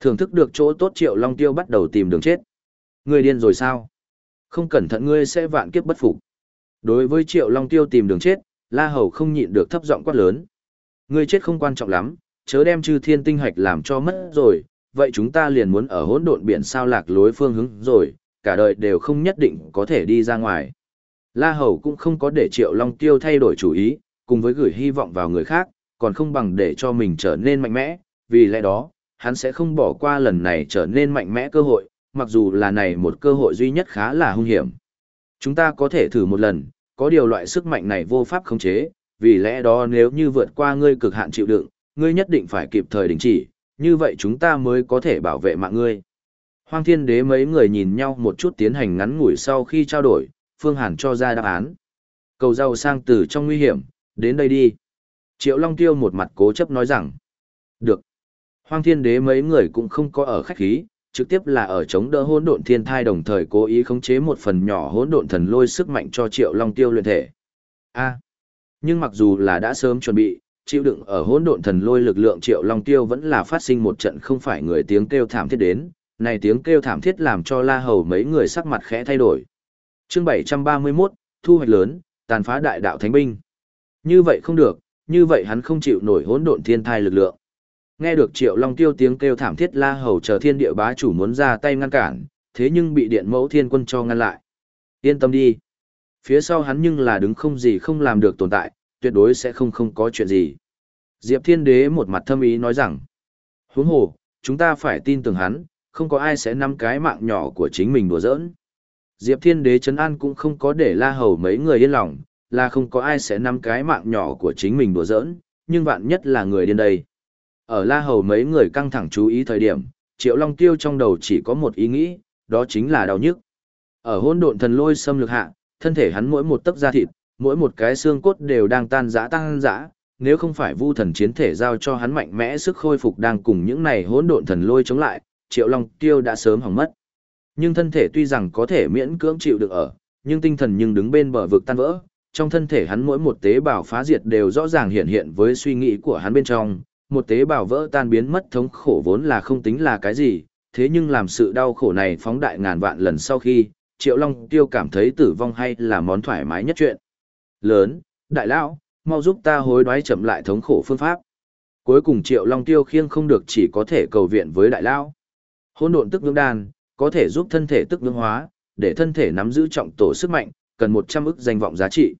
Thưởng thức được chỗ tốt Triệu Long Tiêu bắt đầu tìm đường chết. Ngươi điên rồi sao? Không cẩn thận ngươi sẽ vạn kiếp bất phục. Đối với Triệu Long Tiêu tìm đường chết, La Hầu không nhịn được thấp giọng quát lớn. Ngươi chết không quan trọng lắm, chớ đem chư thiên tinh hạch làm cho mất rồi, vậy chúng ta liền muốn ở hỗn độn biển sao lạc lối phương hướng rồi, cả đời đều không nhất định có thể đi ra ngoài. La Hầu cũng không có để Triệu Long Tiêu thay đổi chủ ý, cùng với gửi hy vọng vào người khác, còn không bằng để cho mình trở nên mạnh mẽ, vì lẽ đó, hắn sẽ không bỏ qua lần này trở nên mạnh mẽ cơ hội, mặc dù là này một cơ hội duy nhất khá là hung hiểm. Chúng ta có thể thử một lần, có điều loại sức mạnh này vô pháp khống chế, vì lẽ đó nếu như vượt qua ngươi cực hạn chịu đựng, ngươi nhất định phải kịp thời đình chỉ, như vậy chúng ta mới có thể bảo vệ mạng ngươi. Hoang thiên đế mấy người nhìn nhau một chút tiến hành ngắn ngủi sau khi trao đổi, Phương Hàn cho ra đáp án. Cầu giàu sang từ trong nguy hiểm, đến đây đi. Triệu Long Tiêu một mặt cố chấp nói rằng, được. Hoang thiên đế mấy người cũng không có ở khách khí, trực tiếp là ở chống đỡ hỗn độn thiên thai đồng thời cố ý khống chế một phần nhỏ hỗn độn thần lôi sức mạnh cho Triệu Long Tiêu luyện thể. A. À, nhưng mặc dù là đã sớm chuẩn bị, chịu đựng ở hỗn độn thần lôi lực lượng Triệu Long Tiêu vẫn là phát sinh một trận không phải người tiếng kêu thảm thiết đến, này tiếng kêu thảm thiết làm cho La Hầu mấy người sắc mặt khẽ thay đổi. Chương 731, thu hoạch lớn, tàn phá đại đạo thánh binh. Như vậy không được, như vậy hắn không chịu nổi hỗn độn thiên thai lực lượng. Nghe được Triệu Long Tiêu tiếng kêu thảm thiết La Hầu chờ thiên địa bá chủ muốn ra tay ngăn cản, thế nhưng bị điện mẫu thiên quân cho ngăn lại. Yên tâm đi. Phía sau hắn nhưng là đứng không gì không làm được tồn tại, tuyệt đối sẽ không không có chuyện gì. Diệp Thiên Đế một mặt thâm ý nói rằng, Huống hồ, chúng ta phải tin tưởng hắn, không có ai sẽ nắm cái mạng nhỏ của chính mình đùa giỡn. Diệp Thiên Đế Trấn An cũng không có để la hầu mấy người yên lòng, là không có ai sẽ nắm cái mạng nhỏ của chính mình đùa giỡn, nhưng vạn nhất là người điên đây. Ở la hầu mấy người căng thẳng chú ý thời điểm, Triệu Long Tiêu trong đầu chỉ có một ý nghĩ, đó chính là đau nhức. Ở hôn độn thần lôi xâm lược hạ, thân thể hắn mỗi một tấc da thịt, mỗi một cái xương cốt đều đang tan rã tăng rã, nếu không phải vu thần chiến thể giao cho hắn mạnh mẽ sức khôi phục đang cùng những này hỗn độn thần lôi chống lại, Triệu Long Tiêu đã sớm hỏng mất. Nhưng thân thể tuy rằng có thể miễn cưỡng chịu được ở, nhưng tinh thần nhưng đứng bên bờ vực tan vỡ, trong thân thể hắn mỗi một tế bào phá diệt đều rõ ràng hiện hiện với suy nghĩ của hắn bên trong, một tế bào vỡ tan biến mất thống khổ vốn là không tính là cái gì, thế nhưng làm sự đau khổ này phóng đại ngàn vạn lần sau khi, Triệu Long Tiêu cảm thấy tử vong hay là món thoải mái nhất chuyện. Lớn, đại lão, mau giúp ta hối đoái chậm lại thống khổ phương pháp. Cuối cùng Triệu Long Tiêu khiêng không được chỉ có thể cầu viện với đại lão. Hỗn độn tức ngưỡng đan, có thể giúp thân thể tức ngưỡng hóa, để thân thể nắm giữ trọng tổ sức mạnh, cần 100 ức danh vọng giá trị.